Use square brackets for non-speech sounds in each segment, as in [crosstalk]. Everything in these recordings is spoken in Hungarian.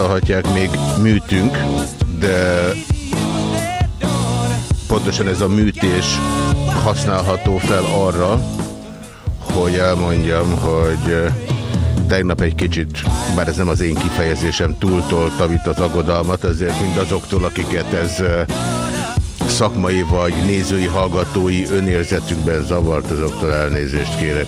tapasztalhatják, még műtünk, de pontosan ez a műtés használható fel arra, hogy elmondjam, hogy tegnap egy kicsit, bár ez nem az én kifejezésem, túltoltam itt az aggodalmat, azért mindazoktól, akiket ez szakmai vagy nézői, hallgatói önérzetükben zavart, azoktól elnézést kérek.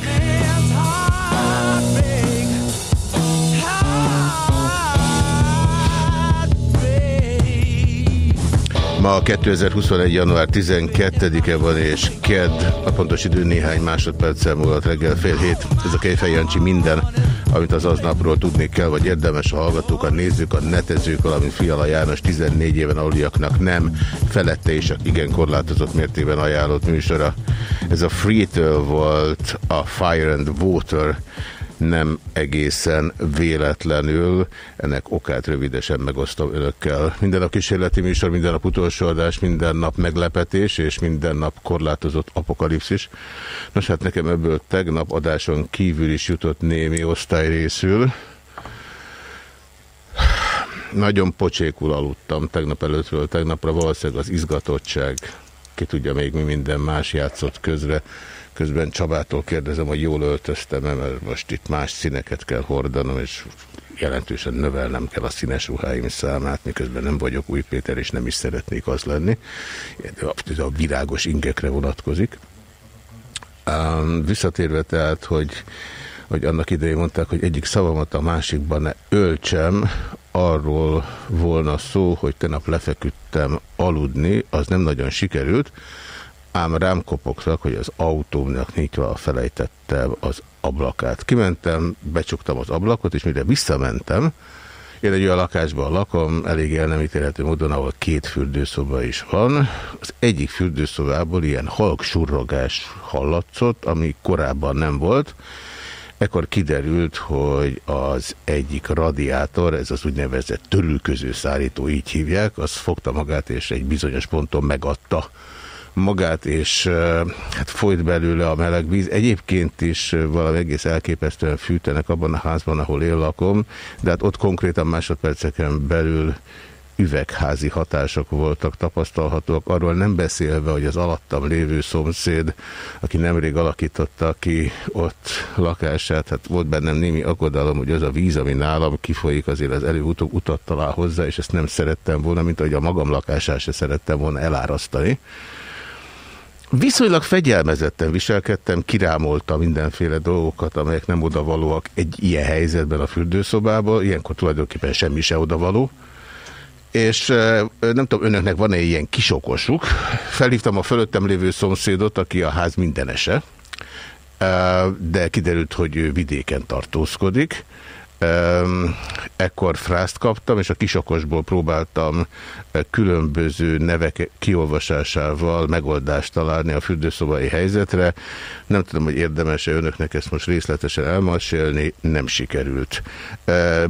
Ma 2021. január 12-e van, és KED, a pontos idő néhány másodperccel múlott reggel fél hét. Ez a Kejfej Jancsi minden, amit az aznapról tudni kell, vagy érdemes a hallgatók, a nézők, a netezők, valamint Fiala János 14 éven aluliaknak nem, felette és igen korlátozott mértékben ajánlott műsora. Ez a Free-től volt a Fire and Water, nem egészen véletlenül. Ennek okát rövidesen megosztom önökkel. Minden nap kísérleti műsor, minden nap utolsó adás, minden nap meglepetés, és minden nap korlátozott apokalipszis. Nos, hát nekem ebből tegnap adáson kívül is jutott némi osztály részül. Nagyon pocsékul aludtam tegnap előttről, tegnapra valószínűleg az izgatottság, ki tudja még mi minden más játszott közre. Közben Csabától kérdezem, hogy jól öltöztem-e, mert most itt más színeket kell hordanom, és jelentősen növelnem kell a színes ruháim számát, miközben nem vagyok új Péter, és nem is szeretnék az lenni. Ez a virágos ingekre vonatkozik. Visszatérve tehát, hogy, hogy annak idején mondták, hogy egyik szavamat a másikban ne öltsem, arról volna szó, hogy tenap lefeküdtem aludni, az nem nagyon sikerült, ám rám kopogtak, hogy az autómnak nyitva felejtettem az ablakát. Kimentem, becsuktam az ablakot, és mire visszamentem, én egy olyan lakásban lakom, elég el nem ítélhető módon, ahol két fürdőszoba is van. Az egyik fürdőszobából ilyen halk surrogás hallatszott, ami korábban nem volt. Ekkor kiderült, hogy az egyik radiátor, ez az úgynevezett törülköző szállító, így hívják, az fogta magát, és egy bizonyos ponton megadta magát, és hát folyt belőle a meleg víz. Egyébként is valami egész elképesztően fűtenek abban a házban, ahol én lakom, de hát ott konkrétan másodperceken belül üvegházi hatások voltak tapasztalhatóak, arról nem beszélve, hogy az alattam lévő szomszéd, aki nemrég alakította ki ott lakását, hát volt bennem némi aggodalom, hogy az a víz, ami nálam kifolyik, azért az előutóbb utat talál hozzá, és ezt nem szerettem volna, mint ahogy a magam lakását se szerettem volna elárasztani. Viszonylag fegyelmezetten viselkedtem, kirámolta mindenféle dolgokat, amelyek nem odavalóak egy ilyen helyzetben a fürdőszobába, ilyenkor tulajdonképpen semmi se odavaló. És nem tudom, önöknek van-e ilyen kisokosuk. Felhívtam a fölöttem lévő szomszédot, aki a ház mindenese, de kiderült, hogy ő vidéken tartózkodik. Ekkor frászt kaptam, és a kisokosból próbáltam különböző nevek kiolvasásával megoldást találni a fürdőszobai helyzetre. Nem tudom, hogy érdemes-e önöknek ezt most részletesen elmasélni, nem sikerült.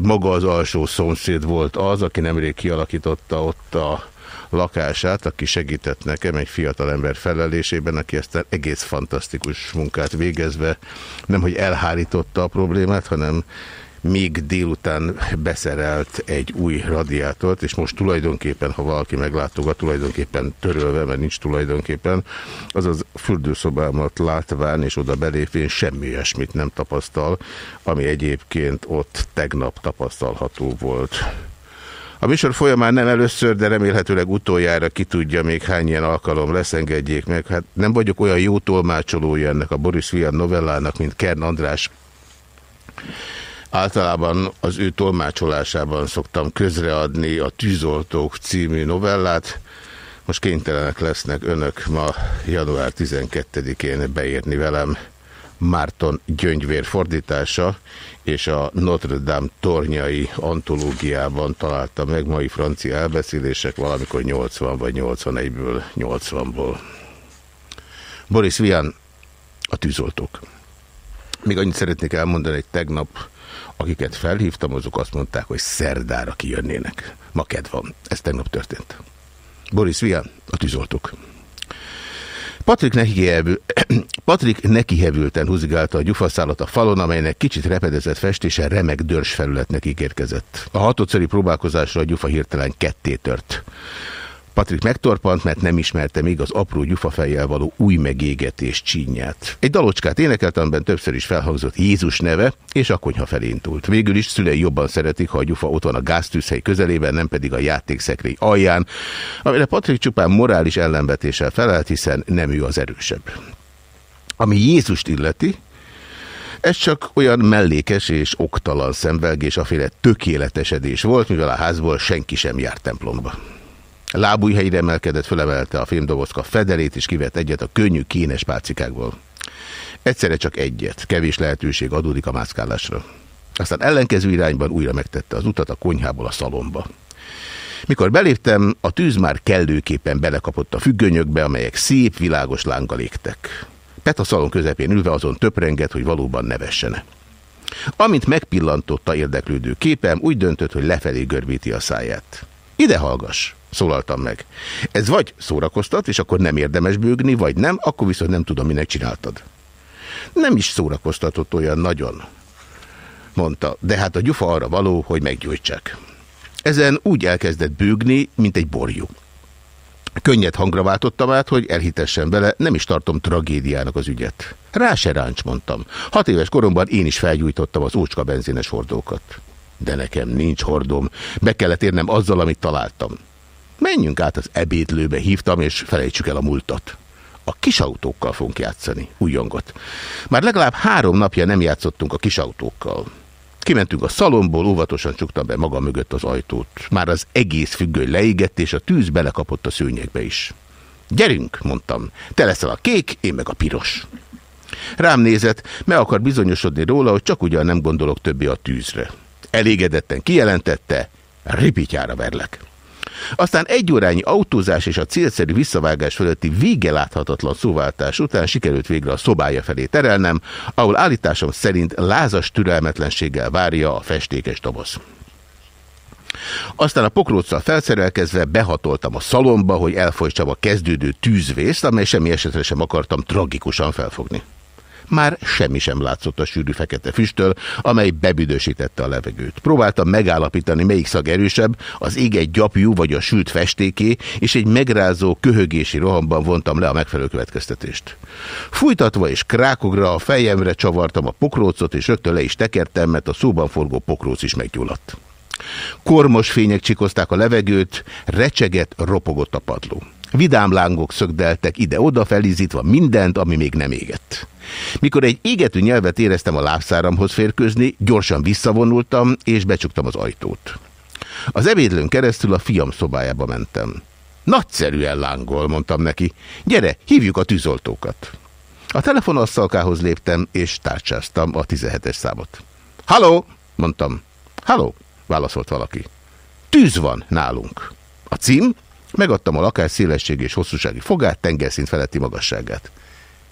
Maga az alsó szomszéd volt az, aki nemrég kialakította ott a lakását, aki segített nekem egy fiatal ember felelésében, aki ezt egész fantasztikus munkát végezve nem, hogy elhárította a problémát, hanem még délután beszerelt egy új radiátort, és most tulajdonképpen, ha valaki meglátogat, tulajdonképpen törölve, mert nincs tulajdonképpen, az az fürdőszobámat látván és oda belépvén semmi ilyesmit nem tapasztal, ami egyébként ott tegnap tapasztalható volt. A műsor folyamán nem először, de remélhetőleg utoljára ki tudja még hány ilyen alkalom lesz, engedjék meg. Hát nem vagyok olyan jó tolmácsolója ennek a Boris Vian novellának, mint Kern András Általában az ő tolmácsolásában szoktam közreadni a Tűzoltók című novellát. Most kénytelenek lesznek önök ma január 12-én beérni velem Márton Gyöngyvér fordítása, és a Notre Dame tornyai antológiában találta meg mai francia elbeszélések valamikor 80 vagy 81-ből 80-ból. Boris Vian, a tűzoltók. Még annyit szeretnék elmondani, hogy tegnap akiket felhívtam, azok azt mondták, hogy szerdára kijönnének. Ma kedv van. Ez tegnap történt. Boris Vian, a tűzoltók. Patrik, nekihevül, [clears throat] Patrik nekihevülten húzigálta a gyufaszálat a falon, amelynek kicsit repedezett festése remek dörs felületnek ígérkezett. A hatodszori próbálkozásra a gyufa hirtelen ketté tört. Patrik megtorpant, mert nem ismerte még az apró gyufafejjel való új megégetés csínyát. Egy dalocskát énekelt, amiben többször is felhangzott Jézus neve, és a konyha felé indult. Végül is szülei jobban szeretik, ha a gyufa ott van a gáztűzhely közelében, nem pedig a játékszekrény alján, amire Patrik csupán morális ellenvetéssel felelt, hiszen nem ő az erősebb. Ami Jézust illeti, ez csak olyan mellékes és oktalan szemvelgés, aféle tökéletesedés volt, mivel a házból senki sem járt templomba. Lábújhelyre emelkedett, fölemelte a filmdobozka federét, és kivett egyet a könnyű, kénes pálcikákból. Egyszerre csak egyet, kevés lehetőség adódik a mászkálásra. Aztán ellenkező irányban újra megtette az utat a konyhából a szalomba. Mikor beléptem, a tűz már kellőképpen belekapott a függönyökbe, amelyek szép, világos lánggal égtek. A szalon közepén ülve azon töprenget, hogy valóban nevessene. Amint megpillantotta érdeklődő képem, úgy döntött, hogy lefelé görbíti a száját. Ide hallgass! Szólaltam meg. Ez vagy szórakoztat, és akkor nem érdemes bőgni, vagy nem, akkor viszont nem tudom, minek csináltad. Nem is szórakoztatott olyan nagyon, mondta, de hát a gyufa arra való, hogy meggyújtsák. Ezen úgy elkezdett bőgni, mint egy borjú. Könnyed hangra váltottam át, hogy elhitessen vele, nem is tartom tragédiának az ügyet. Rá se ráncs, mondtam. Hat éves koromban én is felgyújtottam az ócska benzines hordókat. De nekem nincs hordom, be kellett érnem azzal, amit találtam. Menjünk át az ebédlőbe, hívtam, és felejtsük el a múltat. A kisautókkal fogunk játszani, újongott. Már legalább három napja nem játszottunk a kisautókkal. Kimentünk a szalomból, óvatosan csuktam be maga mögött az ajtót. Már az egész függöny leégett, és a tűz belekapott a szőnyegbe is. Gyerünk, mondtam, te leszel a kék, én meg a piros. Rám nézett, meg akar bizonyosodni róla, hogy csak ugyan nem gondolok többé a tűzre. Elégedetten kijelentette, ripityára verlek. Aztán egy órányi autózás és a célszerű visszavágás fölötti vége láthatatlan szóváltás után sikerült végre a szobája felé terelnem, ahol állításom szerint lázas türelmetlenséggel várja a festékes doboz. Aztán a pokróccal felszerelkezve behatoltam a szalomba, hogy elfolytsam a kezdődő tűzvészt, amely semmi esetre sem akartam tragikusan felfogni. Már semmi sem látszott a sűrű fekete füsttől, amely bebüdösítette a levegőt. Próbáltam megállapítani, melyik szag erősebb, az ég egy gyapjú vagy a sült festéké, és egy megrázó, köhögési rohamban vontam le a megfelelő következtetést. Fújtatva és krákogra a fejemre csavartam a pokrócot, és rögtön le is tekertem, mert a szóban forgó pokróc is meggyulladt. Kormos fények csikozták a levegőt, recseget, ropogott a padló. Vidám lángok szögdeltek ide-oda felizítva mindent, ami még nem égett. Mikor egy égető nyelvet éreztem a lábszáramhoz férkőzni, gyorsan visszavonultam, és becsuktam az ajtót. Az ebédlőn keresztül a fiam szobájába mentem. Nagyszerűen lángol, mondtam neki. Gyere, hívjuk a tűzoltókat. A telefonasszalkához léptem, és tárcsáztam a 17-es számot. Halló, mondtam. Halló, válaszolt valaki. Tűz van nálunk. A cím? Megadtam a lakás szélesség és hosszúsági fogát, tengerszint feletti magasságát.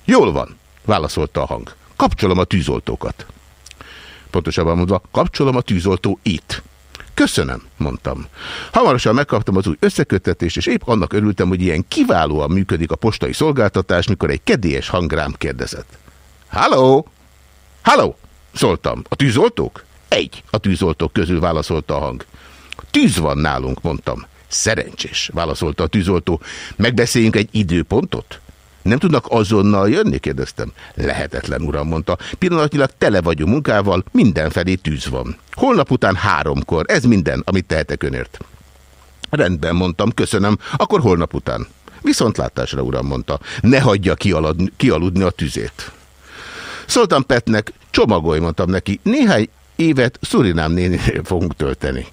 Jól van, válaszolta a hang. Kapcsolom a tűzoltókat. Pontosabban mondva, kapcsolom a tűzoltó itt. Köszönöm, mondtam. Hamarosan megkaptam az új összekötetést, és épp annak örültem, hogy ilyen kiválóan működik a postai szolgáltatás, mikor egy kedélyes hang rám kérdezett. Halló! Halló! Szóltam. A tűzoltók? Egy. A tűzoltók közül válaszolta a hang. Tűz van nálunk, mondtam. Szerencsés, válaszolta a tűzoltó. Megbeszéljünk egy időpontot? Nem tudnak azonnal jönni? kérdeztem. Lehetetlen, uram, mondta. Pillanatnyilag tele vagyunk munkával, mindenfelé tűz van. Holnap után háromkor, ez minden, amit tehetek önért. Rendben, mondtam, köszönöm, akkor holnap után. Viszontlátásra, uram, mondta. Ne hagyja kialudni, kialudni a tüzét. Szóltam Petnek, csomagolj, mondtam neki. Néhány évet Szurinám néninél fogunk tölteni.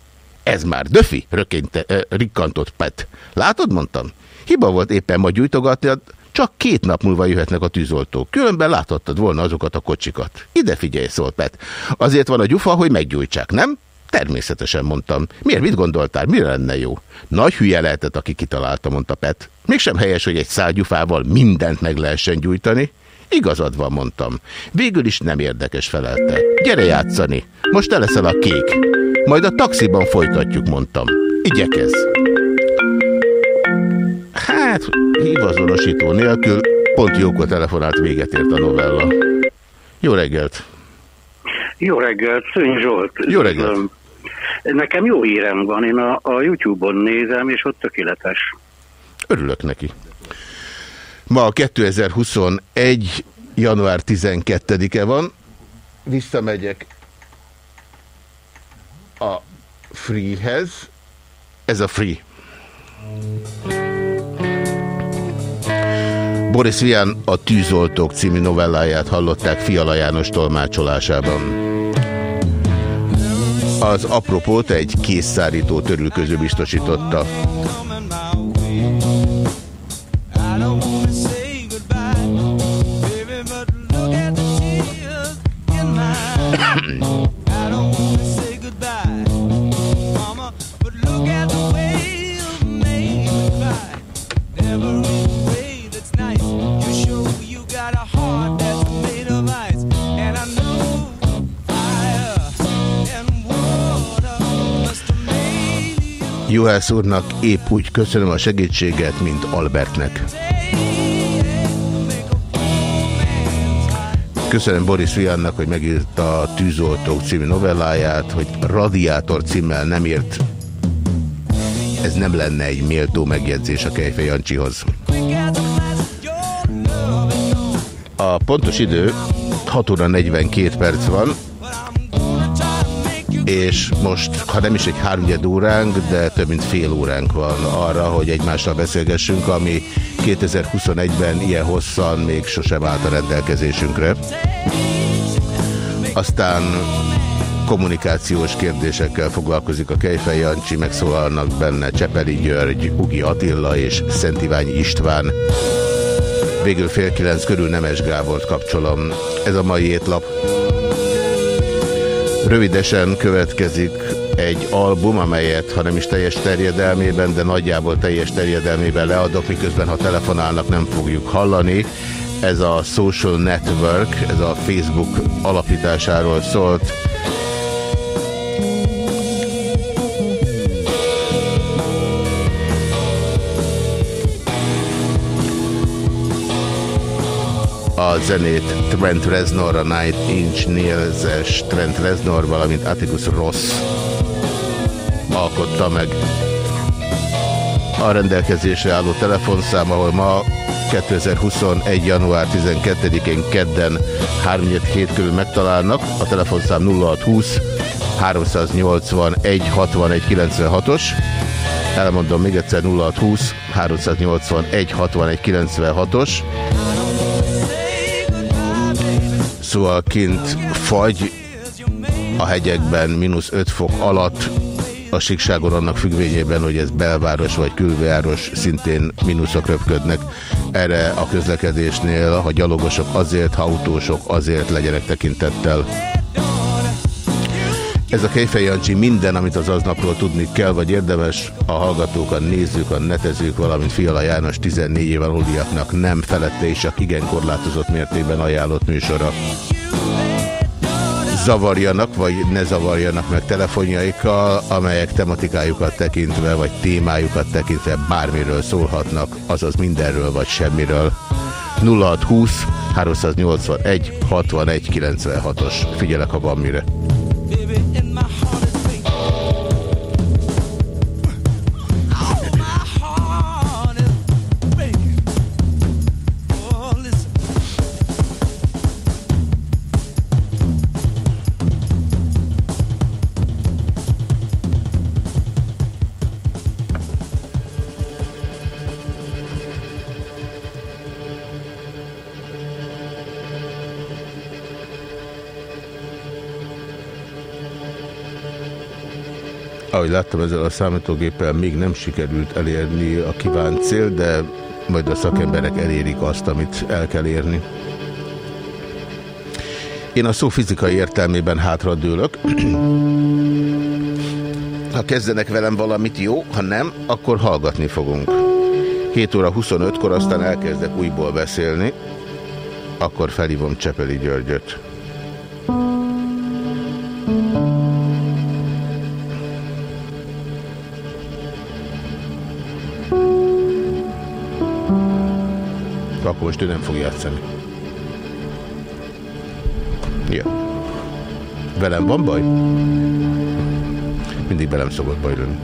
Ez már döfi, rökényte, eh, rikkantott Pet. Látod, mondtam? Hiba volt éppen ma gyújtogatni, csak két nap múlva jöhetnek a tűzoltók. Különben láthattad volna azokat a kocsikat. Ide figyelj, szólt Pet. Azért van a gyufa, hogy meggyújtsák, nem? Természetesen mondtam. Miért, mit gondoltál? Mi lenne jó? Nagy hülye lehetett, aki kitalálta, mondta Pet. Mégsem helyes, hogy egy szálgyufával mindent meg lehessen gyújtani. Igazad van, mondtam. Végül is nem érdekes felelte. Gyere játszani. Most te leszel a kék. Majd a taxiban folytatjuk, mondtam. Igyekez. Hát, hívazonosító nélkül Pont jókor telefonált, véget ért a novella. Jó reggelt! Jó reggelt, Szőny Zsolt. Jó reggelt! Nekem jó hírem van, én a, a YouTube-on nézem, és ott tökéletes. Örülök neki. Ma 2021. január 12-e van. Visszamegyek a Freehez. Ez a Free. Boris Vian a Tűzoltók című novelláját hallották Fiala János tolmácsolásában. Az apropót egy készszárító törülköző biztosította. Juhász úrnak épp úgy köszönöm a segítséget, mint Albertnek. Köszönöm Boris Viannak, hogy megírta a Tűzoltók című novelláját, hogy Radiátor címmel nem írt. Ez nem lenne egy méltó megjegyzés a Kejfe Jancsihoz. A pontos idő 6 óra 42 perc van, és most, ha nem is egy háromnyed óránk, de több mint fél óránk van arra, hogy egymással beszélgessünk, ami 2021-ben ilyen hosszan még sosem állt a rendelkezésünkre. Aztán kommunikációs kérdésekkel foglalkozik a Kejfej Jancsi, megszólalnak benne Csepeli György, Ugi Attila és Szent Iványi István. Végül fél kilenc körül Nemes Gábort kapcsolom. Ez a mai étlap. Rövidesen következik egy album, amelyet, ha nem is teljes terjedelmében, de nagyjából teljes terjedelmében leadok, miközben ha telefonálnak nem fogjuk hallani. Ez a Social Network, ez a Facebook alapításáról szólt. A zenét Trent Reznor, a Night Inch Nails-es Trent Reznor, valamint Atticus Ross alkotta meg. A rendelkezésre álló telefonszám, ahol ma 2021. január 12-én kedden 3 hét körül megtalálnak, a telefonszám 0620 381 61 96-os. Elmondom még egyszer 0620 381 61 96-os. Szóval kint fagy, a hegyekben mínusz 5 fok alatt, a síkságon annak függvényében, hogy ez belváros vagy külváros, szintén mínuszok röpködnek. Erre a közlekedésnél, ha gyalogosok azért, ha autósok azért legyenek tekintettel. Ez a Kejfej Jancsi minden, amit az aznapról tudni kell, vagy érdemes, a hallgatók, a nézők, a netezők, valamint Fiala János 14 éven oliaknak nem felette és csak igen korlátozott mértékben ajánlott műsora. Zavarjanak, vagy ne zavarjanak meg telefonjaikkal, amelyek tematikájukat tekintve, vagy témájukat tekintve bármiről szólhatnak, azaz mindenről, vagy semmiről. 0620 381 61 96-os. Figyelek, ha van mire. Ahogy láttam ezzel a számítógéppel, még nem sikerült elérni a kívánt cél, de majd a szakemberek elérik azt, amit el kell érni. Én a szó fizikai értelmében hátradőlök. [clears throat] Ha kezdenek velem valamit jó, ha nem, akkor hallgatni fogunk. 7 óra 25-kor aztán elkezdek újból beszélni, akkor felhívom Csepeli Györgyöt. Akkor most ő nem fog játszani. Ja. Velem van baj? Mindig velem szokott baj lenni.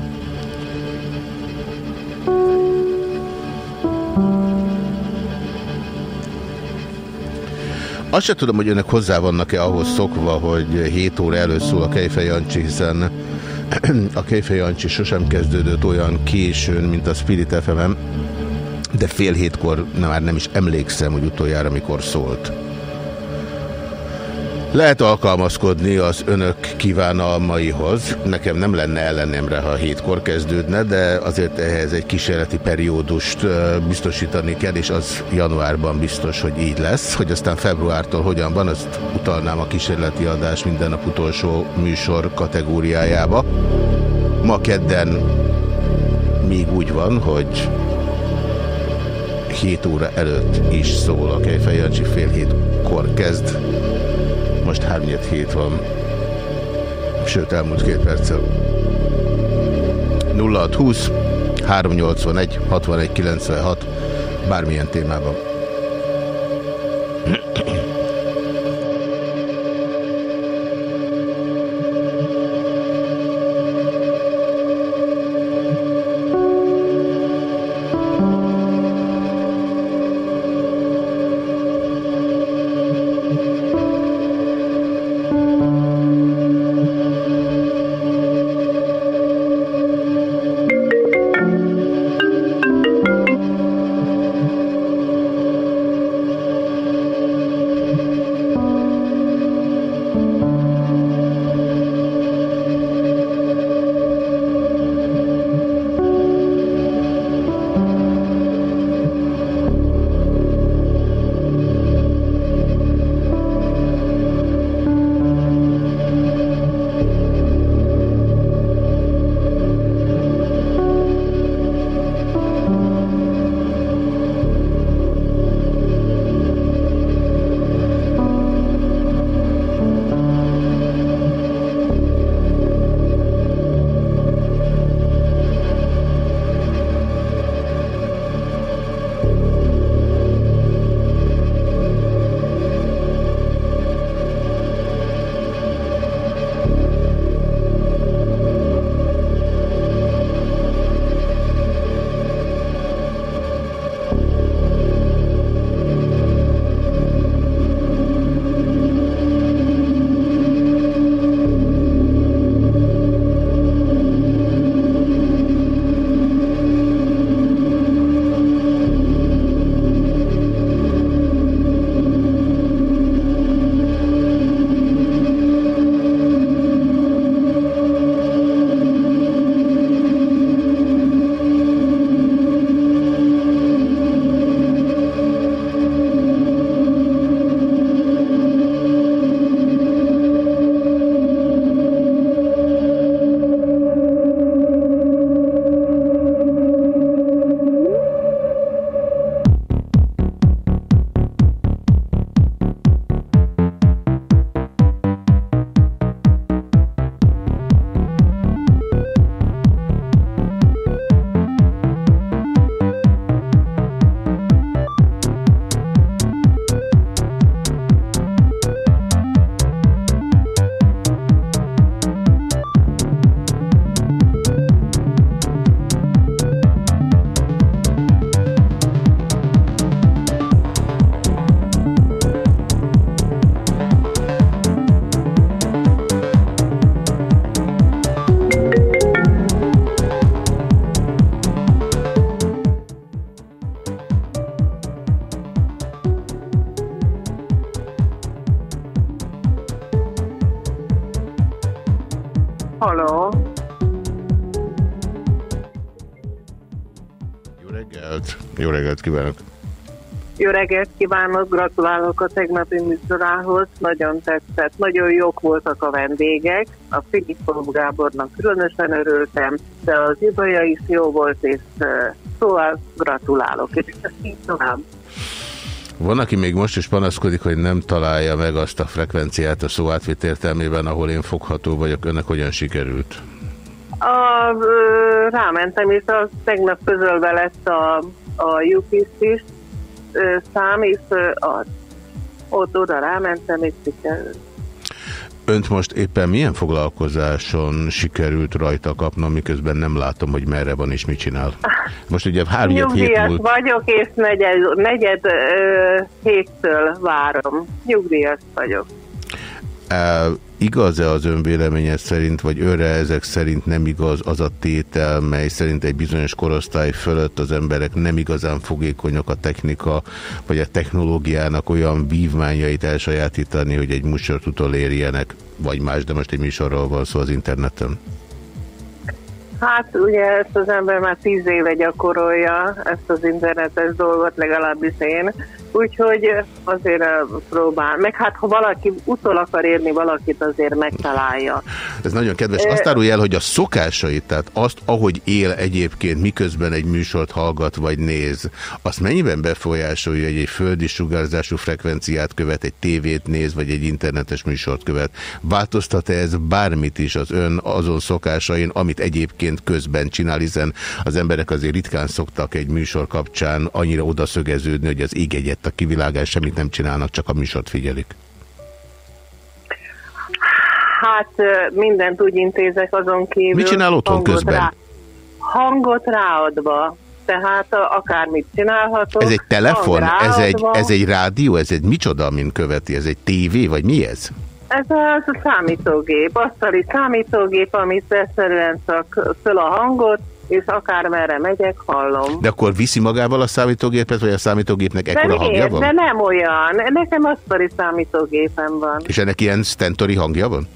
Azt sem tudom, hogy önök hozzá vannak-e ahhoz szokva, hogy 7 óra előtt a Kejfej Jancsi, hiszen [clears throat] a Kejfej Jancsi sosem kezdődött olyan későn, mint a Spirit fm de fél hétkor már nem is emlékszem, hogy utoljára mikor szólt. Lehet alkalmazkodni az önök kívánalmaihoz. Nekem nem lenne ellenemre, ha hétkor kezdődne, de azért ehhez egy kísérleti periódust biztosítani kell, és az januárban biztos, hogy így lesz. Hogy aztán februártól hogyan van, azt utalnám a kísérleti adás minden nap utolsó műsor kategóriájába. Ma kedden még úgy van, hogy 7 óra előtt is szól a Kejfej Jancsi fél hétkor kezd most 3 hét van. Sőt, elmúlt két perccel. 0620 381 61 96 bármilyen témában. Kívánok! Jó reggelt kívánok, gratulálok a tegnapi műsorához, nagyon tetszett, nagyon jók voltak a vendégek, a Filippov Gábornak különösen örültem, de az Ibaja is jó volt, és szóval gratulálok, és így tovább. Van, aki még most is panaszkodik, hogy nem találja meg azt a frekvenciát a szó átvit értelmében, ahol én fogható vagyok. Önnek hogyan sikerült? A, ö, rámentem, és az tegnap közölve lett a a is, szám, és az. Ott oda rámentem, és sikerült. Önt most éppen milyen foglalkozáson sikerült rajta kapnom, miközben nem látom, hogy merre van és mit csinál? Most ugye három hét múlt... vagyok, és negyed, negyed ö, héttől várom. Nyugdíjas vagyok. Igaz-e az ön véleménye szerint, vagy őre ezek szerint nem igaz az a tétel, mely szerint egy bizonyos korosztály fölött az emberek nem igazán fogékonyak a technika, vagy a technológiának olyan vívmányait elsajátítani, hogy egy műsort utolérjenek, vagy más, de most egy műsorról van szó az interneten? Hát ugye ezt az ember már tíz éve gyakorolja, ezt az internetes dolgot, legalábbis én. Úgyhogy azért próbál. Meg hát, ha valaki utol akar érni valakit, azért megtalálja. Ez nagyon kedves. Azt árulj el, hogy a szokásait, tehát azt, ahogy él egyébként, miközben egy műsort hallgat vagy néz, azt mennyiben befolyásolja, hogy egy földi sugárzású frekvenciát követ, egy tévét néz, vagy egy internetes műsort követ? Változtat-e ez bármit is az ön azon szokásain, amit egyébként közben csinál, hiszen az emberek azért ritkán szoktak egy műsor kapcsán annyira odaszögeződni, hogy az ég egyet a kivilágás, semmit nem csinálnak, csak a műsort figyelik. Hát mindent úgy intézek azon kívül. Mit csinál otthon közben? Rá, hangot ráadva. Tehát akármit csinálhatok. Ez egy telefon? Ez egy, ez egy rádió? Ez egy micsoda, mint követi? Ez egy tévé, vagy mi ez? Ez az a számítógép, asztali számítógép, amit egyszerűen csak föl a hangot, és akármerre megyek, hallom. De akkor viszi magával a számítógépet, vagy a számítógépnek ekkora hangja van? De nem olyan. Nekem asztali számítógépem van. És ennek ilyen stentori hangja van?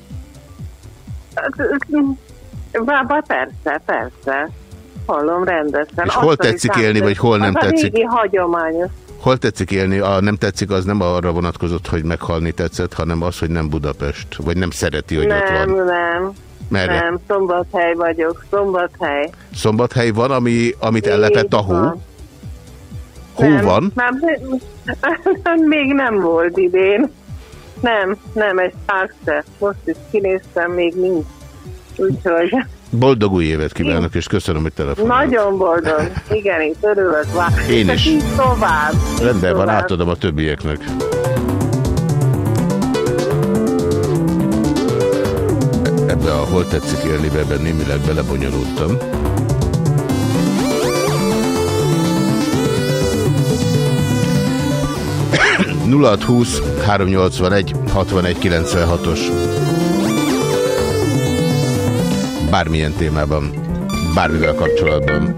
Bá, persze, persze. Hallom rendesen. És hol tetszik élni, vagy hol nem tetszik? Régi hagyományos. Hol tetszik élni? A nem tetszik, az nem arra vonatkozott, hogy meghalni tetszett, hanem az, hogy nem Budapest. Vagy nem szereti, hogy nem, ott van. Nem, nem. Merre? Nem, Szombathely vagyok, Szombathely. Szombathely van, ami, amit ellepett a hó? Van. Hó nem, van? Nem, [laughs] még nem volt idén. Nem, nem, egy pár Most is kinéztem, még nincs. Úgyhogy... Boldog új évet kívánok, és köszönöm, hogy telefonálok. Nagyon boldog. [laughs] Igen, itt örülök. Én is. Így tovább. Rendben van, átadom a többieknek. Ebbe a hol tetszik élni, ebben némileg belebonyolultam. Nulla 20 381 61 96-os Bármilyen témában, bármivel kapcsolatban.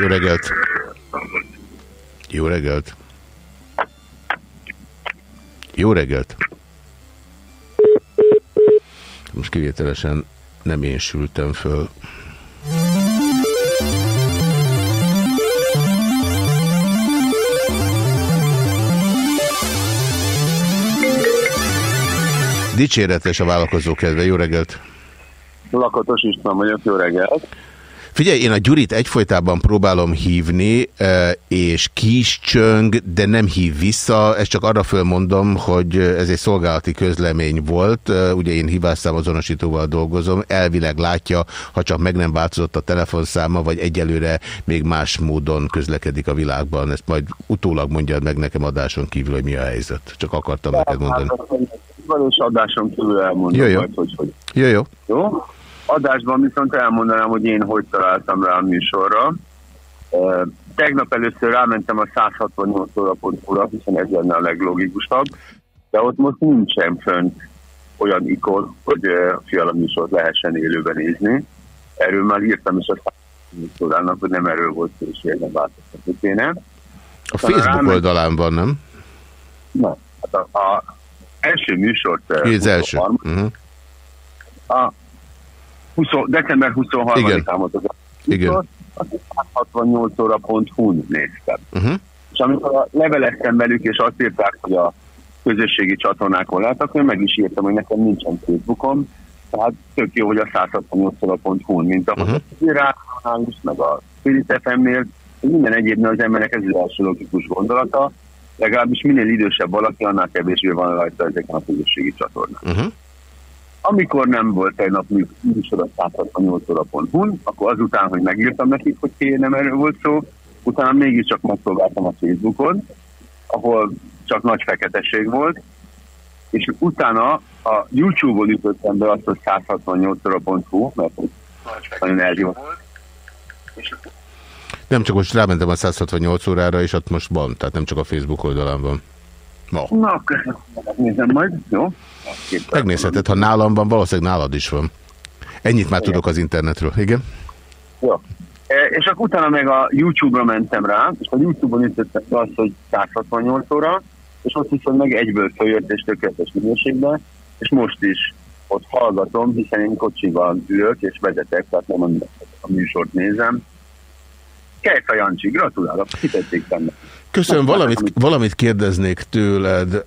Jó reggelt! Jó reggelt! Jó reggelt! Most kivételesen nem én sültem föl. Dicséretes a vállalkozó kedve. Jó reggelt! Lakatos István vagyok, jó reggelt! Figyelj, én a Gyurit egyfolytában próbálom hívni, és kis csöng, de nem hív vissza. Ezt csak arra fölmondom, hogy ez egy szolgálati közlemény volt. Ugye én hívásszám azonosítóval dolgozom. Elvileg látja, ha csak meg nem változott a telefonszáma, vagy egyelőre még más módon közlekedik a világban. Ezt majd utólag mondjad meg nekem adáson kívül, hogy mi a helyzet. Csak akartam neked mondani. Valós adáson kívül elmondom, jó, jó. Majd, hogy, hogy... Jó, jó. Jó? Adásban viszont elmondanám, hogy én hogy találtam rá a műsorra. Tegnap először rámentem a 168 óra.hu-ra, hiszen ez lenne a leglogikusabb, de ott most nincsen fönt olyan ikon, hogy a fiala műsort lehessen élőben nézni. Erről már írtam is a 168 órának, hogy nem erről volt szó, és nem változtatni kéne. A Facebook ráment... oldalán van, nem? Nem. Hát a, a első műsort... Az első? Uh -huh. A 20, december 23-án volt az Igen. 68 óra.hu-n néztem. Uh -huh. És amikor leveleztem velük, és azt írták, hogy a közösségi csatornákon láttak, én meg is írtam, hogy nekem nincsen Facebookom, tehát tök jó, hogy a 168 óra.hu-n, mint ahogy uh -huh. a Ráknál is, meg a Spirit FM-nél, minden egyébnél az embernek ez az első logikus gondolata, legalábbis minél idősebb valaki, annál kevésbé van rajta ezeken a közösségi csatornák. Uh -huh. Amikor nem volt egy nap műsor a 168 óra.hu, akkor azután, hogy megírtam nekik, hogy én nem erről volt szó, Utána mégiscsak megpróbáltam a Facebookon, ahol csak nagy feketesség volt, és utána a YouTube-on ütöttem be azt, hogy 168-ra.hu, mert nagyon elhívott. Nem csak most rámentem a 168 órára, és ott most van, tehát nem csak a Facebook oldalán van. Ma. Na, nézem majd, jó? Megnézheted, ha nálam van, valószínűleg nálad is van. Ennyit már Igen. tudok az internetről, igen? Jó. E, és akkor utána meg a YouTube-ra mentem rá, és a YouTube-on ütöttem azt, hogy 168 óra, és ott viszont meg egyből följött és tökéletes minőségben, és most is ott hallgatom, hiszen én kocsival ülök és vezetek, tehát nem a műsort nézem. Kejfa Jancsi, gratulálok, kitették benne. Köszönöm, valamit, valamit kérdeznék tőled.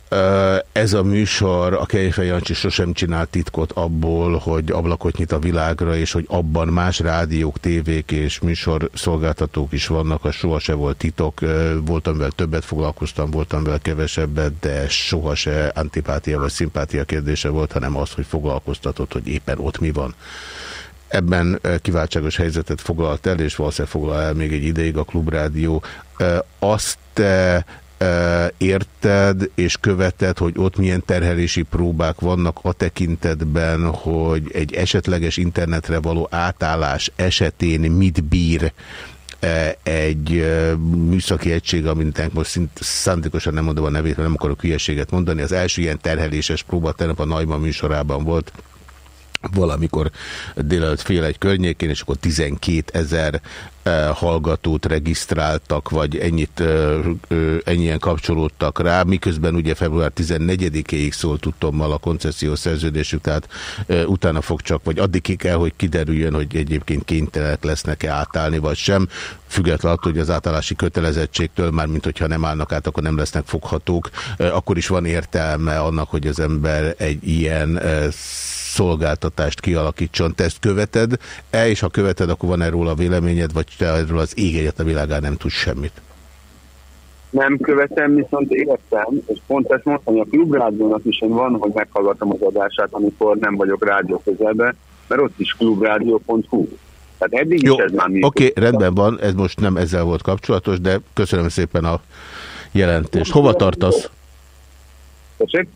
Ez a műsor, a Kejfej Jancsi sosem csinál titkot abból, hogy ablakot nyit a világra, és hogy abban más rádiók, tévék és műsorszolgáltatók is vannak, az soha se volt titok. Voltam vele többet foglalkoztam, voltam vele kevesebbet, de soha se antipátia vagy szimpátia kérdése volt, hanem az, hogy foglalkoztatott, hogy éppen ott mi van. Ebben kiváltságos helyzetet foglalt el, és valószínűleg foglal el még egy ideig a Klubrádió. Azt te érted és követed, hogy ott milyen terhelési próbák vannak a tekintetben, hogy egy esetleges internetre való átállás esetén mit bír egy műszaki egység, amint most szint, szándékosan nem mondom a nevét, mert nem akarok hülyeséget mondani. Az első ilyen terheléses próba tegnap a Najma műsorában volt, valamikor délelőtt fél egy környékén, és akkor 12 ezer hallgatót regisztráltak, vagy ennyit, ennyien kapcsolódtak rá, miközben ugye február 14-éig szólt tudtommal a koncesziós szerződésük, tehát utána fog csak, vagy addig kell, hogy kiderüljön, hogy egyébként kénytelenek lesznek-e átállni, vagy sem, függetlenül attól, hogy az átállási kötelezettségtől, már mint hogyha nem állnak át, akkor nem lesznek foghatók, akkor is van értelme annak, hogy az ember egy ilyen szolgáltatást kialakítson. Te ezt követed-e, és ha követed, akkor van erről a véleményed, vagy te erről az ég a világán nem tudsz semmit? Nem követem, viszont értem, és pont ezt mondtam, hogy a klubrádiónak is van, hogy meghallgatom az adását, amikor nem vagyok rádió közelbe, mert ott is klubrádió.hu. Tehát eddig Jó, is ez már Oké, okay, rendben van, ez most nem ezzel volt kapcsolatos, de köszönöm szépen a jelentést. Hova tartasz?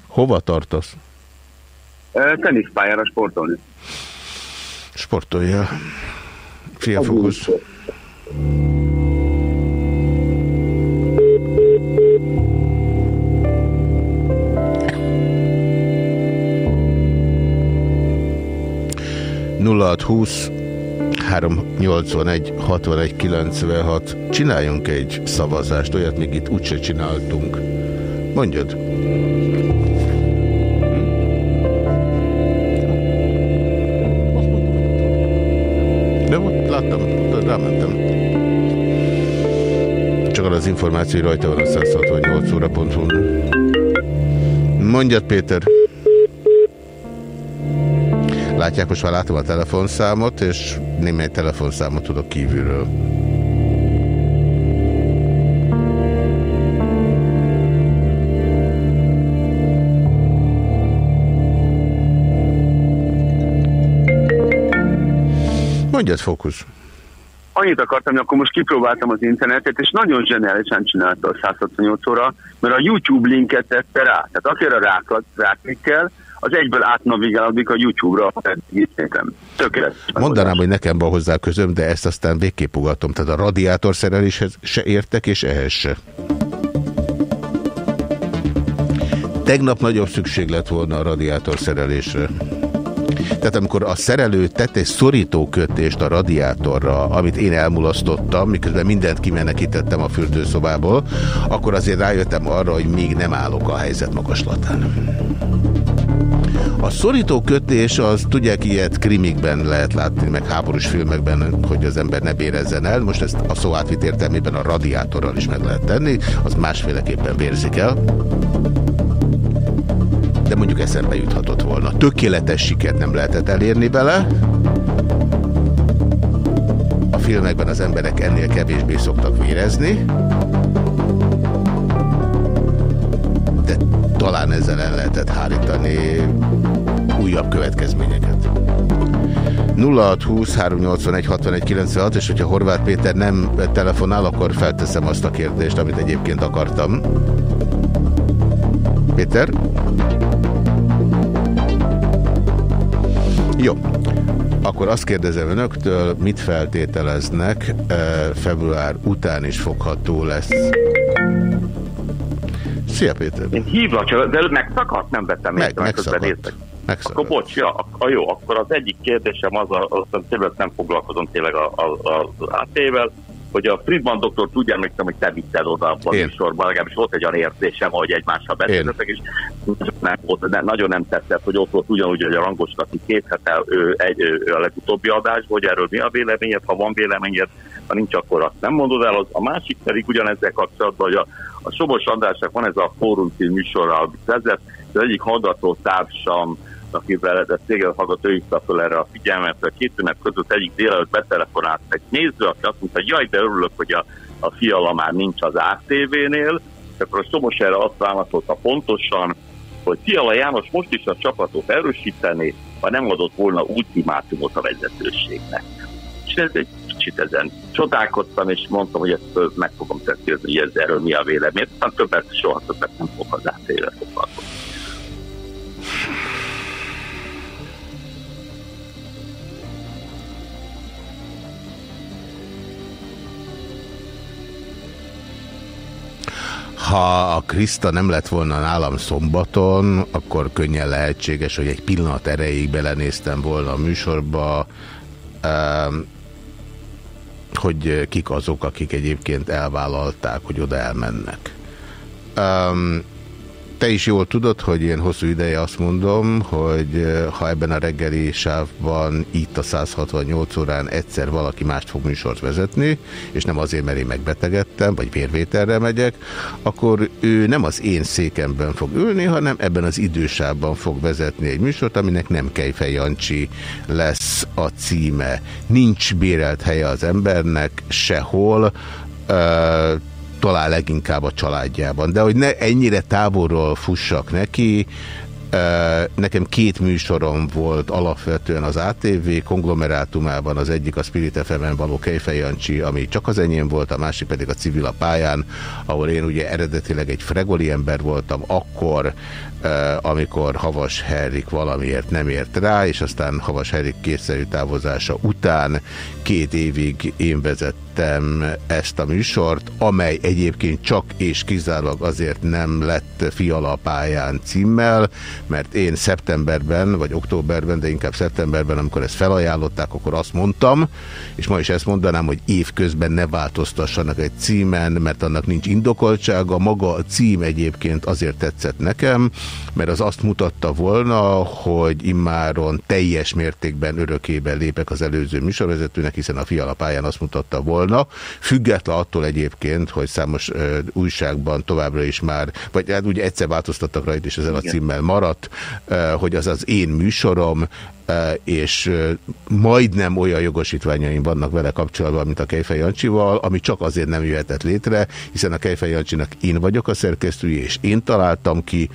Hova tartasz? Teniszpályára sportolni. Sportolja. Fia fókusz. Nulla 20 381 61 96. Csináljunk egy szavazást, olyat még itt úgyse csináltunk. Mondjad. Információ rajta van a 168 óra.hu. Mondjad, Péter. Látják, most már látom a telefonszámot, és némely telefonszámot tudok kívülről. Mondjad, fókusz annyit akartam, hogy akkor most kipróbáltam az internetet, és nagyon zseniálisan csinálta a 168 óra, mert a YouTube linket tette rá. Tehát akire rá, ráklikkel, az egyből átnavigálódik a YouTube-ra, Tökéletes. Mondanám, hogy nekem van hozzá közöm, de ezt aztán végképp ugatom. Tehát a radiátor szereléshez se értek, és ehhez se. Tegnap nagyobb szükség lett volna a radiátor szerelésre. Tehát amikor a szerelő tett egy szorítókötést a radiátorra, amit én elmulasztottam, miközben mindent kimenekítettem a fürdőszobából, akkor azért rájöttem arra, hogy még nem állok a helyzet magaslatán. A szorító kötés, az tudják, ilyet krimikben lehet látni, meg háborús filmekben, hogy az ember ne bérezzen el. Most ezt a szó átvit értelmében a radiátorral is meg lehet tenni, az másféleképpen vérzik el de mondjuk eszembe juthatott volna. Tökéletes sikert nem lehetett elérni vele. A filmekben az emberek ennél kevésbé szoktak vérezni. De talán ezzel el lehetett hárítani újabb következményeket. 0620 381 61 96, és hogyha Horváth Péter nem telefonál, akkor felteszem azt a kérdést, amit egyébként akartam. Péter? Jó. Akkor azt kérdezem önöktől, mit feltételeznek, február után is fogható lesz. Szia Péter! Én hívlak, de megszakadt, nem vettem Meg, észre, megszakadt. Megszakadt. Akkor bocs, ja, akkor jó, akkor az egyik kérdésem az, az, az többet nem foglalkozom tényleg az AT-vel, hogy a Friedman doktor tudja emlékszem, hogy te vitted oda a műsorban, legalábbis volt egy olyan érzésem, hogy egymással beszéltetek, és nem, volt, nagyon nem tetszett, hogy ott volt ugyanúgy, hogy a Rangos Kati két hete ő, egy, ő, a legutóbbi adás, hogy erről mi a véleményed, ha van véleményed, ha nincs, akkor azt nem mondod el. Az, a másik pedig ugyanezzel kapcsolatban, hogy a, a Sobos Andrásnak van ez a fórum műsorral, amit vezet, az egyik hallgató társam, akivel ez téged hallgató, ő hívta fel erre a figyelmet, a két ünnep között egyik délelőtt betelefonált egy néző, aki azt mondta, jaj, de örülök, hogy a, a fiala már nincs az ATV-nél, és akkor a Somos erre azt válaszolta pontosan, hogy Fiala János most is a csapatot erősíteni, ha nem adott volna ultimátumot a vezetőségnek. És ez egy kicsit ezen csodálkoztam, és mondtam, hogy ezt meg fogom tenni, hogy ez erről mi a vélemény. Aztán többet soha többet nem fog az átére foglalkozni. Ha a Kriszta nem lett volna nálam szombaton, akkor könnyen lehetséges, hogy egy pillanat erejéig belenéztem volna a műsorba, ehm, hogy kik azok, akik egyébként elvállalták, hogy oda elmennek. Te is jól tudod, hogy én hosszú ideje azt mondom, hogy ha ebben a reggeli sávban itt a 168 órán egyszer valaki mást fog műsort vezetni, és nem azért, mert én megbetegedtem, vagy vérvételre megyek, akkor ő nem az én székemben fog ülni, hanem ebben az idősávban fog vezetni egy műsort, aminek nem Kejfej Jancsi lesz a címe. Nincs bérelt helye az embernek sehol, uh, talán leginkább a családjában. De hogy ne ennyire távolról fussak neki, Nekem két műsorom volt alapvetően az ATV konglomerátumában, az egyik a Spirit FM-en való Kejfej Jancsi, ami csak az enyém volt, a másik pedig a Civil a pályán, ahol én ugye eredetileg egy fregoli ember voltam, akkor amikor Havas Herrik valamiért nem ért rá, és aztán Havas Herrik kétszerű távozása után két évig én vezettem ezt a műsort, amely egyébként csak és kizárólag azért nem lett Fiala pályán címmel, mert én szeptemberben, vagy októberben, de inkább szeptemberben, amikor ezt felajánlották, akkor azt mondtam, és ma is ezt mondanám, hogy évközben ne változtassanak egy címen, mert annak nincs indokoltsága. Maga a cím egyébként azért tetszett nekem, mert az azt mutatta volna, hogy immáron teljes mértékben örökében lépek az előző műsorvezetőnek, hiszen a fialapályán azt mutatta volna, független attól egyébként, hogy számos ö, újságban továbbra is már, vagy hát ugye egyszer változtattak rajta, és ezzel a címmel maradt, ö, hogy az az én műsorom, és majdnem olyan jogosítványaim vannak vele kapcsolatban, mint a Kejfej Jancsival, ami csak azért nem jöhetett létre, hiszen a Kejfej Jancsinak én vagyok a szerkesztője, és én találtam ki,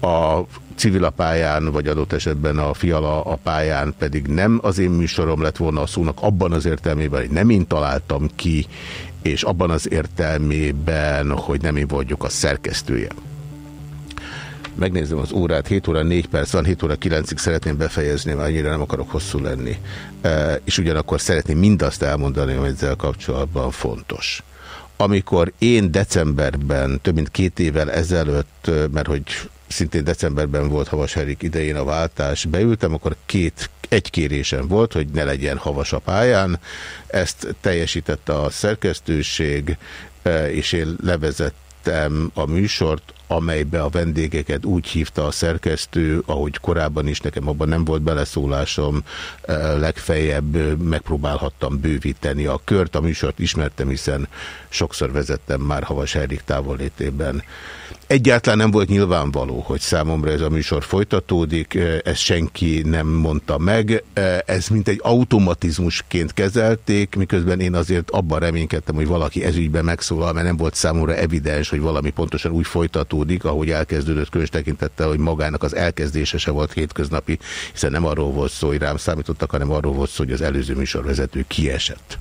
a civil a pályán, vagy adott esetben a fiala a pályán pedig nem az én műsorom lett volna a szónak abban az értelmében, hogy nem én találtam ki, és abban az értelmében, hogy nem én vagyok a szerkesztője. Megnézem az órát, 7 óra 4 perc van, 7 óra 9-ig szeretném befejezni, mert annyira nem akarok hosszú lenni. E, és ugyanakkor szeretném mindazt elmondani, hogy ezzel kapcsolatban fontos. Amikor én decemberben, több mint két évvel ezelőtt, mert hogy szintén decemberben volt Havas Herik idején a váltás, beültem, akkor két, egy kérésem volt, hogy ne legyen havas a pályán. Ezt teljesítette a szerkesztőség, e, és én levezettem a műsort, amelybe a vendégeket úgy hívta a szerkesztő, ahogy korábban is nekem abban nem volt beleszólásom, e, legfeljebb megpróbálhattam bővíteni a kört, a műsort ismertem, hiszen sokszor vezettem már Havas Erik távollétében. Egyáltalán nem volt nyilvánvaló, hogy számomra ez a műsor folytatódik, ezt senki nem mondta meg, ez mint egy automatizmusként kezelték, miközben én azért abban reménykedtem, hogy valaki ezügyben megszólal, mert nem volt számomra evidens, hogy valami pontosan úgy folytatódik, folytatódik, ahogy elkezdődött különös tekintettel, hogy magának az elkezdése se volt hétköznapi, hiszen nem arról volt szó, hogy rám számítottak, hanem arról volt szó, hogy az előző műsorvezető kiesett.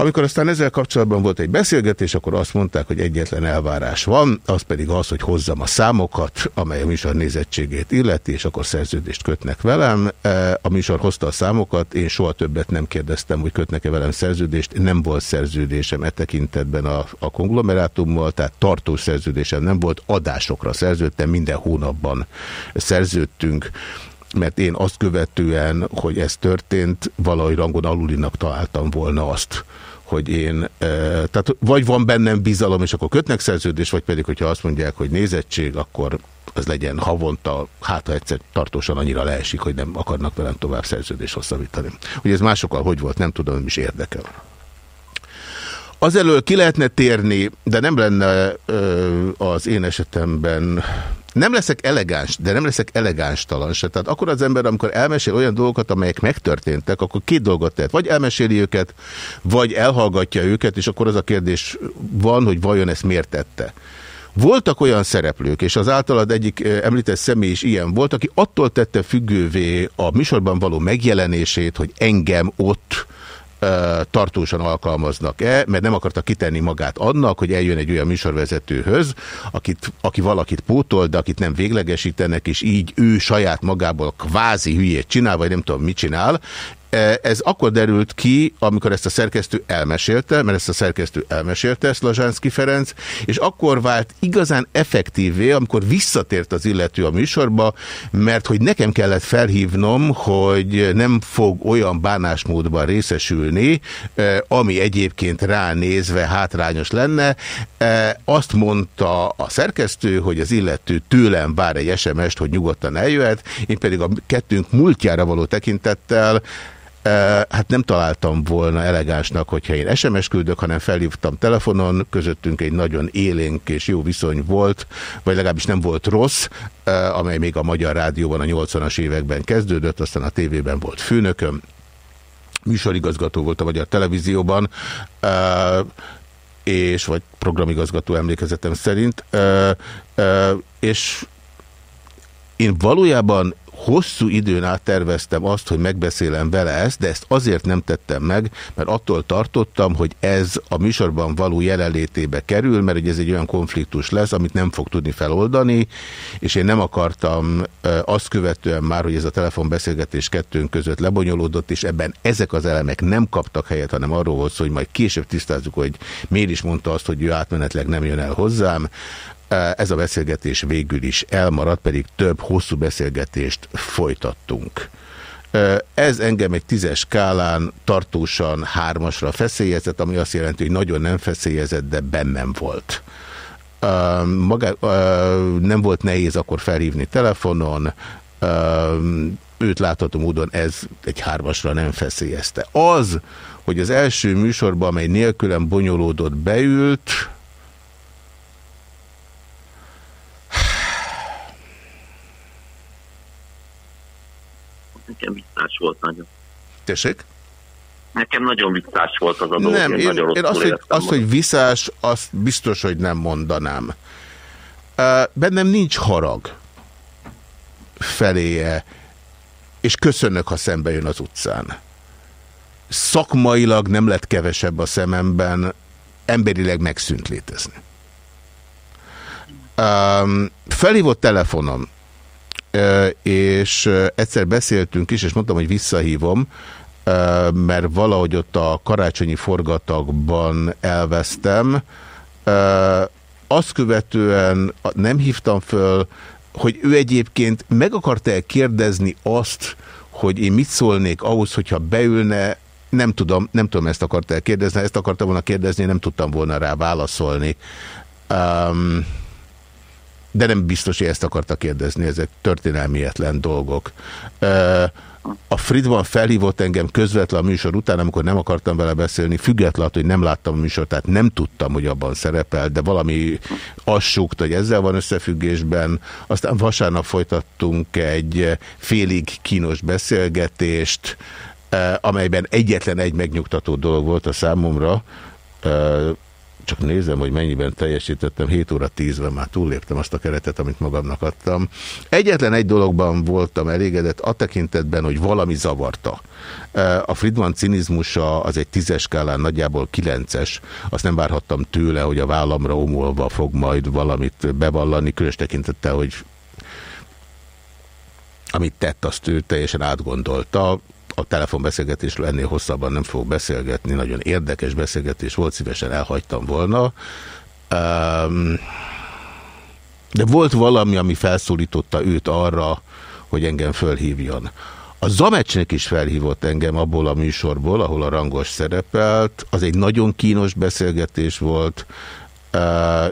Amikor aztán ezzel kapcsolatban volt egy beszélgetés, akkor azt mondták, hogy egyetlen elvárás van, az pedig az, hogy hozzam a számokat, amely a műsor nézettségét illeti, és akkor szerződést kötnek velem. E, a műsor hozta a számokat, én soha többet nem kérdeztem, hogy kötnek-e velem szerződést, nem volt szerződésem e tekintetben a, a konglomerátummal, tehát tartós szerződésem nem volt, adásokra szerződtem, minden hónapban szerződtünk mert én azt követően, hogy ez történt, valahogy rangon alulinak találtam volna azt, hogy én, e, tehát vagy van bennem bizalom, és akkor kötnek szerződést, vagy pedig, hogyha azt mondják, hogy nézettség, akkor az legyen havonta, hát ha egyszer tartósan annyira leesik, hogy nem akarnak velem tovább szerződést hosszabbítani. Hogy ez másokkal hogy volt, nem tudom, nem is érdekel. Az elől ki lehetne térni, de nem lenne az én esetemben nem leszek elegáns, de nem leszek elegánstalan se. Tehát akkor az ember, amikor elmesél olyan dolgokat, amelyek megtörténtek, akkor két dolgot tehet. Vagy elmeséli őket, vagy elhallgatja őket, és akkor az a kérdés van, hogy vajon ezt miért tette. Voltak olyan szereplők, és az általad egyik említett személy is ilyen volt, aki attól tette függővé a műsorban való megjelenését, hogy engem ott tartósan alkalmaznak-e, mert nem akarta kitenni magát annak, hogy eljön egy olyan műsorvezetőhöz, akit, aki valakit pótol, de akit nem véglegesítenek, és így ő saját magából kvázi hülyét csinál, vagy nem tudom mit csinál, ez akkor derült ki, amikor ezt a szerkesztő elmesélte, mert ezt a szerkesztő elmesélte, ezt Lazsánszki Ferenc, és akkor vált igazán effektívé, amikor visszatért az illető a műsorba, mert hogy nekem kellett felhívnom, hogy nem fog olyan bánásmódban részesülni, e, ami egyébként ránézve hátrányos lenne. E, azt mondta a szerkesztő, hogy az illető tőlem vár egy SMS-t, hogy nyugodtan eljöhet, én pedig a kettőnk múltjára való tekintettel Hát nem találtam volna elegánsnak, hogyha én SMS küldök, hanem felhívtam telefonon, közöttünk egy nagyon élénk és jó viszony volt, vagy legalábbis nem volt rossz, amely még a Magyar Rádióban a 80-as években kezdődött, aztán a tévében volt főnököm, műsorigazgató volt a Magyar Televízióban, és vagy programigazgató emlékezetem szerint, és én valójában hosszú időn át terveztem azt, hogy megbeszélem vele ezt, de ezt azért nem tettem meg, mert attól tartottam, hogy ez a műsorban való jelenlétébe kerül, mert hogy ez egy olyan konfliktus lesz, amit nem fog tudni feloldani, és én nem akartam azt követően már, hogy ez a telefonbeszélgetés kettőnk között lebonyolódott, és ebben ezek az elemek nem kaptak helyet, hanem arról volt szó, hogy majd később tisztázzuk, hogy miért is mondta azt, hogy ő átmenetleg nem jön el hozzám. Ez a beszélgetés végül is elmaradt, pedig több hosszú beszélgetést folytattunk. Ez engem egy tízes skálán tartósan hármasra feszélyezett, ami azt jelenti, hogy nagyon nem feszélyezett, de bennem volt. Maga, nem volt nehéz akkor felhívni telefonon, őt látható módon ez egy hármasra nem feszélyezte. Az, hogy az első műsorban, amely nélkülem bonyolódott, beült, nekem visszás volt nagyon. Tessék? Nekem nagyon visszás volt az a dolog. Nem, én, én, én azt, hogy, azt, hogy visszás, azt biztos, hogy nem mondanám. Bennem nincs harag feléje, és köszönök, ha szembe jön az utcán. Szakmailag nem lett kevesebb a szememben, emberileg megszűnt létezni. Um, felhívott telefonom, és egyszer beszéltünk is, és mondtam, hogy visszahívom, mert valahogy ott a karácsonyi forgatagban elvesztem. Azt követően nem hívtam föl, hogy ő egyébként meg akarta-e kérdezni azt, hogy én mit szólnék ahhoz, hogyha beülne, nem tudom, nem tudom ezt akarta-e kérdezni, ezt akartam volna kérdezni, nem tudtam volna rá válaszolni. Um, de nem biztos, hogy ezt akarta kérdezni, ezek történelmietlen dolgok. A Fridvan felhívott engem közvetlen a műsor után, amikor nem akartam vele beszélni, függetlenül, hogy nem láttam a műsort, tehát nem tudtam, hogy abban szerepel, de valami azt súgta, hogy ezzel van összefüggésben. Aztán vasárnap folytattunk egy félig kínos beszélgetést, amelyben egyetlen egy megnyugtató dolog volt a számomra, csak nézem, hogy mennyiben teljesítettem, 7 óra 10-ben már túlléptem azt a keretet, amit magamnak adtam. Egyetlen egy dologban voltam elégedett, a tekintetben, hogy valami zavarta. A Friedman cinizmusa az egy tízes skálán nagyjából kilences. Azt nem várhattam tőle, hogy a vállamra omolva fog majd valamit bevallani, különös tekintettel, hogy amit tett, azt ő teljesen átgondolta a telefonbeszélgetésről ennél hosszabban nem fogok beszélgetni, nagyon érdekes beszélgetés volt, szívesen elhagytam volna. De volt valami, ami felszólította őt arra, hogy engem fölhívjon. A Zamecsnek is felhívott engem abból a műsorból, ahol a rangos szerepelt. Az egy nagyon kínos beszélgetés volt,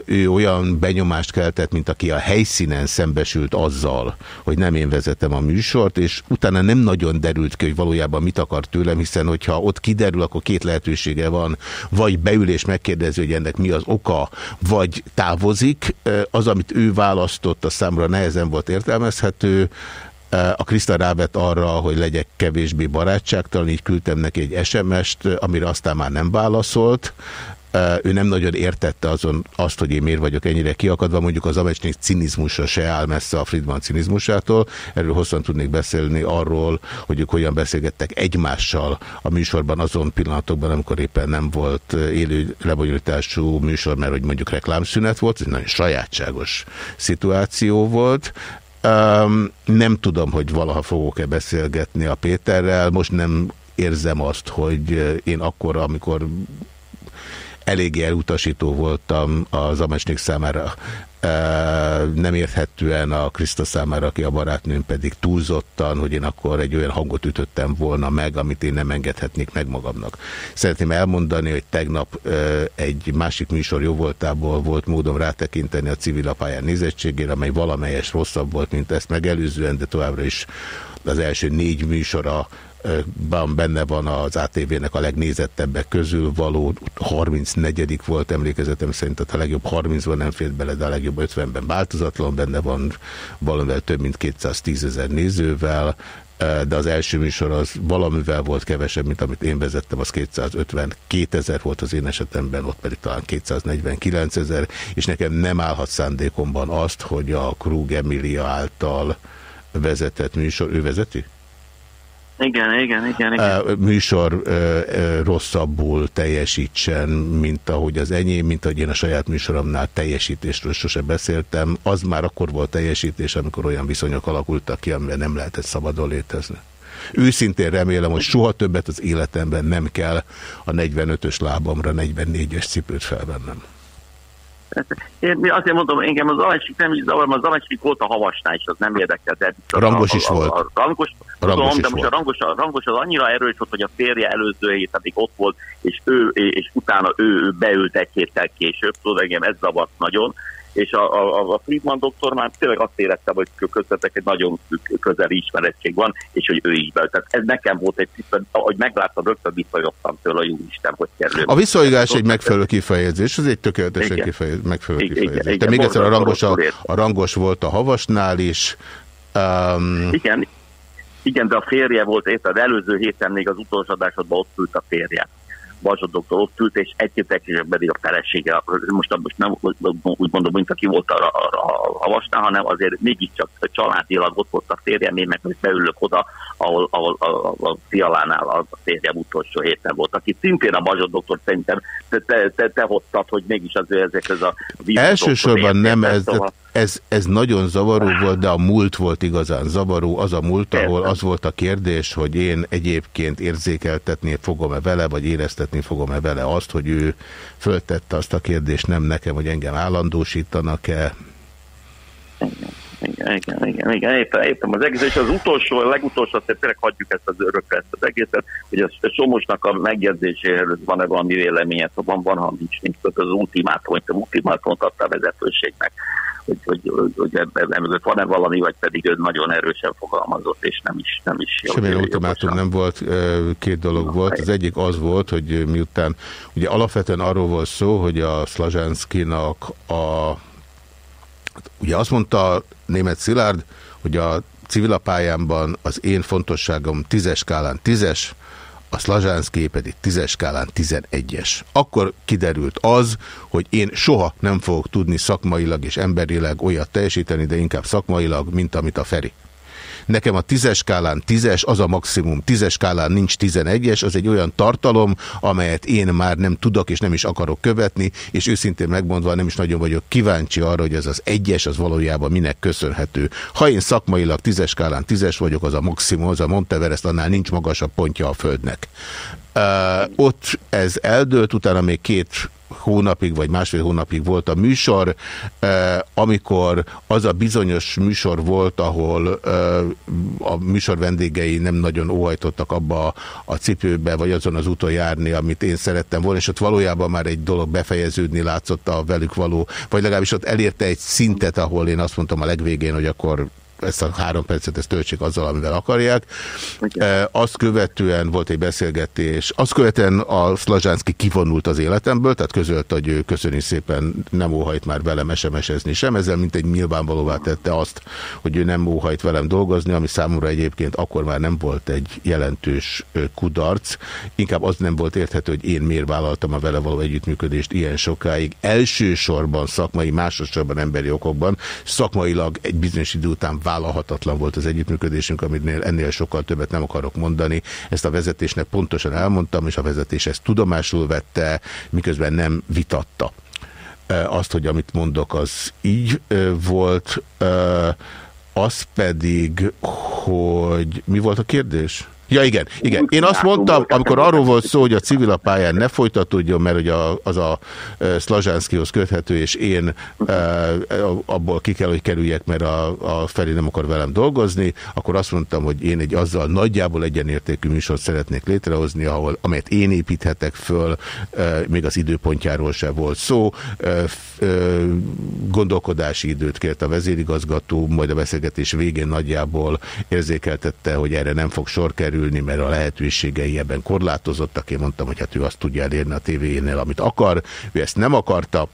ő olyan benyomást keltett, mint aki a helyszínen szembesült azzal, hogy nem én vezetem a műsort, és utána nem nagyon derült ki, hogy valójában mit akar tőlem, hiszen hogyha ott kiderül, akkor két lehetősége van, vagy beül és megkérdezi, hogy ennek mi az oka, vagy távozik. Az, amit ő választott, a számra nehezen volt értelmezhető, a Kriszta rávett arra, hogy legyek kevésbé barátságtalan, így küldtem neki egy SMS-t, amire aztán már nem válaszolt ő nem nagyon értette azon azt, hogy én miért vagyok ennyire kiakadva, mondjuk az Amecsnék cinizmusa se áll messze a Friedman cinizmusától. Erről hosszan tudnék beszélni arról, hogy ők hogyan beszélgettek egymással a műsorban azon pillanatokban, amikor éppen nem volt élő lebonyolítású műsor, mert hogy mondjuk reklámszünet volt, ez nagyon sajátságos szituáció volt. Um, nem tudom, hogy valaha fogok-e beszélgetni a Péterrel, most nem érzem azt, hogy én akkor, amikor eléggé elutasító voltam az Amesnik számára, nem érthetően a Kriszta számára, aki a barátnőm pedig túlzottan, hogy én akkor egy olyan hangot ütöttem volna meg, amit én nem engedhetnék meg magamnak. Szeretném elmondani, hogy tegnap egy másik műsor jó voltából volt módom rátekinteni a civil apályán nézettségére, amely valamelyes rosszabb volt, mint ezt megelőzően, de továbbra is az első négy műsora benne van az ATV-nek a legnézettebbek közül való 34 volt emlékezetem szerint, tehát a legjobb 30-ban nem fért bele, de a legjobb 50-ben változatlan benne van, valamivel több mint 210 ezer nézővel, de az első műsor az valamivel volt kevesebb, mint amit én vezettem, az 252 ezer volt az én esetemben, ott pedig talán 249 ezer, és nekem nem állhat szándékomban azt, hogy a Krug Emilia által vezetett műsor, ő vezeti? Igen, igen, igen. igen. műsor rosszabbul teljesítsen, mint ahogy az enyém, mint ahogy én a saját műsoromnál teljesítésről sose beszéltem. Az már akkor volt teljesítés, amikor olyan viszonyok alakultak ki, amivel nem lehetett szabadon létezni. Őszintén remélem, hogy soha többet az életemben nem kell a 45-ös lábamra 44-es cipőt felvennem. Én azért mondom, engem az Alesik nem is zavar, az Alesik volt a havasnál, és az nem érdekelt. A rangos is a, volt. A, a, rangos, a rangos tudom, de most a rangos, a rangos az annyira erős volt, hogy a férje előző hétig ott volt, és ő, és utána ő, ő beült egy héttel később, tudod, engem ez zavart nagyon, és a, a, a Friedman doktor már tényleg azt éreztem, hogy közvetek egy nagyon közeli ismerettség van, és hogy ő is be. Tehát ez nekem volt egy tiszta, ahogy megláttam, rögtön visszajogtam tőle, a jó Isten, hogy kerül. A visszajogás egy megfelelő kifejezés, ez egy tökéletesen kifejez, megfelelő igen, kifejezés. Igen, De még egyszer a rangos, a, a rangos volt a havasnál is. Um... Igen, igen, de a férje volt, érted, előző héten még az utolsó adásodban ott ült a férje. Balzsa doktor ott ült, és egy héttel később pedig a felesége, most, most nem úgy mondom, mint aki volt a, a, a havasnál, hanem azért mégiscsak családilag ott volt a férjem, én meg beülök oda, ahol, ahol a, a, a Fialánál a férjem utolsó héten volt, aki szintén a Balzsa doktor szerintem te, te, te, te hoztad, hogy mégis az ezek ez a Elsősorban nem ez, szóval ez, ez nagyon zavaró volt, de a múlt volt igazán zavaró. Az a múlt, ahol az volt a kérdés, hogy én egyébként érzékeltetni fogom-e vele, vagy éreztetni fogom-e vele azt, hogy ő föltette azt a kérdést nem nekem, hogy engem állandósítanak-e. Igen, igen, igen, igen, éppen, éppen az egész, és az utolsó, a legutolsó, tehát tényleg hagyjuk ezt az örökre, ezt az egészet, hogy a Somosnak a megjegyzéséhez van-e valami véleménye, van, van, ha nincs, nincs, az ultimátum, hogy az ultimátumot adta a vezetőségnek hogy, hogy, hogy, hogy ebben van-e valami, vagy pedig ő nagyon erősen fogalmazott, és nem is, nem is. Semmilyen ultimátum nem volt, két dolog Na, volt. Az egyik az volt, hogy miután ugye alapvetően arról volt szó, hogy a Szlazsánszkinak a ugye azt mondta német Szilárd, hogy a civilapályámban az én fontosságom tízes skálán tízes, a Szlazsánszké pedig 10-es skálán 11-es. Akkor kiderült az, hogy én soha nem fogok tudni szakmailag és emberileg olyat teljesíteni, de inkább szakmailag, mint amit a Feri. Nekem a tízes skálán tízes, az a maximum. Tízes skálán nincs tizenegyes, az egy olyan tartalom, amelyet én már nem tudok és nem is akarok követni, és őszintén megmondva nem is nagyon vagyok kíváncsi arra, hogy ez az egyes, az valójában minek köszönhető. Ha én szakmailag tízes skálán tízes vagyok, az a maximum, az a Monteverest, annál nincs magasabb pontja a Földnek. Uh, ott ez eldőlt, utána még két hónapig, vagy másfél hónapig volt a műsor, eh, amikor az a bizonyos műsor volt, ahol eh, a műsor vendégei nem nagyon óhajtottak abba a cipőbe, vagy azon az úton járni, amit én szerettem volna, és ott valójában már egy dolog befejeződni látszott a velük való, vagy legalábbis ott elérte egy szintet, ahol én azt mondtam a legvégén, hogy akkor ezt a három percet ezt töltsék azzal, amivel akarják. E, azt követően volt egy beszélgetés, azt követően a Szlazsánszki kivonult az életemből, tehát közölt, hogy ő köszöni szépen nem óhajt már velem SMS-ezni sem, ezzel mint egy nyilvánvalóvá tette azt, hogy ő nem óhajt velem dolgozni, ami számomra egyébként akkor már nem volt egy jelentős kudarc, inkább az nem volt érthető, hogy én miért vállaltam a vele való együttműködést ilyen sokáig. Elsősorban szakmai, másodszorban emberi okokban, szakmailag egy bizonyos idő után vállalhatatlan volt az együttműködésünk, aminél ennél sokkal többet nem akarok mondani. Ezt a vezetésnek pontosan elmondtam, és a vezetés ezt tudomásul vette, miközben nem vitatta. Azt, hogy amit mondok, az így volt, az pedig, hogy mi volt a kérdés? Ja, igen, igen. Én azt mondtam, amikor arról volt szó, hogy a civil a pályán ne folytatódjon, mert hogy a, az a Szlazsánszkihoz köthető, és én abból ki kell, hogy kerüljek, mert a, a Feri nem akar velem dolgozni, akkor azt mondtam, hogy én egy azzal nagyjából egyenértékű műsort szeretnék létrehozni, ahol, amelyet én építhetek föl, még az időpontjáról se volt szó. Gondolkodási időt kért a vezérigazgató, majd a beszélgetés végén nagyjából érzékeltette, hogy erre nem fog sor kerülni, kerülni, mert a lehetőségei ebben korlátozottak. Én mondtam, hogy hát ő azt tudja elérni a tévéjénél, amit akar. Ő ezt nem akarta.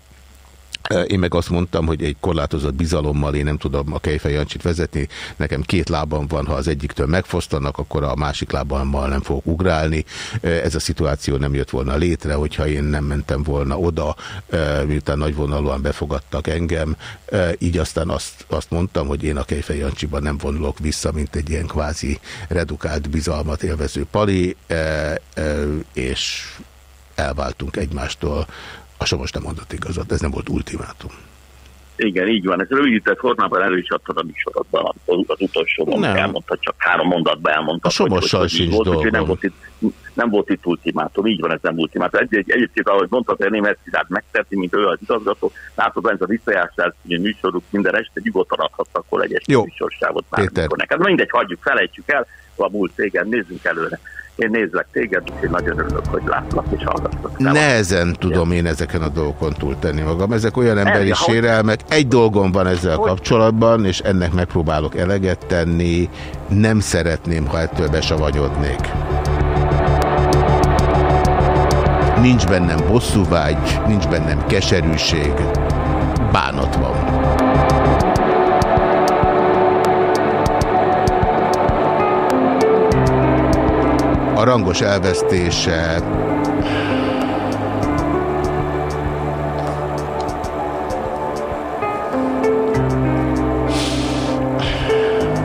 Én meg azt mondtam, hogy egy korlátozott bizalommal én nem tudom a Kejfej Jancsit vezetni. Nekem két lábam van, ha az egyiktől megfosztanak, akkor a másik lábammal nem fogok ugrálni. Ez a szituáció nem jött volna létre, hogyha én nem mentem volna oda, miután nagyvonalúan befogadtak engem. Így aztán azt, azt mondtam, hogy én a Kejfej Jancsiban nem vonulok vissza, mint egy ilyen kvázi redukált bizalmat élvező pali, és elváltunk egymástól a Somos nem mondott igazat, ez nem volt ultimátum. Igen, így van. Ez rövidített formában elő is adtad a műsorodban, az utolsó mondat elmondta, csak három mondatban elmondta. A Somossal hogy, sincs volt, dolgom. Nem volt, itt, nem volt itt ultimátum, így van, ez nem ultimátum. Egy, egy, egyébként, ahogy mondtad, hogy német Szilárd megteti, mint ő az igazgató, látod, ez a a műsoruk minden este nyugodtan adhattak akkor egy műsorsávot bármikor neked. Mindegy, hagyjuk, felejtsük el, a múlt cégen, nézzünk előre. Én nézlek téged, és én nagyon örülök, hogy látlak és hallgatlak. Nehezen tudom én ezeken a dolgokon túltenni magam. Ezek olyan emberi El, sérelmek. Egy dolgom van ezzel hogy? kapcsolatban, és ennek megpróbálok eleget tenni. Nem szeretném, ha ettől besavagyodnék. Nincs bennem bosszúvágy, nincs bennem keserűség. Bánat van. Rangos elvesztése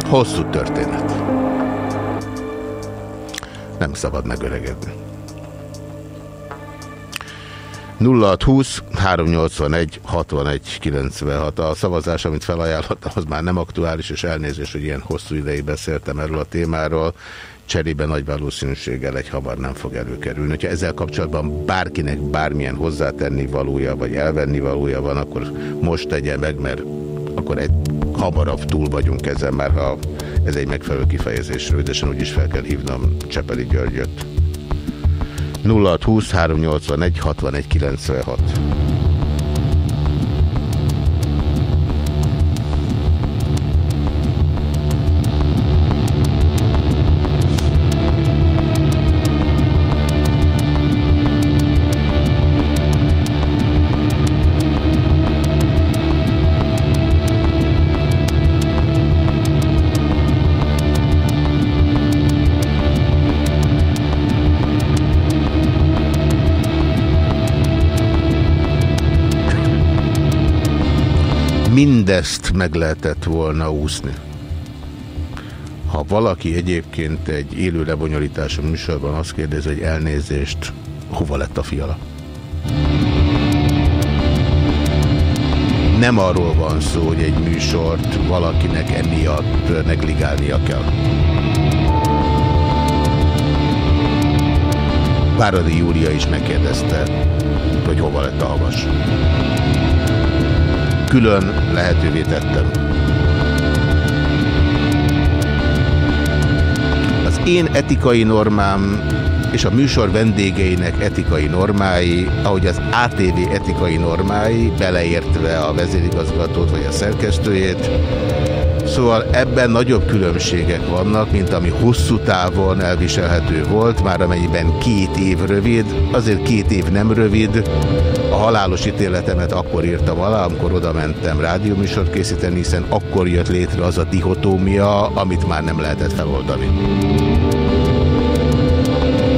hosszú történet. Nem szabad megöregedni. 0620 381 61 96. A szavazás, amit felajánlottam, az már nem aktuális, és elnézést, hogy ilyen hosszú ideig beszéltem erről a témáról cserébe nagy valószínűséggel egy havar nem fog előkerülni. Ha ezzel kapcsolatban bárkinek bármilyen hozzátenni valója, vagy elvenni valója van, akkor most tegye meg, mert akkor egy hamarabb túl vagyunk ezen, már ha ez egy megfelelő kifejezés, rövidesen úgyis fel kell hívnom Csepeli Györgyöt. 0620 381 61 96 Mindezt meg lehetett volna úszni. Ha valaki egyébként egy élő lebonyolítású műsorban azt kérdezi, hogy elnézést, hova lett a fiala? Nem arról van szó, hogy egy műsort valakinek emiatt negligálnia kell. Váradi Júlia is megkérdezte, hogy hova lett a havas. Külön lehetővé tettem. Az én etikai normám és a műsor vendégeinek etikai normái, ahogy az ATV etikai normái, beleértve a vezérigazgatót vagy a szerkesztőjét, Szóval ebben nagyobb különbségek vannak, mint ami hosszú távon elviselhető volt, már amennyiben két év rövid, azért két év nem rövid. A halálos ítéletemet akkor írtam alá, amikor oda mentem rádióműsort készíteni, hiszen akkor jött létre az a dihotómia, amit már nem lehetett feloldani.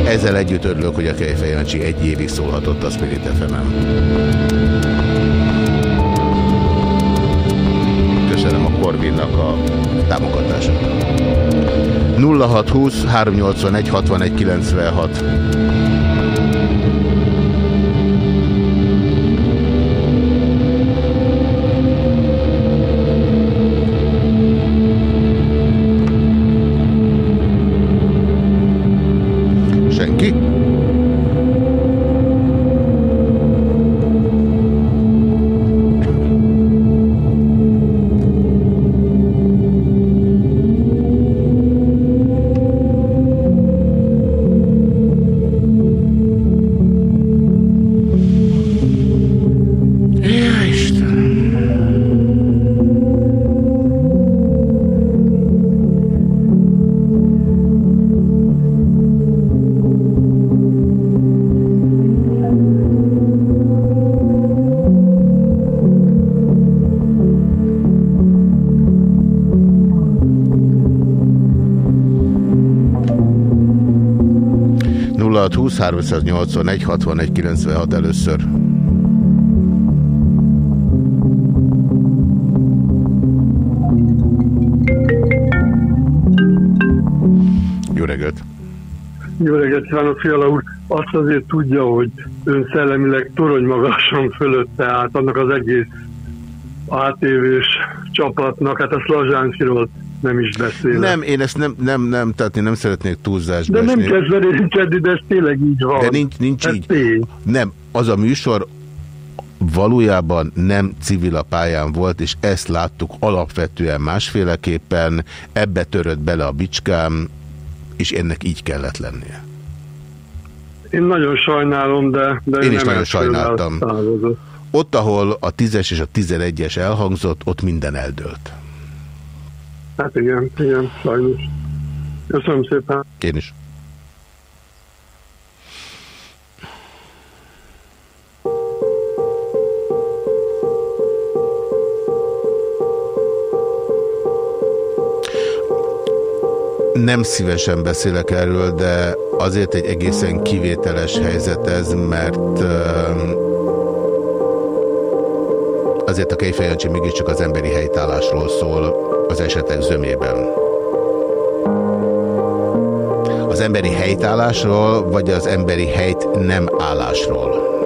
Ezzel együtt örülök, hogy a Kejfejancsi egy évig szólhatott a Spirit fm -en. Támogatását. 0620 381 61 96 381 61 96 először. Jó reggelt! Jó reggelt kívánok, Fiala úr! Azt azért tudja, hogy ön szellemileg torony magasan fölötte át annak az egész ATV-s csapatnak, hát a Szlazsánszkiról nem is beszélek. Nem, én ezt nem, nem, nem, tehát én nem szeretnék túlzásba De nem kezd velünk de ez tényleg így van. De nincs, nincs ez így. Tény. Nem, az a műsor valójában nem civil a pályán volt, és ezt láttuk alapvetően másféleképpen, ebbe törött bele a bicskám, és ennek így kellett lennie. Én nagyon sajnálom, de... de Én is nagyon sajnáltam. Ott, ahol a 10-es és a 11-es elhangzott, ott minden eldőlt. Hát igen, igen, sajnos. Köszönöm szépen. Én is. Nem szívesen beszélek erről, de azért egy egészen kivételes helyzet ez, mert azért a Kejfejancsi mégiscsak az emberi helytállásról szól az esetek zömében. Az emberi helytállásról, vagy az emberi helyt nem állásról.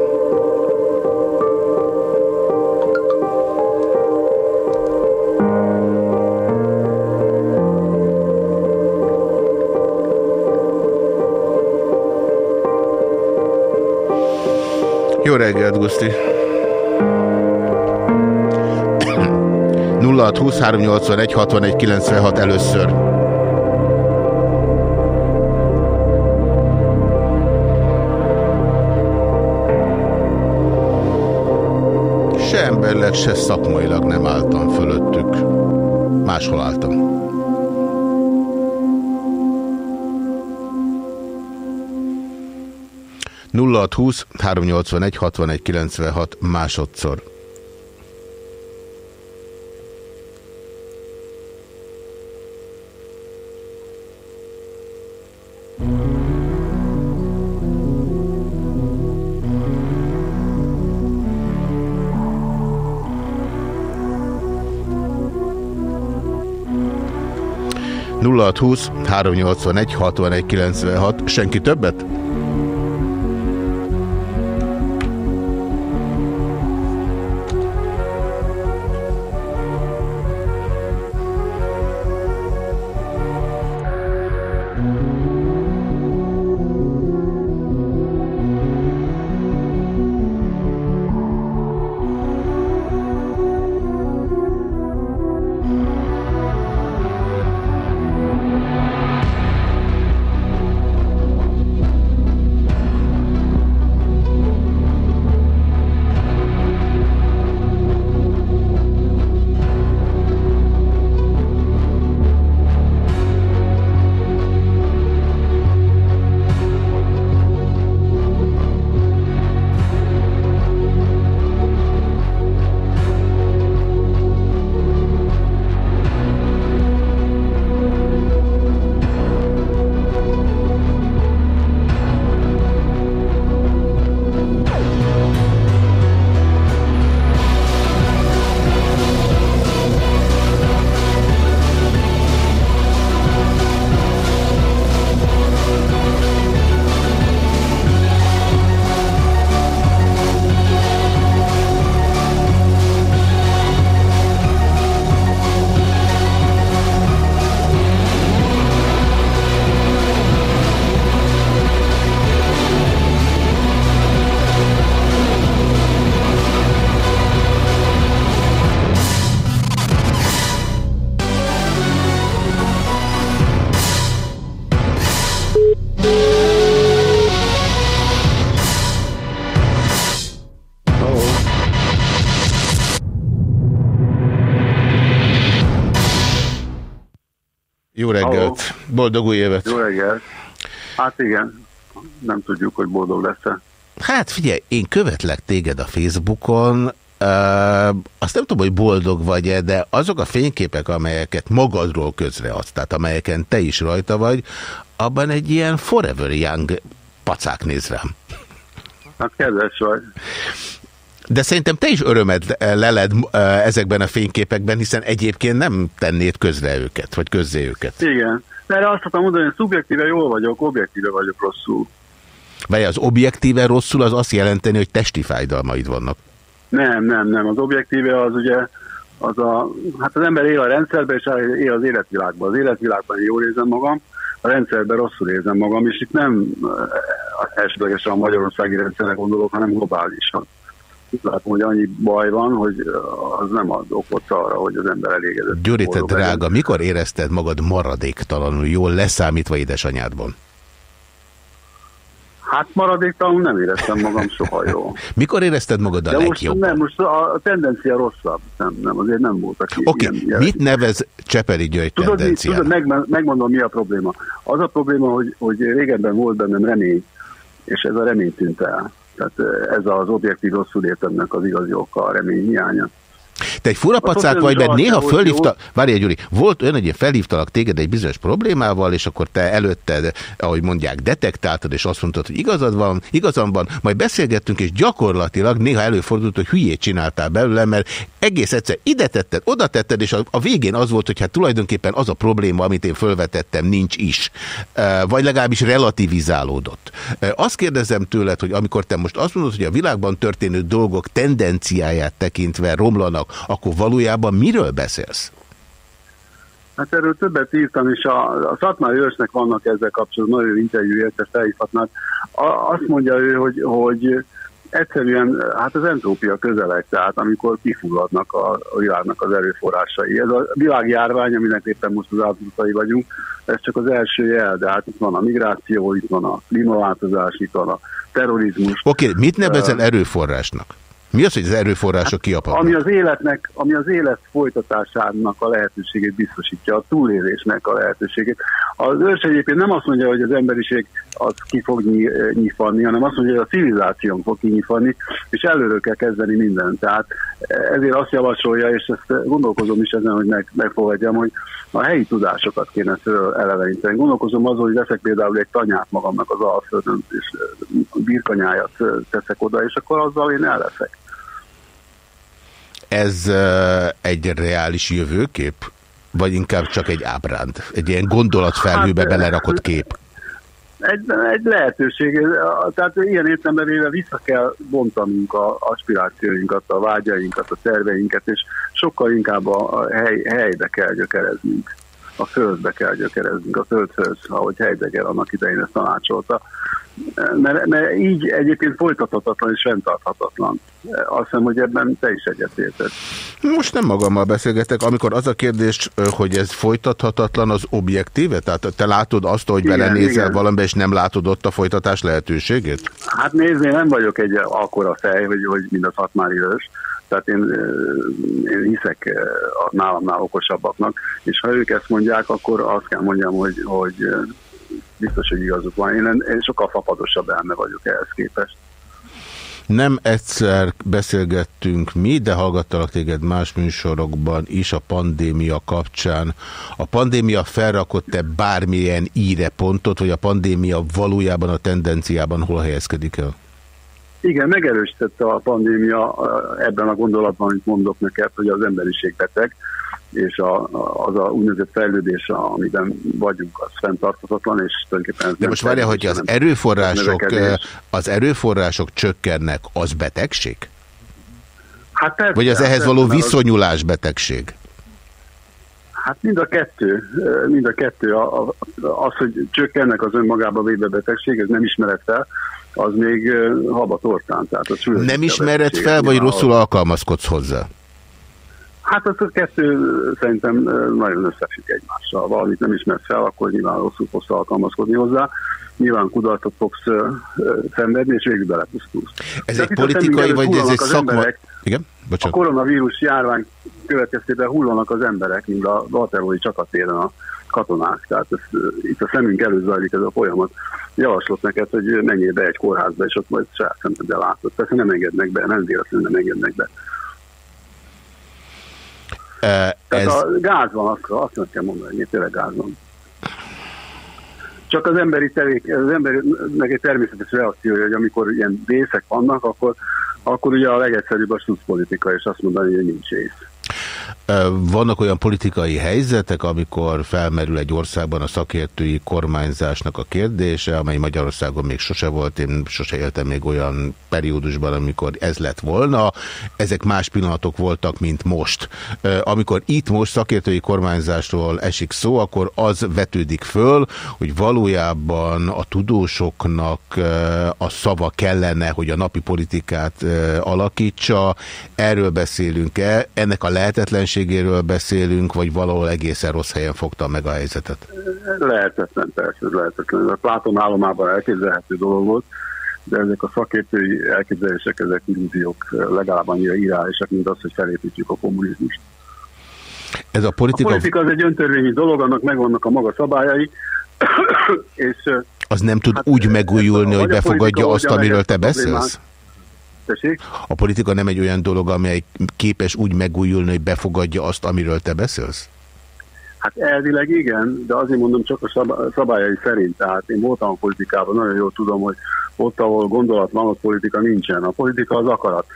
Jó reggelt, Guszti! 062381 61 96 először. Se emberleg, se szakmailag nem álltam fölöttük. Máshol álltam. nulla 381 61 96 másodszor. 0620 381 61 96. Senki többet? Boldog új évet! Jó reggelt! Hát igen, nem tudjuk, hogy boldog lesz-e. Hát figyelj, én követlek téged a Facebookon, Uh, azt nem tudom, hogy boldog vagy-e, de azok a fényképek, amelyeket magadról közreadsz, tehát amelyeken te is rajta vagy, abban egy ilyen forever young pacák néz rám. Hát kedves vagy. De szerintem te is örömet leled ezekben a fényképekben, hiszen egyébként nem tennéd közre őket, vagy közzé őket. Igen. Erre azt tudom mondani, hogy szubjektíve jól vagyok, objektíve vagyok rosszul. Vagy az objektíve rosszul az azt jelenteni, hogy testi fájdalmaid vannak. Nem, nem, nem. Az objektíve az ugye, az a, hát az ember él a rendszerben, és él az életvilágban. Az életvilágban jól érzem magam, a rendszerben rosszul érzem magam, és itt nem eh, esetlegesen a magyarországi rendszerre gondolok, hanem globálisan látom, hogy annyi baj van, hogy az nem ad okot arra, hogy az ember elégedett. Gyuri, te drága, mikor érezted magad maradéktalanul jól leszámítva édesanyádban? Hát maradéktalanul nem éreztem magam soha jól. [laughs] Mikor érezted magad a De legjobban? Most, nem, most a tendencia rosszabb. Nem, nem, azért nem voltak Oké, okay. mit nevez Csepeli György tudod, tendenciának? Tudod, meg, megmondom, mi a probléma. Az a probléma, hogy, hogy régebben volt bennem remény, és ez a remény tűnt el. Tehát ez az objektív rosszul értemnek az igazi oka, a remény hiánya. Te egy furapacák vagy, mert néha fölhívta, várjál Gyuri, volt olyan, hogy felhívtalak téged egy bizonyos problémával, és akkor te előtted, ahogy mondják, detektáltad, és azt mondtad, hogy igazad van, igazam van, majd beszélgettünk, és gyakorlatilag néha előfordult, hogy hülyét csináltál belőle, mert egész egyszer ide tetted, oda tetted, és a, a végén az volt, hogy hát tulajdonképpen az a probléma, amit én fölvetettem, nincs is. Vagy legalábbis relativizálódott. Azt kérdezem tőled, hogy amikor te most azt mondod, hogy a világban történő dolgok tendenciáját tekintve romlanak, akkor valójában miről beszélsz? Hát erről többet írtam, és a, a Szatmár Őrsnek vannak ezzel kapcsolatban nagyon interjúját, ezt felhívhatnak. Azt mondja ő, hogy, hogy egyszerűen hát az entrópia közeleg, tehát amikor kifulladnak a, a világnak az erőforrásai. Ez a világjárvány, aminek éppen most az áldozatai vagyunk, ez csak az első jel, de hát itt van a migráció, itt van a klímaváltozás, itt van a terrorizmus. Oké, okay, mit nevezel erőforrásnak? Mi az, hogy az erőforrások hát, kiapadnak? Ami az, életnek, ami az élet folytatásának a lehetőségét biztosítja, a túlélésnek a lehetőségét. Az ős egyébként nem azt mondja, hogy az emberiség az ki fog nyifanni, hanem azt mondja, hogy a civilizáción fog kinyifanni, és előről kell kezdeni mindent. Tehát ezért azt javasolja, és ezt gondolkozom is ezen, hogy meg, megfogadjam, hogy a helyi tudásokat kéne eleveníteni. Gondolkozom azon, hogy veszek például egy tanyát magamnak az alföldön, és birkanyájat teszek oda, és akkor azzal én elleszek. Ez egy reális jövőkép? Vagy inkább csak egy ábránd? Egy ilyen gondolatfelhőbe hát, belerakott kép? Egy, egy lehetőség. Tehát ilyen értelemben véve vissza kell bontanunk a aspirációinkat, a vágyainkat, a terveinket, és sokkal inkább a hely, helybe kell gyökereznünk a földbe kell gyökereznünk, a földhöz, ahogy Heidegger annak idején ezt tanácsolta. Mert, mert így egyébként folytathatatlan és fenntarthatatlan. Azt hiszem, hogy ebben te is egyetérted. Most nem magammal beszélgetek, amikor az a kérdés, hogy ez folytathatatlan, az objektíve? Tehát te látod azt, hogy igen, belenézel valamibe, és nem látod ott a folytatás lehetőségét? Hát nézd, én nem vagyok egy akkora fej, hogy, hogy mind a hatmár idős tehát én, én hiszek a nálamnál okosabbaknak, és ha ők ezt mondják, akkor azt kell mondjam, hogy, hogy biztos, hogy igazuk van. Én, én sokkal fapadosabb elme vagyok ehhez képest. Nem egyszer beszélgettünk mi, de hallgattalak téged más műsorokban is a pandémia kapcsán. A pandémia felrakott-e bármilyen íre pontot, vagy a pandémia valójában a tendenciában hol helyezkedik el? Igen, megerősítette a pandémia ebben a gondolatban, amit mondok neked, hogy az emberiség beteg, és a, az a úgynevezett fejlődés, amiben vagyunk, az fenntarthatatlan, és tulajdonképpen... Ez De most várja, hogy az erőforrások, az erőforrások csökkennek, az betegség? Hát persze, Vagy az ehhez való viszonyulás betegség? Hát mind a kettő, mind a kettő. Az, hogy csökkennek az önmagába védve betegség, ez nem ismeret fel, az még haba tortán. Tehát az nem ismered fel, vagy rosszul alkalmazkodsz hozzá? Hát az a kettő szerintem nagyon összefügg egymással. Valamit nem ismersz fel, akkor nyilván rosszul fogsz alkalmazkodni hozzá. Nyilván kudarcot fogsz szenvedni, és végül belepusztulsz. Ez Tehát egy politikai, vagy ez egy szakma... Emberek, Igen? Bocsánat. A koronavírus járvány következtében hullanak az emberek, mint a Waterloo-i csatatéren a katonák. Tehát ez, itt a szemünk előtt zajlik ez a folyamat. Javaslott neked, hogy menjél be egy kórházba, és ott majd saját szemeddel látod. Persze nem engednek be, nem véletlenül nem engednek be. Tehát ez... a gáz van, azt, azt nem kell mondani, hogy tényleg gáz van. Csak az emberi tevék, az embernek egy természetes reakciója, hogy amikor ilyen vészek vannak, akkor, akkor ugye a legegyszerűbb a politika, és azt mondani, hogy nincs ész. Vannak olyan politikai helyzetek, amikor felmerül egy országban a szakértői kormányzásnak a kérdése, amely Magyarországon még sose volt, én sose éltem még olyan periódusban, amikor ez lett volna. Ezek más pillanatok voltak, mint most. Amikor itt most szakértői kormányzásról esik szó, akkor az vetődik föl, hogy valójában a tudósoknak a szava kellene, hogy a napi politikát alakítsa. Erről beszélünk-e? Ennek a lehetetlenség lehetőségéről beszélünk, vagy valahol egészen rossz helyen fogta meg a helyzetet? Lehetetlen, persze, lehetetlen. A Pláton állomában elképzelhető dolog volt, de ezek a szakértői elképzelések, ezek illúziók legalább annyira irányosak, mint az, hogy felépítjük a kommunizmust. Ez a politika... A politika az egy öntörvényi dolog, annak megvannak a maga szabályai, [coughs] és... Az nem tud hát, úgy megújulni, hogy befogadja azt, amiről te beszélsz? Tessék? A politika nem egy olyan dolog, amely képes úgy megújulni, hogy befogadja azt, amiről te beszélsz? Hát elvileg igen, de azért mondom csak a szabályai szerint. Tehát én voltam a politikában, nagyon jól tudom, hogy ott, ahol gondolat van, ott politika nincsen. A politika az akarat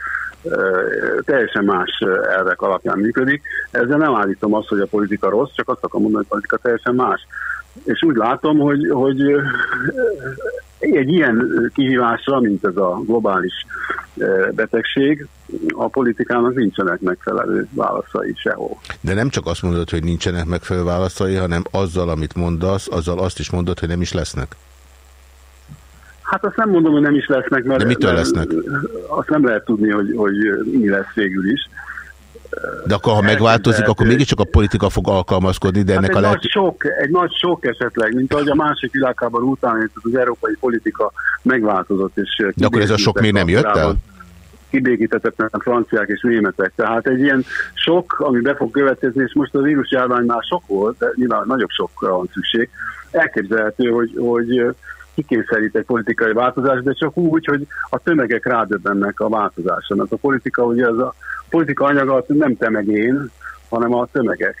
teljesen más elvek alapján működik. Ezzel nem állítom azt, hogy a politika rossz, csak azt akarom mondani, hogy a politika teljesen más. És úgy látom, hogy, hogy egy ilyen kihívásra, mint ez a globális betegség, a politikának nincsenek megfelelő válaszai sehol. De nem csak azt mondod, hogy nincsenek megfelelő válaszai, hanem azzal, amit mondasz, azzal azt is mondod, hogy nem is lesznek. Hát azt nem mondom, hogy nem is lesznek, mert, De mitől lesznek? azt nem lehet tudni, hogy, hogy mi lesz végül is. De akkor, ha megváltozik, akkor mégiscsak a politika fog alkalmazkodni, de hát ennek egy a lehet... Nagy sok, egy nagy sok esetleg, mint ahogy a másik világában után az európai politika megváltozott. És de akkor ez a sok még nem jött el? kibékítettek a franciák és németek. Tehát egy ilyen sok, ami be fog következni, és most a vírusjárvány már sok volt, de nyilván nagyobb sokra van szükség. Elképzelhető, hogy, hogy kikényszerít egy politikai változás, de csak úgy, hogy a tömegek rádöbbennek a változásra. Mert a politika, ugye az a politika anyaga nem te meg én, hanem a tömegek.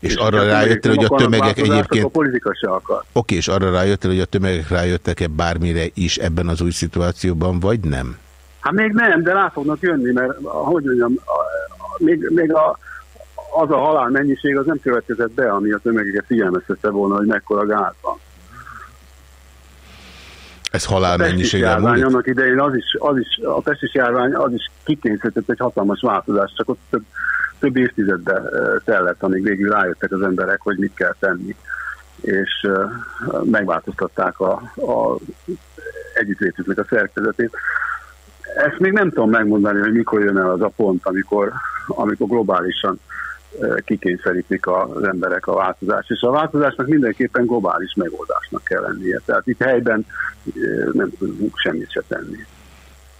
És, és arra rájöttél, hogy a tömegek egyébként... A politika se akar. Oké, és arra rájöttél, hogy a tömegek rájöttek-e bármire is ebben az új szituációban, vagy nem? Hát még nem, de rá fognak jönni, mert hogy mondjam, még, még a, az a halál mennyiség az nem következett be, ami a tömegeket figyelmeztette volna, hogy mekkora gáz van. Ez halálmennyiség járvány annak idején az is, az is, a pestis járvány az is kikényszerített egy hatalmas változást, csak ott több, több évtizedbe tellett, amíg végül rájöttek az emberek, hogy mit kell tenni és megváltoztatták a, a együttlétüknek a szerkezetét. Ezt még nem tudom megmondani, hogy mikor jön el az a pont, amikor, amikor globálisan kikényszerítik az emberek a változást. És a változásnak mindenképpen globális megoldásnak kell lennie. Tehát itt helyben nem tudunk semmit se tenni.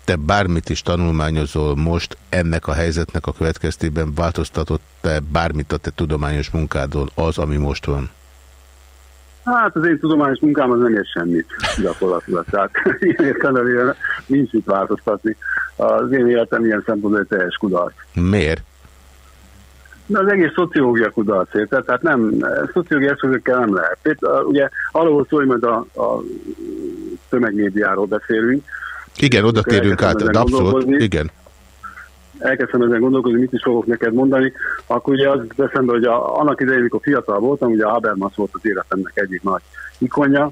Te bármit is tanulmányozol most, ennek a helyzetnek a következtében változtatott-e bármit a te tudományos munkádon az, ami most van? Hát az én tudományos munkám az nem ér semmit gyakorlatilag. Tehát [laughs] ilyen értelemben nincs mit változtatni. Az én életem ilyen szempontból egy teljes kudarc. Miért? De az egész szociológia kudarc, érted? Tehát nem, szociológiai eszközökkel nem lehet. Ugye arról szól, hogy majd a, a tömegmédiáról beszélünk. Igen, oda térünk át, de abszolút, igen elkezdtem ezen gondolkozni, mit is fogok neked mondani, akkor ugye az eszembe, hogy a, annak idején, amikor fiatal voltam, ugye a Habermas volt az életemnek egyik nagy ikonja,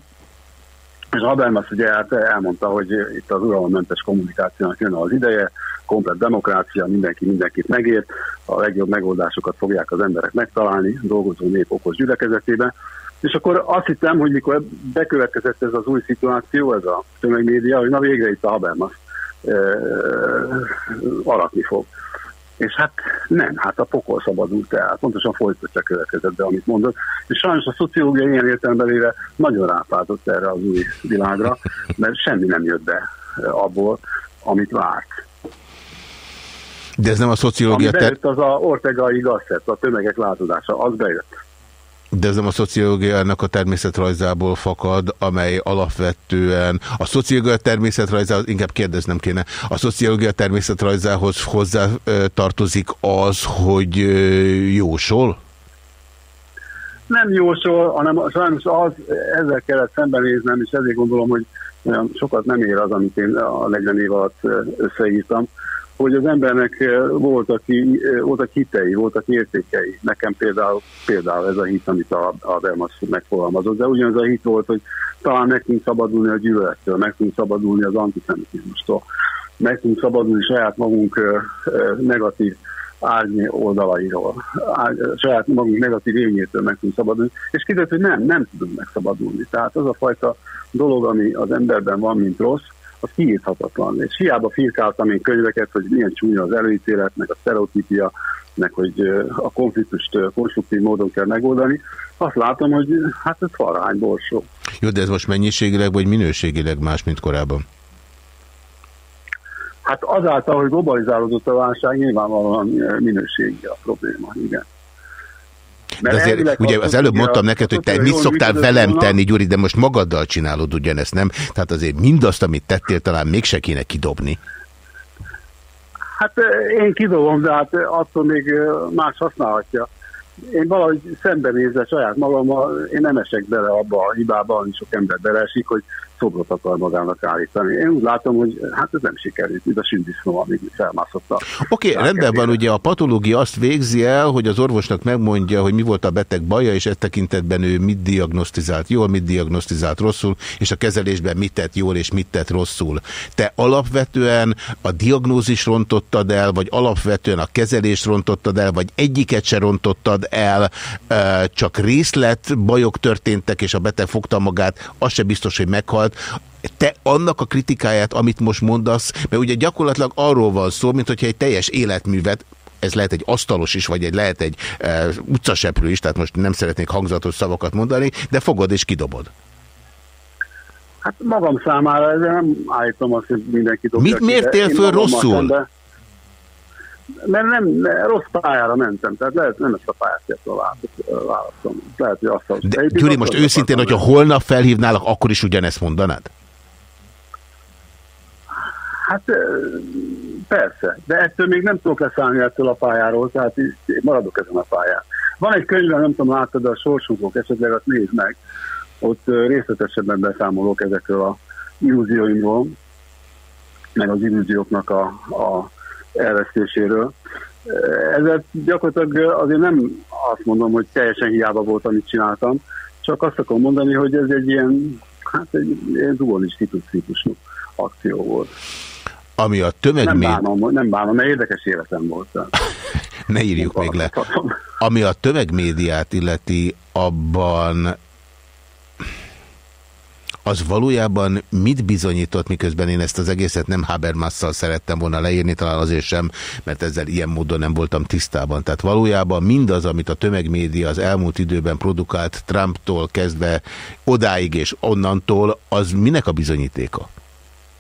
és Habermas ugye hát elmondta, hogy itt az uralommentes kommunikációnak jön az ideje, komplet demokrácia, mindenki mindenkit megért, a legjobb megoldásokat fogják az emberek megtalálni, dolgozó nép okos gyülekezetében. És akkor azt hittem, hogy mikor bekövetkezett ez az új szituáció, ez a tömegmédia, hogy na végre itt a Habermas aratni fog. És hát nem, hát a pokol szabadult el. Pontosan folytatja következett be, amit mondott. És sajnos a szociológia ilyen értelemben nagyon ráfázott erre az új világra, mert semmi nem jött be abból, amit várt. De ez nem a szociológia... Ami bejött, az a Ortegai Gasset, a tömegek látodása, az bejött. De ez nem a szociológia ennek a természetrajzából fakad, amely alapvetően a szociológia természetrajzához, inkább kérdeznem kéne, a szociológia természetrajzához hozzá tartozik az, hogy jósol? Nem jósol, hanem sajnos az, ezzel kellett szembenéznem, és ezért gondolom, hogy sokat nem ér az, amit én a 40 év alatt összeírtam hogy az embernek eh, voltak, eh, voltak hitei, voltak értékei. Nekem például, például ez a hit, amit a, a Belmas megfogalmazott, de ugyanaz a hit volt, hogy talán meg tudunk szabadulni a gyűlölettől, meg tudunk szabadulni az antiszemitizmustól, meg tudunk szabadulni saját magunk eh, negatív árny oldalairól, saját magunk negatív élményétől meg tudunk szabadulni, és kiderült, hogy nem, nem tudunk megszabadulni. Tehát az a fajta dolog, ami az emberben van, mint rossz, az kiírhatatlan. És hiába firkáltam én könyveket, hogy milyen csúnya az előítélet, meg a sztereotípia, meg hogy a konfliktust konstruktív módon kell megoldani, azt látom, hogy hát ez farány, borsó. Jó, de ez most mennyiségileg vagy minőségileg más, mint korábban? Hát azáltal, hogy globalizálódott a válság, nyilvánvalóan minőségi a probléma, igen. De azért, ugye az előbb mondtam neked, hogy te mit szoktál velem tenni, Gyuri, de most magaddal csinálod ugyanezt, nem? Tehát azért mindazt, amit tettél, talán mégse kéne kidobni. Hát én kidobom, de hát attól még más használhatja. Én valahogy szembenézve saját magammal, én nem esek bele abba a hibába, ami sok ember beleesik, hogy szobrot akar magának állítani. Én úgy látom, hogy hát ez nem sikerült, mint a sündisznó, amíg felmászott Oké, okay, rendben van, ugye a patológia azt végzi el, hogy az orvosnak megmondja, hogy mi volt a beteg baja, és ezt tekintetben ő mit diagnosztizált jól, mit diagnosztizált rosszul, és a kezelésben mit tett jól, és mit tett rosszul. Te alapvetően a diagnózis rontottad el, vagy alapvetően a kezelés rontottad el, vagy egyiket se rontottad el, csak részlet bajok történtek, és a beteg fogta magát, az se biztos, hogy meghalt, volt, te annak a kritikáját, amit most mondasz, mert ugye gyakorlatilag arról van szó, mint hogyha egy teljes életművet, ez lehet egy asztalos is, vagy egy, lehet egy e, utcaseprő is, tehát most nem szeretnék hangzatos szavakat mondani, de fogod és kidobod. Hát magam számára nem állítom azt, hogy mindenki dobja Mit mértél föl rosszul? De mert nem, nem, rossz pályára mentem, tehát lehet nem ezt a pályát kell választom. Lehet, hogy azt az. De, Gyuri, most őszintén, hogyha holnap felhívnálak, akkor is ugyanezt mondanád? Hát persze, de ettől még nem tudok leszállni ettől a pályáról, tehát maradok ezen a pályán. Van egy könyv, nem tudom, láttad, a sorsunkok, esetleg azt nézd meg. Ott részletesebben beszámolok ezekről a illúzióimról, meg az illúzióknak a, a elvesztéséről. Ezzel gyakorlatilag azért nem azt mondom, hogy teljesen hiába volt, amit csináltam, csak azt akarom mondani, hogy ez egy ilyen, hát egy ilyen dualisztikus típusú akció volt. Ami a tömeg... Nem bánom, nem bánom, mert érdekes életem volt. [laughs] ne írjuk még le. Ami a tömegmédiát illeti, abban az valójában mit bizonyított, miközben én ezt az egészet nem Habermasszal szerettem volna leírni, talán azért sem, mert ezzel ilyen módon nem voltam tisztában. Tehát valójában mindaz, amit a tömegmédia az elmúlt időben produkált Trumptól kezdve odáig és onnantól, az minek a bizonyítéka?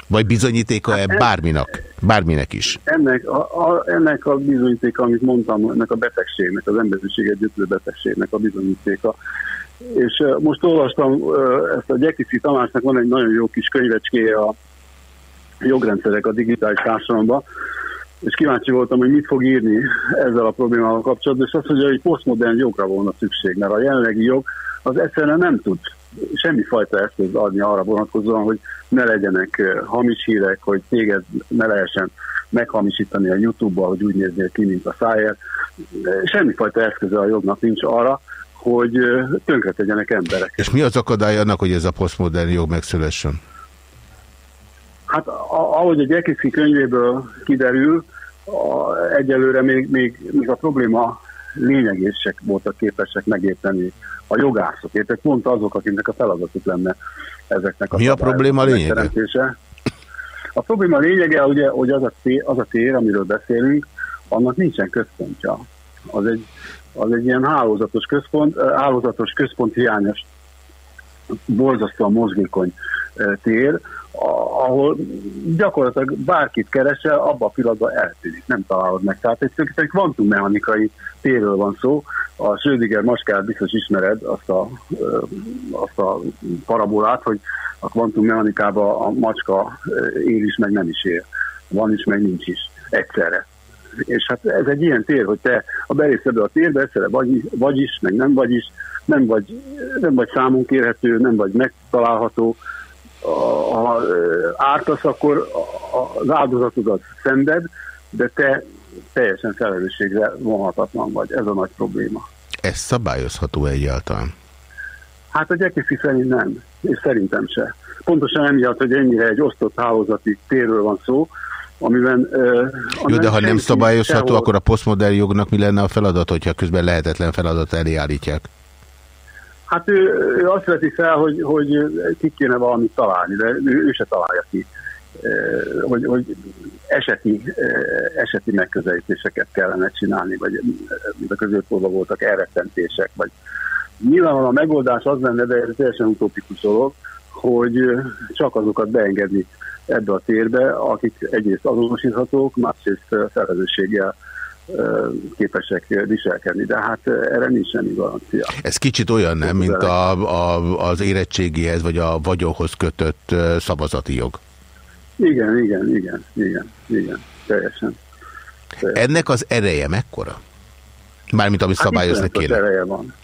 Vagy bizonyítéka-e hát bárminak? Bárminek is? Ennek a, a, ennek a bizonyítéka, amit mondtam, ennek a betegségnek, az emberiséget gyűjtő betegségnek a bizonyítéka. És most olvastam ezt a Gyekiszi Tamásnak van egy nagyon jó kis könyvecskéje a jogrendszerek a digitális társadalomban, és kíváncsi voltam, hogy mit fog írni ezzel a problémával kapcsolatban, és azt mondja, hogy posztmodern jogra volna szükség, mert a jelenlegi jog az egyszerűen nem tud semmifajta eszköz adni arra vonatkozóan, hogy ne legyenek hamis hírek, hogy téged ne lehessen meghamisítani a YouTube-ba, hogy úgy nézzél ki, mint a szájér. Semmifajta eszköze a jognak nincs arra, hogy tönkre tegyenek emberek. És mi az akadály annak, hogy ez a posztmodern jog megszülessen? Hát ahogy a Gyekiszi könyvéből kiderül, a, egyelőre még, még, még a probléma lényegések voltak képesek megérteni a jogászok, értek pont azok, akiknek a feladatuk lenne ezeknek a Mi a probléma lényege? A probléma lényege, ugye, hogy az a, tér, az a tér, amiről beszélünk, annak nincsen központja. Az egy, az egy ilyen hálózatos központ, hálózatos központ hiányos, borzasztóan mozgékony tér, ahol gyakorlatilag bárkit keresel, abban a pillanatban eltűnik, nem találod meg. Tehát egy, egy kvantummechanikai térről van szó. A Schrödinger maskát biztos ismered, azt a, azt a parabolát, hogy a kvantummechanikában a macska él is, meg nem is él. Van is, meg nincs is. Egyszerre. És hát ez egy ilyen tér, hogy te a belész ebbe a térbe, egyszerre vagy, vagy is, meg nem vagy is, nem vagy, nem vagy számunk kérhető, nem vagy megtalálható, ha ártasz, akkor az áldozatod az szenved, de te teljesen felelősségre vonhatatlan vagy. Ez a nagy probléma. Ez szabályozható egyáltalán? Hát a Gyekiszi szerint nem, és szerintem se. Pontosan emiatt, hogy ennyire egy osztott hálózati térről van szó, amiben... Jó, de ha nem szabályozható, sehol... akkor a posztmodern jognak mi lenne a feladat, hogyha közben lehetetlen feladat elé állítják? Hát ő, ő azt veti fel, hogy, hogy ki kéne valamit találni, de ő, ő se találja ki. Hogy, hogy eseti, eseti megközelítéseket kellene csinálni, vagy mint a középkorban voltak elrettentések, vagy nyilvánvalóan a megoldás az lenne, de ez teljesen utopikus dolog, hogy csak azokat beengedni ebbe a térbe, akik egyrészt azonosíthatók, másrészt felelősséggel képesek viselkedni, de hát erre nincs semmi garancia. Ez kicsit olyan nem, mint a, a, az érettségihez vagy a vagyonhoz kötött szavazati jog. Igen, igen, igen, igen, igen, teljesen. teljesen. Ennek az ereje mekkora? Mármint amit hát szabályozni kéne. ereje van.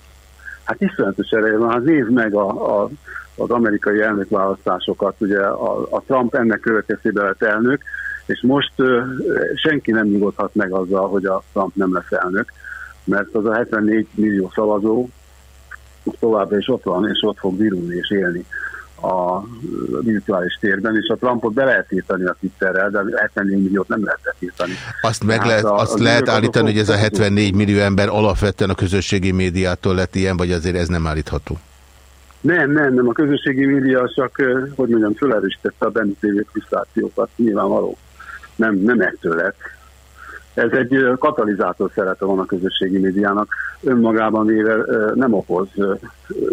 Hát iszonyatos ereje van. Hát nézd meg a, a, az amerikai elnökválasztásokat, ugye a, a Trump ennek következtében lett elnök, és most uh, senki nem nyugodhat meg azzal, hogy a Trump nem lesz elnök, mert az a 74 millió szavazó továbbra is ott van, és ott fog virulni és élni a virtuális térben, és a Trumpot be lehet írtani a Twitterrel, de a 74 milliót nem lehet írtani. Azt, meg lehet, a, azt lehet állítani, hogy ez a 74 millió ember alapvetően a közösségi médiától lett ilyen, vagy azért ez nem állítható? Nem, nem, nem. A közösségi média csak, hogy mondjam, felerősítette a bennük lévő frusztrációkat, nyilvánvaló nem, nem ettől lett. Ez egy katalizátor szerepe van a közösségi médiának. Önmagában véve nem okoz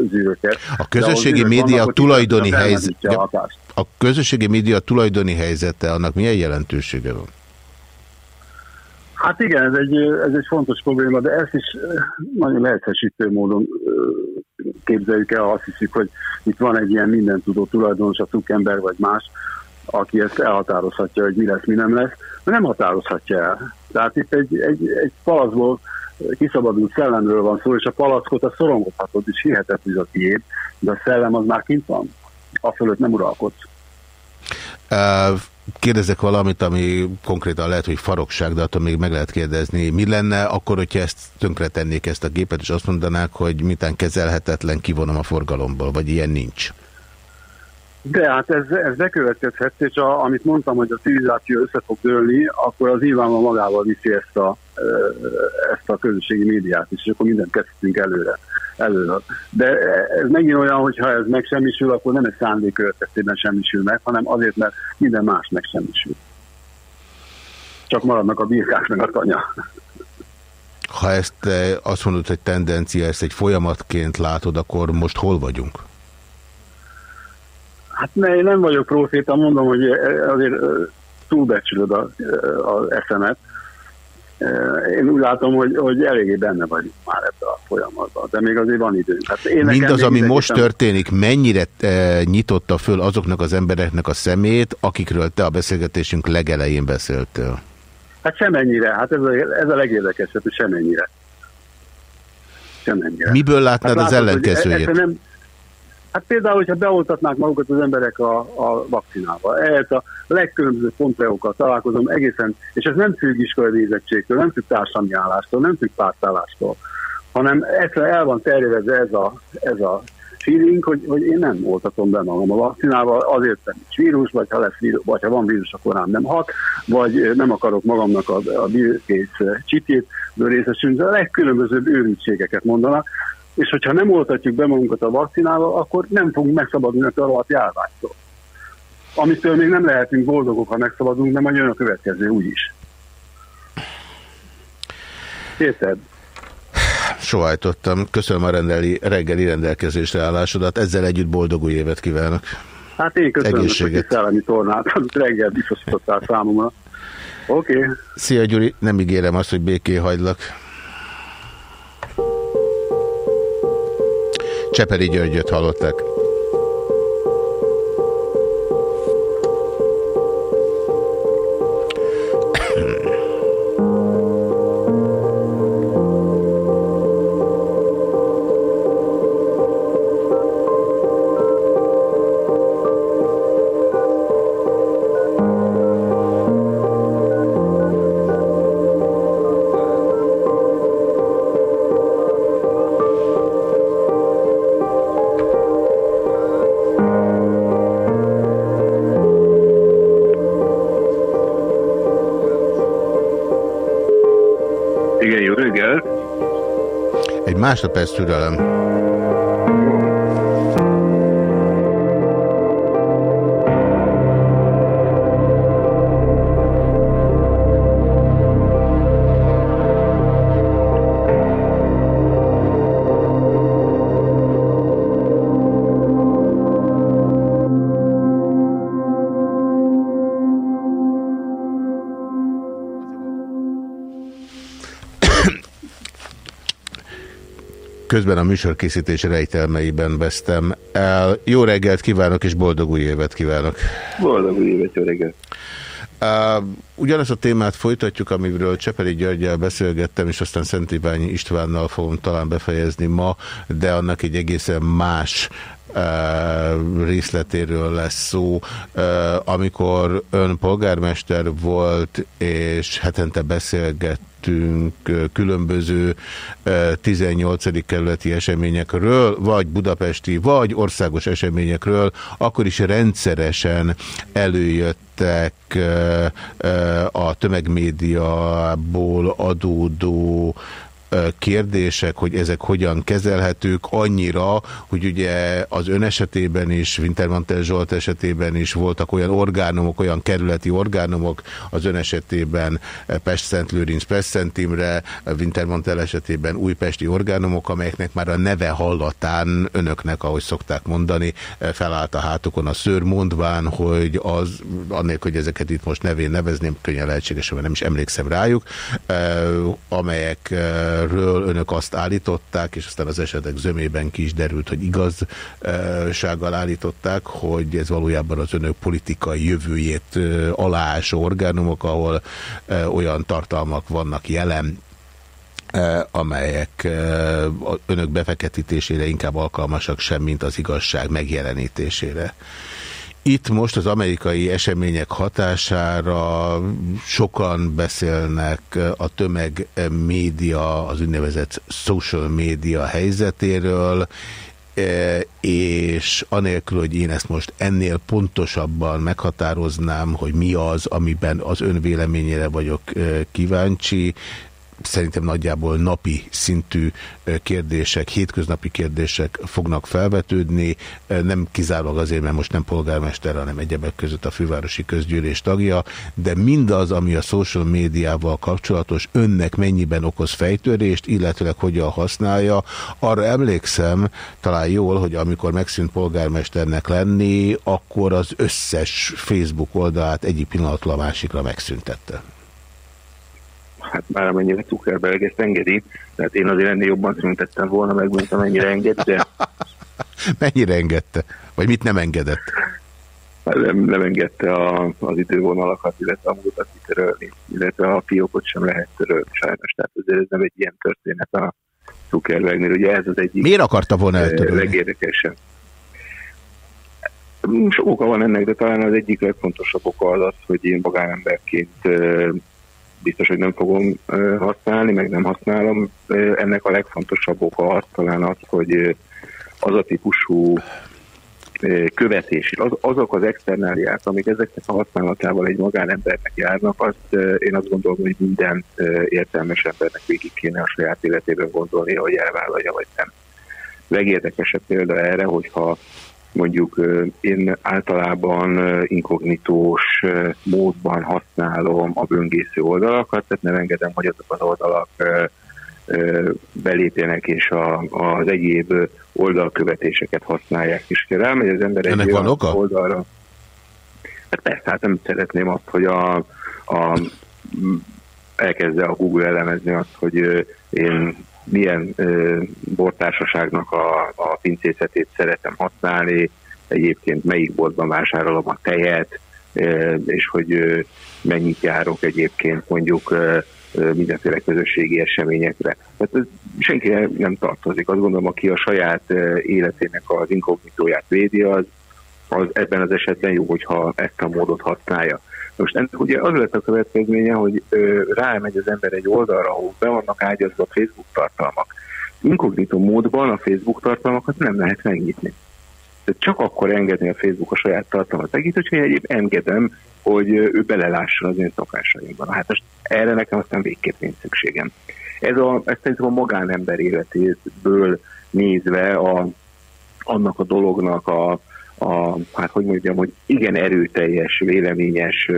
zűröket. A közösségi média tulajdoni helyzet... A, a közösségi média tulajdoni helyzete, annak milyen jelentősége van? Hát igen, ez egy, ez egy fontos probléma, de ezt is nagyon lehetősítő módon képzeljük el, azt hiszük, hogy itt van egy ilyen mindentudó tulajdonos, a ember vagy más, aki ezt elhatározhatja, hogy mi lesz, mi nem lesz, de nem határozhatja el. Tehát itt egy, egy, egy palacból kiszabadult szellemről van szó, és a palackot a szorongathatod, és hihetett, hogy a tiéd, de a szellem az már kint van. A fölött nem uralkodsz. Uh, kérdezek valamit, ami konkrétan lehet, hogy farokság, de attól még meg lehet kérdezni. Mi lenne akkor, hogyha ezt tönkretennék ezt a gépet, és azt mondanák, hogy mitán kezelhetetlen kivonom a forgalomból, vagy ilyen nincs? De hát ez, ez bekövetkezhet, és a, amit mondtam, hogy a civilizáció össze fog dőlni, akkor az nyilvánvalóan magával viszi ezt a, ezt a közösségi médiát is, és akkor mindent kezdtünk előre. Előre. De ez megint olyan, hogy ha ez megsemmisül, akkor nem egy szándék következtében semmisül meg, hanem azért, mert minden más megsemmisül. Csak maradnak a birkák meg a tanya. Ha ezt azt mondod, hogy tendencia, ezt egy folyamatként látod, akkor most hol vagyunk? Hát ne, én nem vagyok proféta, mondom, hogy azért túlbecsülöd az eszemet. Én úgy látom, hogy, hogy eléggé benne vagyunk már ebben a folyamatban, de még azért van időnk. Hát én Mindaz, ami most történik, mennyire e, nyitotta föl azoknak az embereknek a szemét, akikről te a beszélgetésünk legelején beszéltél? Hát semennyire, hát ez a, ez a legérdekesebb, hogy semennyire. Semennyire. Miből látnád hát az ellenkezőjét? E- nem, Hát például, hogyha beoltatnák magukat az emberek a, a vakcinába, ehhez a legkülönbözőbb pontreókkal találkozom egészen, és ez nem függ iskolai nézettségtől, nem függ társadalmi állástól, nem függ pártállástól, hanem egyszerűen el van terjedve ez a, ez a feeling, hogy, hogy én nem oltatom be magam a vakcinával, azért nem nincs vírus, vagy ha, lesz vírus, vagy ha van vírus, akkor rám nem hat, vagy nem akarok magamnak a, a bírkész csipjét részesülni. A legkülönbözőbb őrültségeket mondanak, és hogyha nem oltatjuk be magunkat a vakcinával, akkor nem fogunk megszabadulni a alatt járványtól. Amitől még nem lehetünk boldogok, ha megszabadulunk, de majd jön a következő úgyis. Érted? Sohajtottam. Köszönöm a rendeli, reggeli rendelkezésre állásodat. Ezzel együtt boldog új évet kívánok. Hát én köszönöm, Egészséget. hogy szellemi tornát, amit reggel biztosítottál számomra. Oké. Okay. Szia Gyuri, nem ígérem azt, hogy béké hagylak. Cseperi Györgyöt hallották. Másodperc türelem. Közben a műsorkészítés rejtelmeiben vesztem el. Jó reggelt kívánok, és boldog új évet kívánok! Boldog új évet, jó reggelt! Uh, ugyanazt a témát folytatjuk, amiről Csepeli Györgyel beszélgettem, és aztán Szent Iványi Istvánnal fogom talán befejezni ma, de annak egy egészen más részletéről lesz szó. Amikor ön polgármester volt, és hetente beszélgett beszélgettünk különböző 18. kerületi eseményekről, vagy budapesti, vagy országos eseményekről, akkor is rendszeresen előjöttek a tömegmédiából adódó kérdések, hogy ezek hogyan kezelhetők, annyira, hogy ugye az ön esetében is, Wintermantel Zsolt esetében is voltak olyan orgánumok, olyan kerületi orgánumok, az ön esetében Pest-Szent Imre, Wintermantel esetében újpesti orgánumok, amelyeknek már a neve hallatán önöknek, ahogy szokták mondani, felállt a hátukon a szőr, mondván, hogy az, annélkül, hogy ezeket itt most nevén nevezném, könnyen lehetséges, mert nem is emlékszem rájuk, amelyek ről önök azt állították, és aztán az esetek zömében ki is derült, hogy igazsággal állították, hogy ez valójában az önök politikai jövőjét aláásó orgánumok, ahol olyan tartalmak vannak jelen, amelyek önök befeketítésére inkább alkalmasak sem, mint az igazság megjelenítésére. Itt most az amerikai események hatására sokan beszélnek a tömegmédia, az úgynevezett social média helyzetéről, e, és anélkül, hogy én ezt most ennél pontosabban meghatároznám, hogy mi az, amiben az ön véleményére vagyok e, kíváncsi, szerintem nagyjából napi szintű kérdések, hétköznapi kérdések fognak felvetődni, nem kizárólag azért, mert most nem polgármester, hanem egyebek között a fővárosi közgyűlés tagja, de mindaz, ami a social médiával kapcsolatos, önnek mennyiben okoz fejtörést, illetőleg hogyan használja. Arra emlékszem talán jól, hogy amikor megszűnt polgármesternek lenni, akkor az összes Facebook oldalát egyik pillanatlan a másikra megszüntette hát már amennyire Zuckerberg ezt engedi, tehát én azért ennél jobban szüntettem volna meg, mint amennyire enged, de... [laughs] mennyire engedte? Vagy mit nem engedett? Hát nem, nem engedte a, az idővonalakat, illetve a múltat kitörölni, illetve a fiókot sem lehet törölni sajnos, tehát azért ez nem egy ilyen történet a Zuckerbergnél, ugye ez az egyik... Miért akarta volna eltörölni? Legérdekesebb. Sok oka van ennek, de talán az egyik legfontosabb oka az az, hogy én magánemberként biztos, hogy nem fogom használni, meg nem használom. Ennek a legfontosabb oka az talán az, hogy az a típusú követés, az, azok az externáliák, amik ezeknek a használatával egy magánembernek járnak, azt én azt gondolom, hogy minden értelmes embernek végig kéne a saját életében gondolni, hogy elvállalja vagy nem. Legérdekesebb példa erre, hogyha mondjuk én általában inkognitós módban használom a böngésző oldalakat, tehát nem engedem, hogy azok az oldalak belépjenek és a, az egyéb oldalkövetéseket használják. És ha rámegy az ember egy van oka? oldalra, hát persze, hát nem szeretném azt, hogy a, a elkezdje a Google elemezni azt, hogy én milyen ö, bortársaságnak a, a pincészetét szeretem használni, egyébként melyik boltban vásárolom a tejet, ö, és hogy ö, mennyit járok egyébként mondjuk ö, mindenféle közösségi eseményekre. Tehát ez senki nem tartozik. Azt gondolom, aki a saját életének az inkognitóját védi, az, az ebben az esetben jó, hogyha ezt a módot használja. Most ennek ugye az lett a következménye, hogy rámegy az ember egy oldalra, ahol be vannak ágyazva Facebook tartalmak. Inkognitó módban a Facebook tartalmakat nem lehet megnyitni. Tehát csak akkor engedni a Facebook a saját tartalmat megnyitni, hogyha egyéb engedem, hogy ő belelásson az én szokásaimban. Hát most erre nekem aztán végképp nincs szükségem. Ez, a, ez szerintem a magánember életéből nézve a, annak a dolognak a, a, hát hogy mondjam, hogy igen erőteljes, véleményes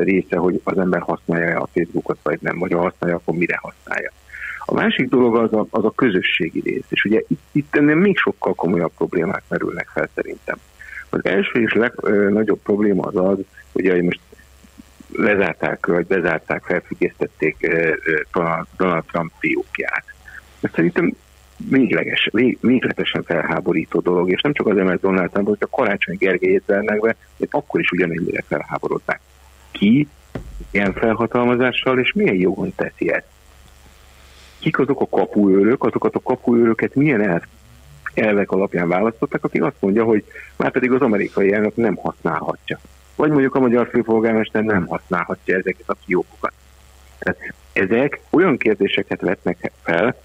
része, hogy az ember használja a Facebookot, vagy nem, vagy ha használja, akkor mire használja. A másik dolog az a, az a közösségi rész, és ugye itt, itt ennél még sokkal komolyabb problémák merülnek fel szerintem. Az első és legnagyobb probléma az az, hogy most lezárták, vagy bezárták, felfüggesztették Donald Trump fiókját. Szerintem végleges, vég, végletesen felháborító dolog, és nem csak az mert Donald Trump, hogy a Karácsony Gergelyét vernek be, hogy akkor is ugyanennyire felháborodták. Ki ilyen felhatalmazással, és milyen jogon teszi ezt? Kik azok a kapuőrök, azokat a kapuőröket milyen el, elvek alapján választottak, akik azt mondja, hogy már pedig az amerikai elnök nem használhatja. Vagy mondjuk a magyar főpolgármester nem használhatja ezeket a kiókokat. Tehát ezek olyan kérdéseket vetnek fel,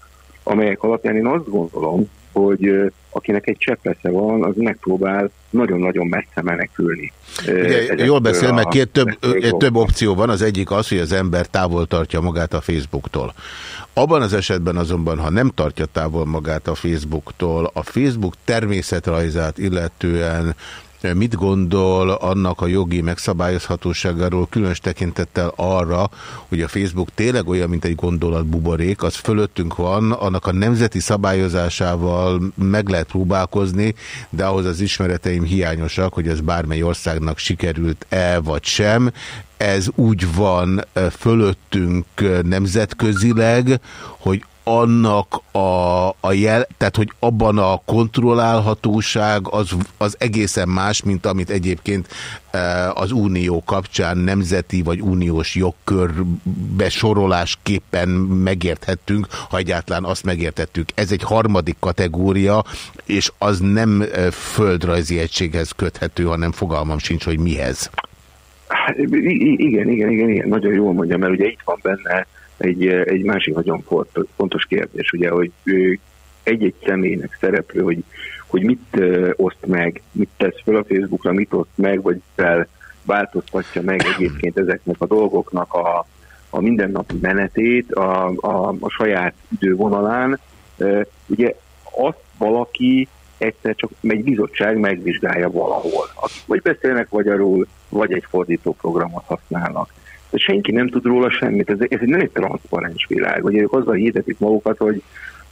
amelyek alapján én azt gondolom, hogy akinek egy cseppesze van, az megpróbál nagyon-nagyon messze menekülni. Ugye, jól beszél, mert két több, több opció van. Az egyik az, hogy az ember távol tartja magát a Facebooktól. Abban az esetben azonban, ha nem tartja távol magát a Facebooktól, a Facebook természetrajzát illetően mit gondol annak a jogi megszabályozhatóságáról, különös tekintettel arra, hogy a Facebook tényleg olyan, mint egy gondolatbuborék, az fölöttünk van, annak a nemzeti szabályozásával meg lehet próbálkozni, de ahhoz az ismereteim hiányosak, hogy ez bármely országnak sikerült-e vagy sem. Ez úgy van fölöttünk nemzetközileg, hogy annak a, a jel, tehát hogy abban a kontrollálhatóság az, az egészen más, mint amit egyébként az unió kapcsán nemzeti vagy uniós jogkörbe sorolásképpen megérthettünk, ha egyáltalán azt megértettük. Ez egy harmadik kategória, és az nem földrajzi egységhez köthető, hanem fogalmam sincs, hogy mihez. Hát, igen, igen, igen, igen, nagyon jól mondja, mert ugye itt van benne egy, egy másik nagyon fontos kérdés, ugye, hogy egy-egy személynek szereplő, hogy, hogy mit oszt meg, mit tesz fel a Facebookra, mit oszt meg, vagy fel változtatja meg [coughs] egyébként ezeknek a dolgoknak a, a mindennapi menetét a, a, a saját idővonalán. Ugye azt valaki egyszer csak egy bizottság megvizsgálja valahol. Vagy beszélnek magyarul, vagy egy fordítóprogramot használnak. De senki nem tud róla semmit, ez, ez nem egy transzparens világ. Ugye ők azzal hirdetik magukat, hogy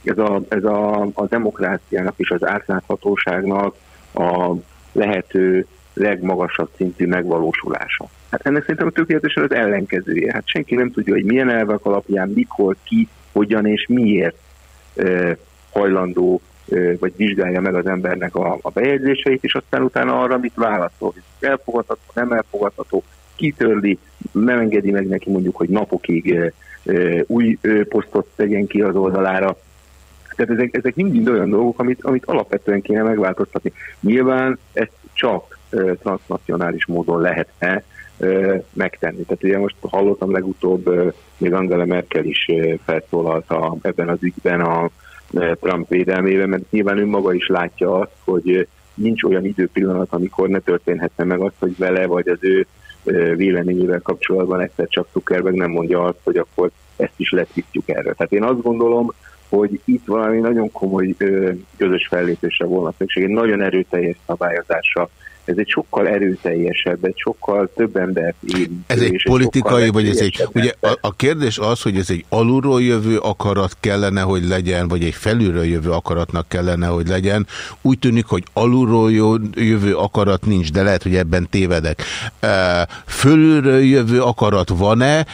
ez, a, ez a, a demokráciának és az átláthatóságnak a lehető legmagasabb szintű megvalósulása. Hát ennek szerintem tökéletesen az ellenkezője. Hát senki nem tudja, hogy milyen elvek alapján, mikor, ki, hogyan és miért e, hajlandó vagy vizsgálja meg az embernek a, a bejegyzéseit, és aztán utána arra mit válaszol. Elfogadható, nem elfogadható, kitörli, nem engedi meg neki mondjuk, hogy napokig új posztot tegyen ki az oldalára. Tehát ezek, ezek mind olyan dolgok, amit, amit alapvetően kéne megváltoztatni. Nyilván ezt csak transnacionális módon lehetne megtenni. Tehát ugye most hallottam legutóbb, még Angela Merkel is felszólalt ebben az ügyben a, Trump védelmében, mert nyilván ő maga is látja azt, hogy nincs olyan időpillanat, amikor ne történhetne meg az, hogy vele vagy az ő véleményével kapcsolatban egyszer csak Zuckerberg nem mondja azt, hogy akkor ezt is letisztjuk erre. Tehát én azt gondolom, hogy itt valami nagyon komoly közös fellépésre volna szükség, egy nagyon erőteljes szabályozásra ez egy sokkal erőteljesebb, egy sokkal több ember érintő. Ez egy politikai, vagy ez egy... Ugye a, a kérdés az, hogy ez egy alulról jövő akarat kellene, hogy legyen, vagy egy felülről jövő akaratnak kellene, hogy legyen. Úgy tűnik, hogy alulról jövő akarat nincs, de lehet, hogy ebben tévedek. Fölülről jövő akarat van-e,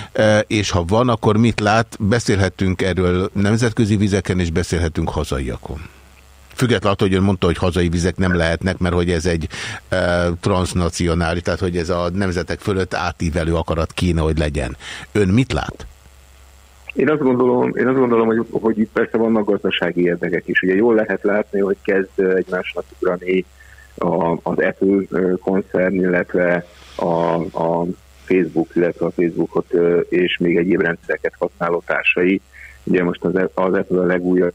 és ha van, akkor mit lát? Beszélhetünk erről nemzetközi vizeken, és beszélhetünk hazaiakon. Függetlenül attól, hogy ön mondta, hogy hazai vizek nem lehetnek, mert hogy ez egy e, transnacionális, tehát hogy ez a nemzetek fölött átívelő akarat kéne, hogy legyen. Ön mit lát? Én azt gondolom, én azt gondolom hogy, hogy itt persze vannak gazdasági érdekek is. Ugye jól lehet látni, hogy kezd egymásnak ugrani a, az Apple koncern, illetve a, a Facebook, illetve a Facebookot és még egyéb rendszereket használó társai. Ugye most az, az Apple a legújabb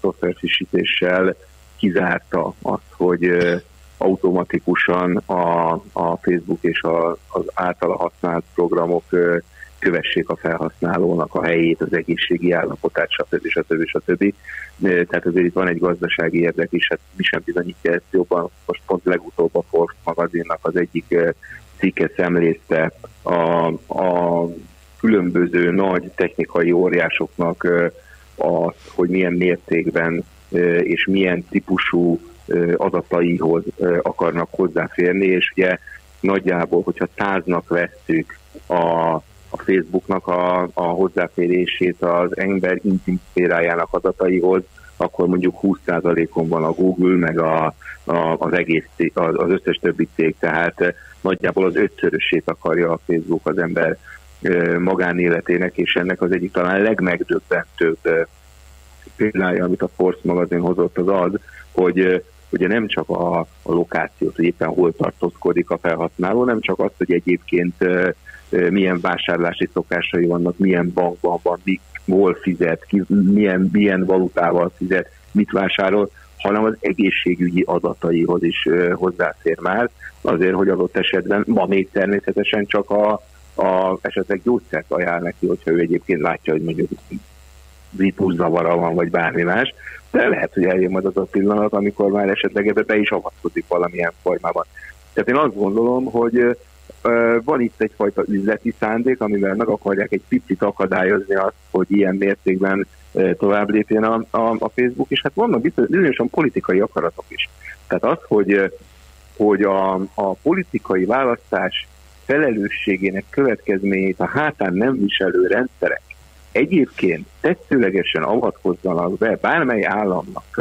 szoftverfrissítéssel kizárta azt, hogy automatikusan a, a Facebook és a, az általa használt programok kövessék a felhasználónak a helyét, az egészségi állapotát, stb. stb. stb. Tehát azért itt van egy gazdasági érdek is, hát mi sem bizonyítja ezt jobban. Most pont legutóbb a Forbes magazinnak az egyik cikke szemlézte a, a különböző nagy technikai óriásoknak az, hogy milyen mértékben és milyen típusú adataihoz akarnak hozzáférni, és ugye nagyjából, hogyha száznak vesszük a, a Facebooknak a, a hozzáférését az ember intim szférájának adataihoz, akkor mondjuk 20%-on van a Google, meg a, a, az egész az, az összes többi cég, tehát nagyjából az ötszörösét akarja a Facebook az ember magánéletének, és ennek az egyik talán legmegdöbbentőbb példája, amit a Force magazin hozott, az az, hogy ugye nem csak a, a lokációt, hogy éppen hol tartózkodik a felhasználó, nem csak azt, hogy egyébként milyen vásárlási szokásai vannak, milyen bankban van, mi, hol fizet, ki, milyen, milyen valutával fizet, mit vásárol, hanem az egészségügyi adataihoz is hozzáfér már, azért, hogy adott esetben ma még természetesen csak a, a esetleg gyógyszert ajánl neki, hogyha ő egyébként látja, hogy mondjuk zavara van, vagy bármi más, de lehet, hogy eljön majd az a pillanat, amikor már esetleg ebbe be is avatkozik valamilyen formában. Tehát én azt gondolom, hogy van itt egyfajta üzleti szándék, amivel meg akarják egy picit akadályozni azt, hogy ilyen mértékben tovább lépjen a, a, a Facebook, és hát vannak bizonyosan politikai akaratok is. Tehát az, hogy, hogy a, a politikai választás felelősségének következményét a hátán nem viselő rendszerek egyébként tetszőlegesen avatkozzanak be bármely államnak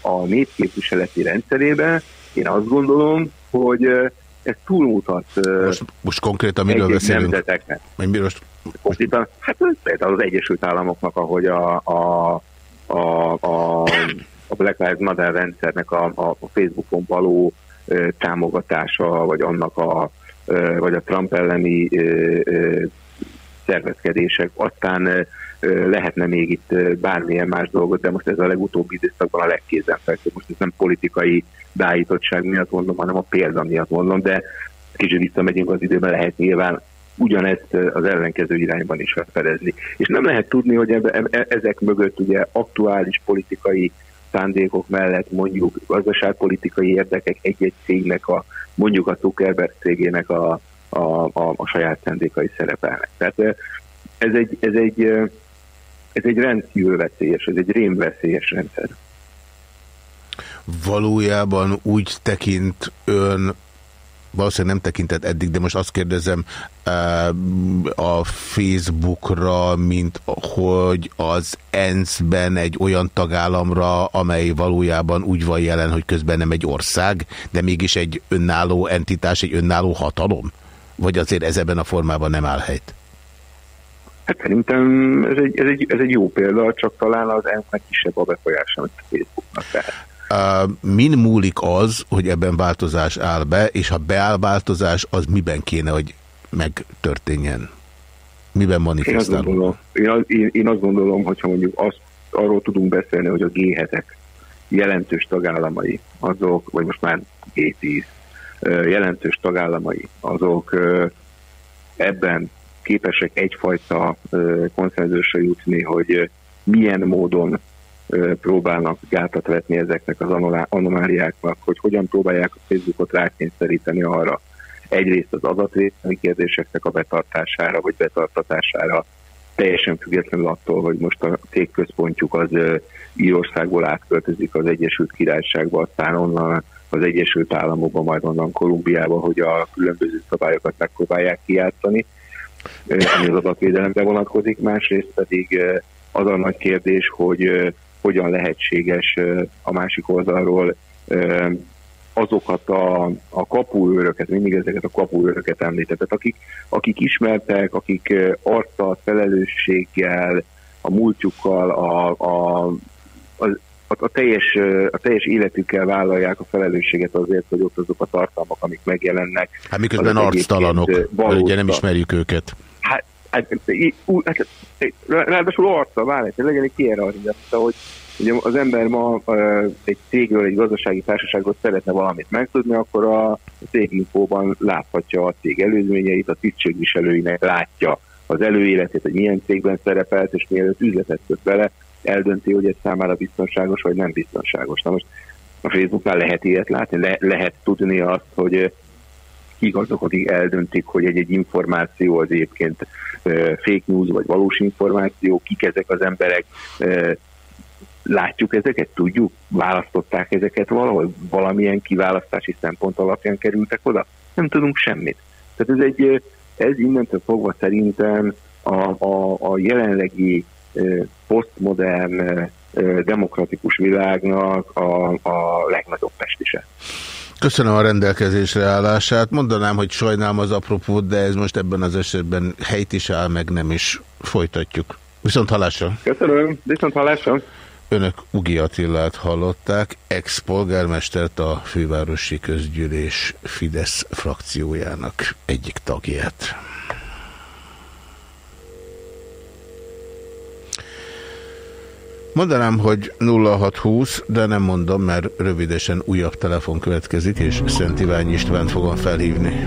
a népképviseleti rendszerébe, én azt gondolom, hogy ez túlmutat. Most, most konkrétan miről beszélünk? Nemzeteknek. Most... Konkrétan, hát például az Egyesült Államoknak, ahogy a, a, a, a, a Black Lives Matter rendszernek a, a Facebookon való támogatása, vagy annak a, vagy a Trump elleni szervezkedések, aztán lehetne még itt bármilyen más dolgot, de most ez a legutóbbi időszakban a legkézenfekvőbb. Most ez nem politikai beállítottság miatt mondom, hanem a példa miatt mondom, de kicsit visszamegyünk az időben, lehet nyilván ugyanezt az ellenkező irányban is felfedezni. És nem lehet tudni, hogy ebbe, e, ezek mögött ugye aktuális politikai szándékok mellett mondjuk gazdaságpolitikai érdekek egy-egy cégnek, a, mondjuk a Zuckerberg cégének a, a, a, a saját szándékai szerepelnek. Tehát ez egy, ez egy, ez egy rendkívül veszélyes, ez egy rémveszélyes rendszer. Valójában úgy tekint ön valószínűleg nem tekintett eddig, de most azt kérdezem a Facebookra, mint hogy az ENSZ-ben egy olyan tagállamra, amely valójában úgy van jelen, hogy közben nem egy ország, de mégis egy önálló entitás, egy önálló hatalom? Vagy azért ez ebben a formában nem áll helyt? Hát szerintem ez egy, ez, egy, ez egy jó példa, csak talán az ENSZ-nek kisebb a befolyása, mint a Facebooknak. Tehát. Min múlik az, hogy ebben változás áll be, és ha beáll változás, az miben kéne, hogy megtörténjen? Miben manifestálódjon? Én, azt én, én azt gondolom, hogyha mondjuk azt, arról tudunk beszélni, hogy a g jelentős tagállamai, azok, vagy most már G10 jelentős tagállamai, azok ebben képesek egyfajta konszenzusra jutni, hogy milyen módon próbálnak gátat vetni ezeknek az anomáliáknak, hogy hogyan próbálják a Facebookot rákényszeríteni arra, egyrészt az adatvédelmi kérdéseknek a betartására, vagy betartatására, teljesen függetlenül attól, hogy most a cégközpontjuk az Írországból átköltözik az Egyesült Királyságba, aztán onnan az Egyesült Államokba, majd onnan Kolumbiába, hogy a különböző szabályokat megpróbálják kijátszani, ami az adatvédelemre vonatkozik. Másrészt pedig az a nagy kérdés, hogy hogyan lehetséges a másik oldalról azokat a, a kapuőröket, mindig ezeket a kapuőröket említettek, akik, akik ismertek, akik arccal, felelősséggel, a múltjukkal, a, a, a, a, teljes, a teljes életükkel vállalják a felelősséget azért, hogy ott azok a tartalmak, amik megjelennek. Hát miközben arctalanok, ugye nem ismerjük őket. Hát, hát, hát ráadásul arca, várj, legyen egy kierarchia, hogy Ugye az ember ma egy cégről, egy gazdasági társaságot szeretne valamit megtudni, akkor a céginfóban láthatja a cég előzményeit, a tisztségviselőinek látja az előéletét, hogy milyen cégben szerepelt, és mielőtt üzletet köt vele, eldönti, hogy ez számára biztonságos, vagy nem biztonságos. Na most a Facebooknál lehet ilyet látni, le, lehet tudni azt, hogy kik azok, akik eldöntik, hogy egy-egy információ az egyébként fake news, vagy valós információ, kik ezek az emberek, látjuk ezeket, tudjuk, választották ezeket valahol, valamilyen kiválasztási szempont alapján kerültek oda? Nem tudunk semmit. Tehát ez egy, ez innentől fogva szerintem a, a, a jelenlegi posztmodern, demokratikus világnak a, a legnagyobb pestise. Köszönöm a rendelkezésre állását. Mondanám, hogy sajnálom az apropót, de ez most ebben az esetben helyt is áll, meg nem is folytatjuk. Viszont hallásra. Köszönöm, viszont hallásra. Önök Ugi Attillát hallották, ex-polgármestert a fővárosi közgyűlés Fidesz frakciójának egyik tagját. Mondanám, hogy 0620, de nem mondom, mert rövidesen újabb telefon következik, és Szent Ivány Istvánt fogom felhívni.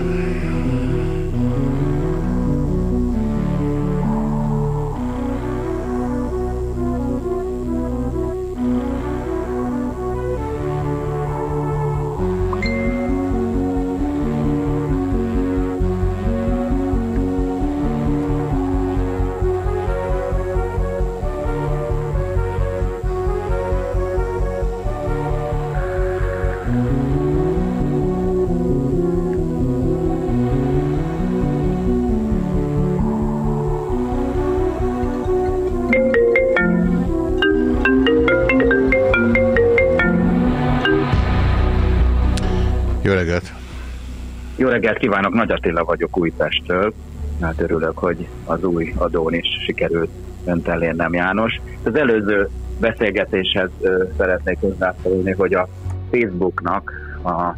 Kívánok, Nagy Attila vagyok Újpesttől. Hát örülök, hogy az új adón is sikerült önt elérnem János. Az előző beszélgetéshez szeretnék hozzászólni, hogy a Facebooknak a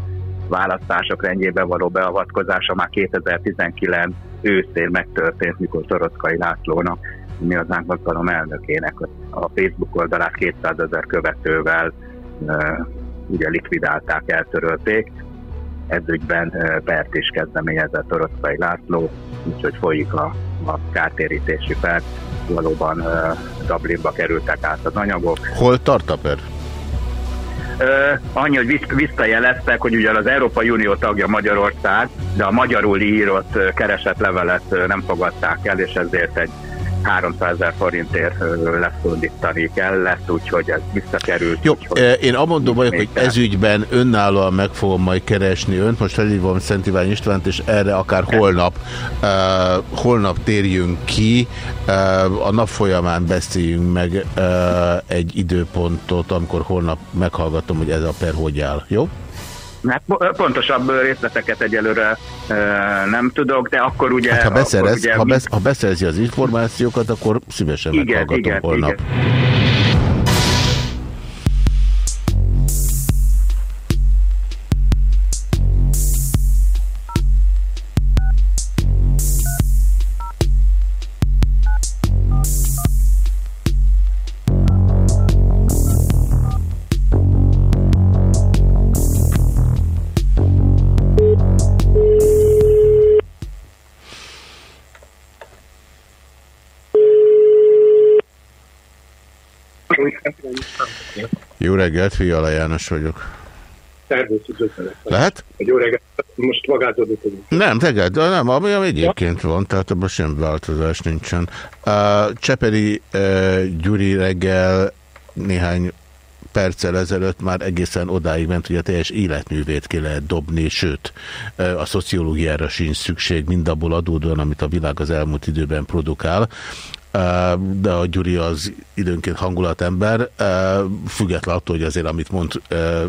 választások rendjébe való beavatkozása már 2019 őszén megtörtént, mikor Torockai Lászlónak, mi az mozgalom elnökének a Facebook oldalát 200 ezer követővel ugye likvidálták, eltörölték. Ez ügyben pert is kezdeményezett Torockai László, úgyhogy folyik a, a kártérítési pert. Valóban Dublinba kerültek át az anyagok. Hol tart a per? Uh, annyi, hogy visszajeleztek, hogy ugyan az Európai Unió tagja Magyarország, de a magyarul írott keresett levelet nem fogadták el, és ezért egy 300 ezer forintért lefordítani kellett, úgyhogy ez visszakerült. Jó, úgyhogy én amondó vagyok, hogy ez ügyben önállóan meg fogom majd keresni önt, most felhívom Szent Ivány Istvánt, és erre akár holnap, uh, holnap térjünk ki, uh, a nap folyamán beszéljünk meg uh, egy időpontot, amikor holnap meghallgatom, hogy ez a per hogy áll. Jó? Hát pontosabb részleteket egyelőre nem tudok, de akkor ugye... Hát ha, beszerez, ugye, ha, besz, ha beszerzi az információkat, akkor szívesen igen, meghallgatom igen, holnap. Igen. Reggelt, Fiala János vagyok. Lehet? Jó reggelt. Most magától Nem, teged, nem, ami, ami egyébként ja. van, tehát abban sem változás nincsen. Uh, Cseperi uh, Gyuri reggel néhány perccel ezelőtt már egészen odáig ment, hogy a teljes életművét ki lehet dobni, sőt, a szociológiára sincs szükség mindabból adódóan, amit a világ az elmúlt időben produkál de a Gyuri az időnként hangulatember, független attól, hogy azért amit mond,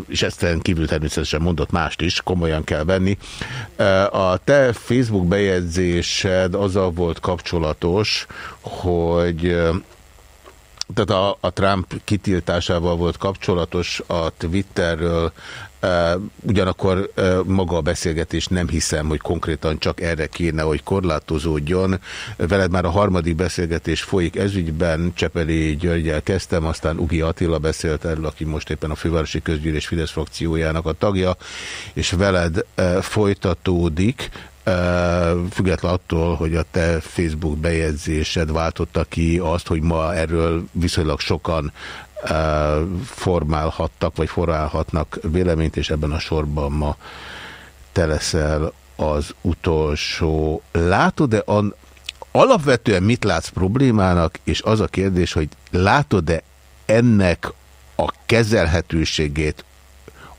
és ezt kívül természetesen mondott mást is, komolyan kell venni. A te Facebook bejegyzésed azzal volt kapcsolatos, hogy tehát a, a Trump kitiltásával volt kapcsolatos a Twitterről, ugyanakkor maga a beszélgetés nem hiszem, hogy konkrétan csak erre kéne, hogy korlátozódjon. Veled már a harmadik beszélgetés folyik ezügyben, Csepeli Györgyel kezdtem, aztán Ugi Attila beszélt erről, aki most éppen a Fővárosi Közgyűlés Fidesz frakciójának a tagja, és veled folytatódik független attól, hogy a te Facebook bejegyzésed váltotta ki azt, hogy ma erről viszonylag sokan formálhattak, vagy formálhatnak véleményt, és ebben a sorban ma te leszel az utolsó. Látod-e alapvetően mit látsz problémának, és az a kérdés, hogy látod-e ennek a kezelhetőségét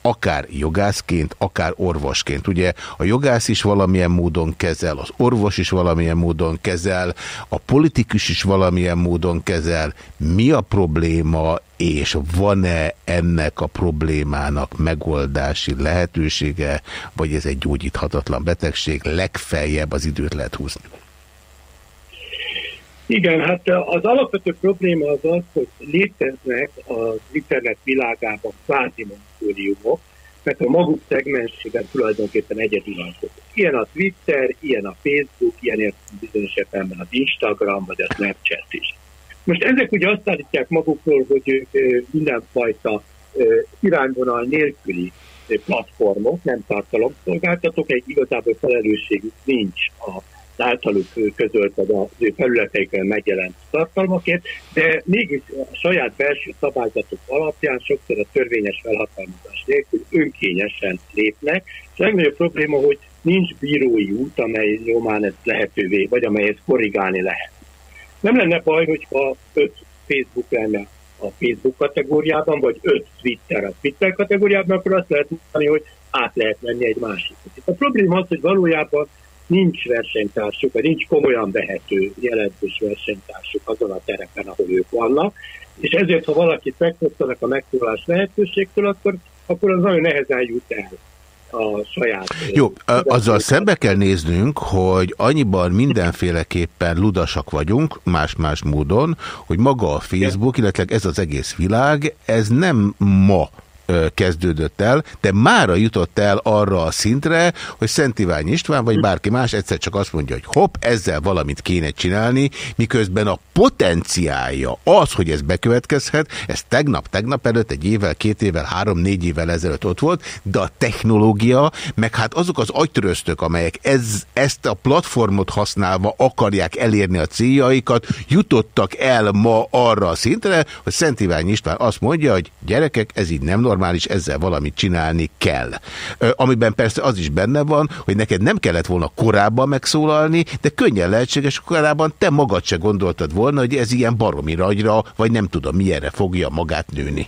akár jogászként, akár orvosként. Ugye a jogász is valamilyen módon kezel, az orvos is valamilyen módon kezel, a politikus is valamilyen módon kezel. Mi a probléma, és van-e ennek a problémának megoldási lehetősége, vagy ez egy gyógyíthatatlan betegség, legfeljebb az időt lehet húzni? Igen, hát az alapvető probléma az az, hogy léteznek az internet világában kvázi monopóliumok, mert a maguk szegmensében tulajdonképpen egyedülalkodik. Ilyen a Twitter, ilyen a Facebook, ilyen bizonyos értelemben az Instagram, vagy a Snapchat is. Most ezek ugye azt állítják magukról, hogy mindenfajta irányvonal nélküli platformok, nem tartalomszolgáltatók, egy igazából felelősségük nincs a általuk közölt az ő felületeiken megjelent tartalmakért, de mégis a saját belső szabályzatok alapján sokszor a törvényes felhatalmazás nélkül önkényesen lépnek, a legnagyobb probléma, hogy nincs bírói út, amely nyomán ez lehetővé, vagy amelyet korrigálni lehet. Nem lenne baj, hogyha öt Facebook lenne a Facebook kategóriában, vagy öt Twitter a Twitter kategóriában, akkor azt lehet mondani, hogy át lehet menni egy másikot. A probléma az, hogy valójában nincs versenytársuk, vagy nincs komolyan vehető jelentős versenytársuk azon a terepen, ahol ők vannak, és ezért, ha valakit megfosztanak a megszólalás lehetőségtől, akkor, akkor az nagyon nehezen jut el a saját... Jó, azzal szembe kell néznünk, hogy annyiban mindenféleképpen ludasak vagyunk, más-más módon, hogy maga a Facebook, illetve ez az egész világ, ez nem ma kezdődött el, de mára jutott el arra a szintre, hogy Szent Ivány István vagy bárki más egyszer csak azt mondja, hogy hopp, ezzel valamit kéne csinálni, miközben a potenciálja az, hogy ez bekövetkezhet, ez tegnap, tegnap előtt, egy évvel, két évvel, három, négy évvel ezelőtt ott volt, de a technológia, meg hát azok az agytöröztök, amelyek ez, ezt a platformot használva akarják elérni a céljaikat, jutottak el ma arra a szintre, hogy Szent Ivány István azt mondja, hogy gyerekek, ez így nem normális, ezzel valamit csinálni kell. Amiben persze az is benne van, hogy neked nem kellett volna korábban megszólalni, de könnyen lehetséges, korábban te magad se gondoltad volna, hogy ez ilyen baromi ragyra, vagy nem tudom, milyenre fogja magát nőni.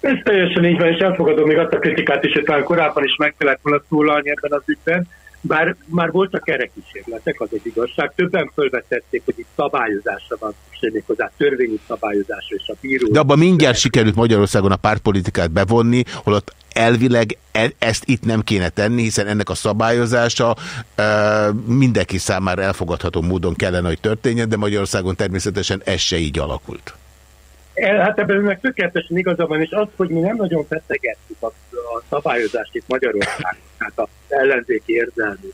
Ez teljesen így van, és elfogadom még azt a kritikát is, hogy talán korábban is meg kellett volna szólalni ebben az ügyben, bár már voltak erre kísérletek, az egy igazság. Többen fölvetették, hogy itt szabályozásra van szükség, hozzá törvényi szabályozásra és a bíró. De abban mindjárt sikerült Magyarországon a pártpolitikát bevonni, holott elvileg e ezt itt nem kéne tenni, hiszen ennek a szabályozása e, mindenki számára elfogadható módon kellene, hogy történjen, de Magyarországon természetesen ez se így alakult. Hát ebben meg tökéletesen igaza van, és az, hogy mi nem nagyon feszegettük a, a szabályozást itt Magyarországon, hát az ellenzéki érzelmű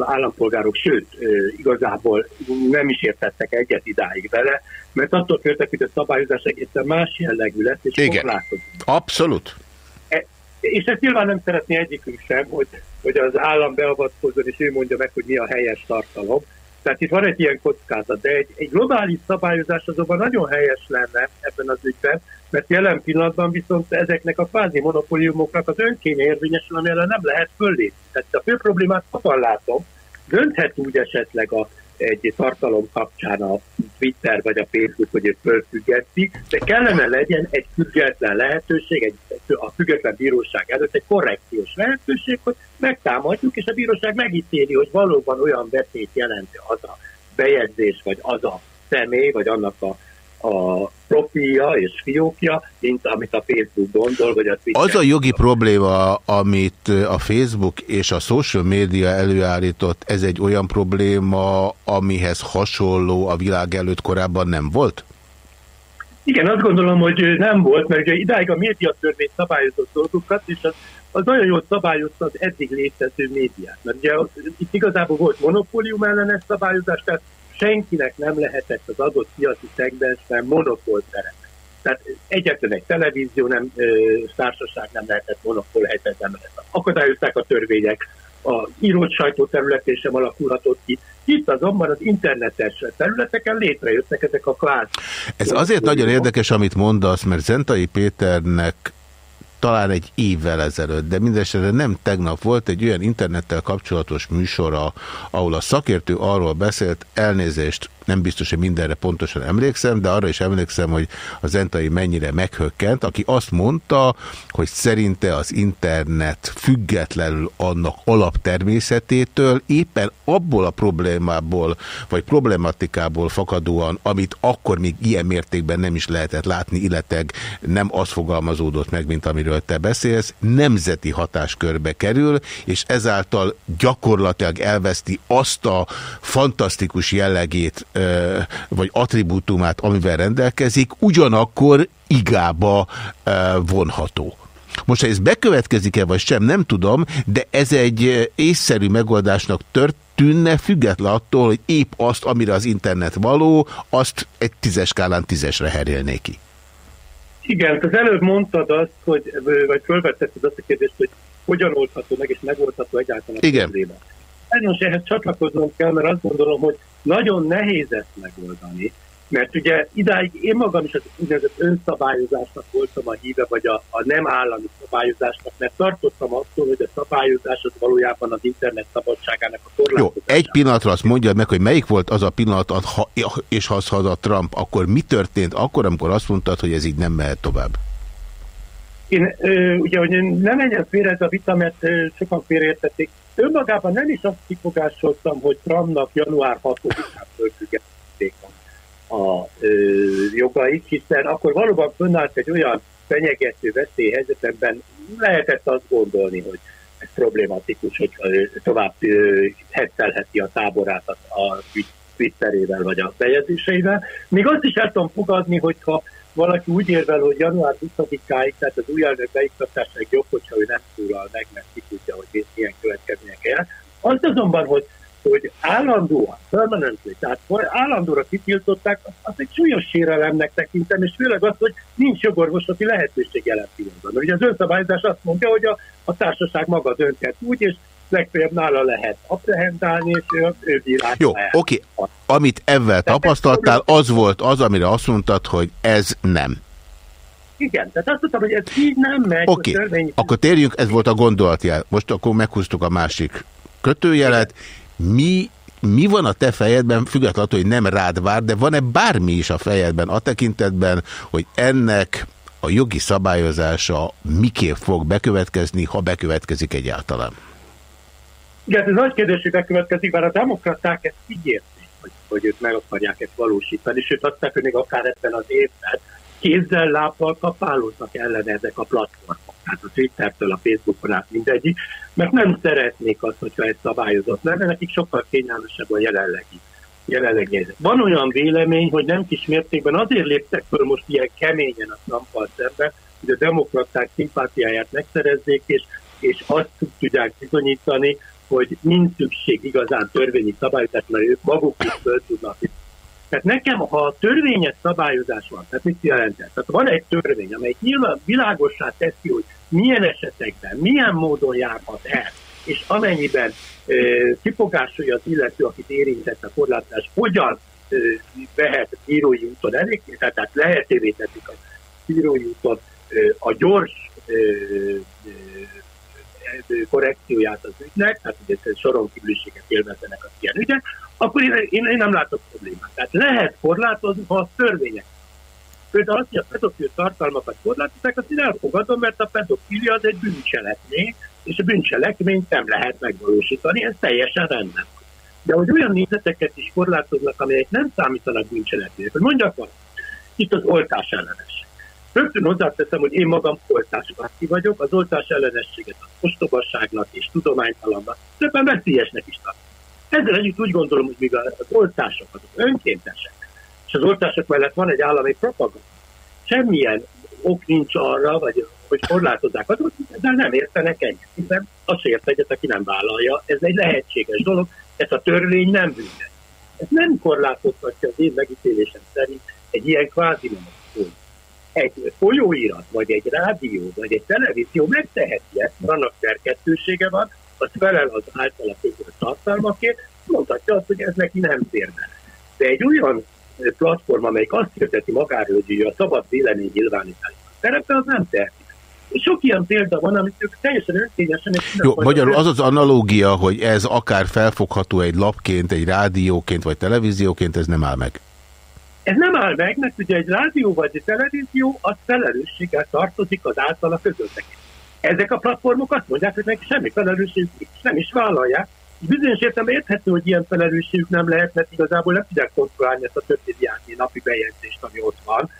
állampolgárok, sőt, igazából nem is értettek egyet idáig vele, mert attól féltek, hogy a szabályozás egészen más jellegű lesz, és Igen, abszolút. E, és ezt nyilván nem szeretné egyikünk sem, hogy, hogy az állam beavatkozzon, és ő mondja meg, hogy mi a helyes tartalom, tehát itt van egy ilyen kockázat, de egy, egy globális szabályozás azonban nagyon helyes lenne ebben az ügyben, mert jelen pillanatban viszont ezeknek a kvázi monopóliumoknak az önkénye érvényesül, amire nem lehet föllépni. Tehát a fő problémát abban látom, dönthet úgy esetleg a, egy tartalom kapcsán a Twitter vagy a Facebook, hogy ő fölfüggeszti, de kellene legyen egy független lehetőség, egy, a független bíróság előtt egy korrekciós lehetőség, hogy megtámadjuk, és a bíróság megítéli, hogy valóban olyan veszélyt jelent az a bejegyzés, vagy az a személy, vagy annak a a profilja és fiókja, mint amit a Facebook gondol, vagy a Twitter. Az a jogi probléma, amit a Facebook és a social media előállított, ez egy olyan probléma, amihez hasonló a világ előtt korábban nem volt? Igen, azt gondolom, hogy nem volt, mert ugye idáig a médiatörvény szabályozott dolgokat, és az, az nagyon jól szabályozta az eddig létező médiát. Mert ugye itt igazából volt monopólium ellenes szabályozás, tehát senkinek nem lehetett az adott piaci szegmensben monopól szerepe. Tehát egyetlen egy televízió nem, ö, társaság nem lehetett monopól helyzetben, mert akadályozták a törvények, a írott sajtó területén sem alakulhatott ki. Itt azonban az internetes területeken létrejöttek ezek a klász. Ez azért nagyon érdekes, amit mondasz, mert Zentai Péternek talán egy évvel ezelőtt, de mindesetre nem tegnap volt egy olyan internettel kapcsolatos műsora, ahol a szakértő arról beszélt, elnézést nem biztos, hogy mindenre pontosan emlékszem, de arra is emlékszem, hogy a Zentai mennyire meghökkent, aki azt mondta, hogy szerinte az internet függetlenül annak alaptermészetétől éppen abból a problémából, vagy problematikából fakadóan, amit akkor még ilyen mértékben nem is lehetett látni, illetve nem az fogalmazódott meg, mint amiről te beszélsz, nemzeti hatáskörbe kerül, és ezáltal gyakorlatilag elveszti azt a fantasztikus jellegét, vagy attribútumát, amivel rendelkezik, ugyanakkor igába vonható. Most, ha ez bekövetkezik-e, vagy sem, nem tudom, de ez egy észszerű megoldásnak tört, tűnne, független attól, hogy épp azt, amire az internet való, azt egy tízes skálán tízesre herélné ki. Igen, az előbb mondtad azt, hogy, vagy felvetetted azt a kérdést, hogy hogyan oldható meg, és megoldható egyáltalán a Igen. Sajnos ehhez csatlakoznom kell, mert azt gondolom, hogy nagyon nehéz ezt megoldani, mert ugye idáig én magam is az úgynevezett önszabályozásnak voltam a híve, vagy a, a nem állami szabályozásnak, mert tartottam attól, hogy a szabályozás az valójában az internet szabadságának a korlátozása. Jó, egy pillanatra azt mondjad meg, hogy melyik volt az a pillanat, és ha az a Trump, akkor mi történt akkor, amikor azt mondtad, hogy ez így nem mehet tovább? Én, ugye, hogy nem menjen félre ez a vita, mert sokan félreértették. Önmagában nem is azt kifogásoltam, hogy Trumpnak január 6-án fölfüggették a, ö, jogait, hiszen akkor valóban fönnállt egy olyan fenyegető veszélyhelyzetemben lehetett azt gondolni, hogy ez problematikus, hogy tovább hetszelheti a táborát a, a Twitterével vagy a bejegyzéseivel. Még azt is el tudom fogadni, hogyha valaki úgy érvel, hogy január 20-áig, tehát az új elnök beiktatásáig jobb, hogyha ő nem szólal meg, mert ki tudja, hogy milyen következmények el. Azt azonban, hogy hogy állandóan, permanently, tehát állandóra kitiltották, az egy súlyos sérelemnek tekintem, és főleg az, hogy nincs jogorvoslati lehetőség jelen pillanatban. Ugye az önszabályozás azt mondja, hogy a, a társaság maga dönthet úgy, és legfeljebb nála lehet apprehendálni, és ő, ő Jó, oké. Okay. Amit ebben tapasztaltál, az volt az, amire azt mondtad, hogy ez nem. Igen, tehát azt mondtam, hogy ez így nem megy. Oké, okay. törvény... akkor térjünk, ez volt a gondolatjel. Most akkor meghúztuk a másik kötőjelet. Mi mi van a te fejedben, függetlenül, hogy nem rád vár, de van-e bármi is a fejedben a tekintetben, hogy ennek a jogi szabályozása miképp fog bekövetkezni, ha bekövetkezik egyáltalán? Igen, ez nagy kérdés, hogy bekövetkezik, mert a demokraták ezt ígérték, hogy, hogy ők meg akarják ezt valósítani, sőt azt hogy még akár ebben az évben kézzel, lábbal kapálóznak ellen ezek a platformok. Tehát a Twittertől, a Facebookon át mindegyik, mert nem szeretnék azt, hogyha ez szabályozott lenne, nekik sokkal kényelmesebb a jelenlegi jelenlegi Van olyan vélemény, hogy nem kis mértékben azért léptek föl most ilyen keményen a Trumpal szemben, hogy a demokraták szimpátiáját megszerezzék, és, és azt tudják bizonyítani, hogy nincs szükség igazán törvényi szabályozás, mert ők maguk is föl tudnak. Tehát nekem, ha a törvényes szabályozás van, tehát mit jelent ez? Tehát van egy törvény, amely nyilván világossá teszi, hogy milyen esetekben, milyen módon járhat el, és amennyiben e, kifogásolja az illető, akit érintett a korlátozás, hogyan e, vehet bírói úton elég, tehát lehetővé teszik a bírói úton e, a gyors e, korrekcióját az ügynek, tehát ugye soron kívüliséget élvezenek az ilyen ügyek, akkor én, én, én nem látok problémát. Tehát lehet korlátozni, ha a törvények. Például azt, hogy a pedofil tartalmakat korlátozzák, azt én elfogadom, mert a pedofilia az egy bűncselekmény, és a bűncselekményt nem lehet megvalósítani, ez teljesen rendben. De hogy olyan nézeteket is korlátoznak, amelyek nem számítanak bűncselekmények, hogy mondjak van, itt az oltás ellenes. Rögtön hozzáteszem, hogy én magam oltáspárti vagyok, az oltás ellenességet az ostobasságnak és tudománytalannak, többen veszélyesnek is tartom. Ezzel együtt úgy gondolom, hogy míg az oltások azok önkéntesek, és az oltások mellett van egy állami propaganda, semmilyen ok nincs arra, vagy hogy korlátozzák azot, de nem értenek egyet, hiszen azt ért egyet, aki nem vállalja. Ez egy lehetséges dolog, ez a törvény nem bűnhet. Ez nem korlátozhatja az én megítélésem szerint egy ilyen kvázi monopól. Egy folyóirat, vagy egy rádió, vagy egy televízió megteheti ezt, annak szerkesztősége van, az felel az általa között tartalmakért, mondhatja azt, hogy ez neki nem fér bele. De egy olyan platform, amelyik azt hirdeti magáról, hogy a szabad vélemény nyilvánítás szerepe, az nem teheti. És sok ilyen példa van, amit ők teljesen önkényesen... Jó, magyarul az az analógia, hogy ez akár felfogható egy lapként, egy rádióként vagy televízióként, ez nem áll meg. Ez nem áll meg, mert ugye egy rádió vagy egy televízió az felelősséggel tartozik az általa közötteket. Ezek a platformok azt mondják, hogy neki semmi felelősségük nincs, nem is vállalják. Bizonyos értelemben érthető, hogy ilyen felelősségük nem lehet, mert igazából nem tudják kontrollálni ezt a több napi bejegyzést, ami ott van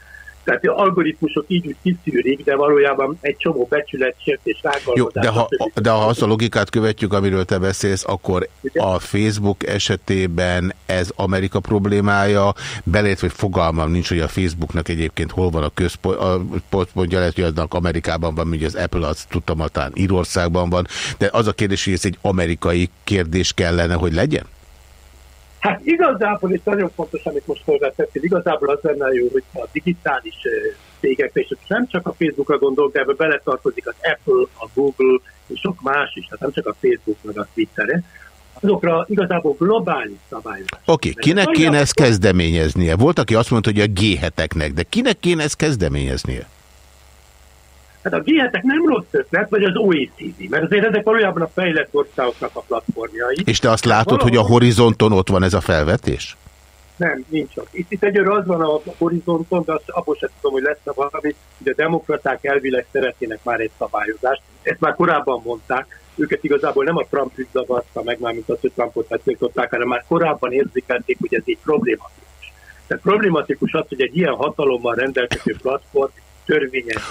tehát az algoritmusok így úgy kiszűrik, de valójában egy csomó becsületsért rágalmazás. Jó, de ha, de ha azt a logikát követjük, amiről te beszélsz, akkor Ugye? a Facebook esetében ez Amerika problémája, belét, hogy fogalmam nincs, hogy a Facebooknak egyébként hol van a központja, lehet, hogy aznak Amerikában van, mint az Apple, az tudtam, talán Írországban van, de az a kérdés, hogy ez egy amerikai kérdés kellene, hogy legyen? Hát igazából, és nagyon fontos, amit most hozzátettél, igazából az lenne jó, hogy a digitális cégek, és nem csak a Facebookra gondolok, de ebbe beletartozik az Apple, a Google, és sok más is, tehát nem csak a Facebook, meg a Twitter, azokra igazából globális szabályozás. Oké, okay, kinek kéne ezt kezdeményeznie? Volt, aki azt mondta, hogy a g de kinek kéne ezt kezdeményeznie? Hát a g nem rossz ötlet, vagy az OECD, mert azért ezek valójában a fejlett országoknak a platformjai. És te azt látod, Valahol... hogy a horizonton ott van ez a felvetés? Nem, nincs ott. Itt, itt egyre az van a horizonton, de azt abból sem tudom, hogy lesz valami, hogy a demokraták elvileg szeretnének már egy szabályozást. Ezt már korábban mondták, őket igazából nem a Trump ügy zavarta meg, már mint az, hogy Trumpot megtiltották, hanem már korábban érzékelték, hogy ez így problématikus. Tehát problématikus az, hogy egy ilyen hatalommal rendelkező platform törvényes.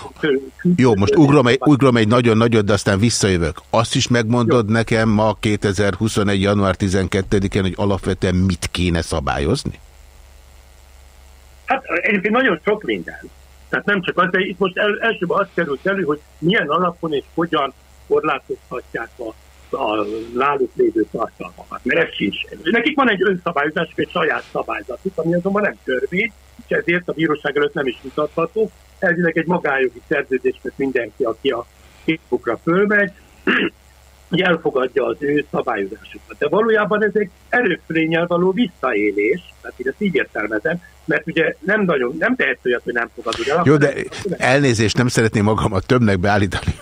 Jó, most ugrom egy, ugrom egy nagyon nagyot, de aztán visszajövök. Azt is megmondod Jó. nekem ma 2021. január 12-én, hogy alapvetően mit kéne szabályozni? Hát egyébként nagyon sok minden. Tehát nem csak az, de itt most el, elsőben azt került elő, hogy milyen alapon és hogyan korlátozhatják a a náluk lévő tartalmakat, mert ez sincs. Nekik van egy önszabályozás, egy saját szabályzatuk, ami azonban nem törvény, és ezért a bíróság előtt nem is mutatható. Elvileg egy magájogi szerződés, mert mindenki, aki a Facebookra fölmegy, [clears throat] elfogadja az ő szabályozásukat. De valójában ez egy erőfölényel való visszaélés, tehát én ezt így értelmezem, mert ugye nem nagyon, nem tehet olyat, hogy nem fogadod el. Jó, de elnézést nem szeretném magamat többnek beállítani,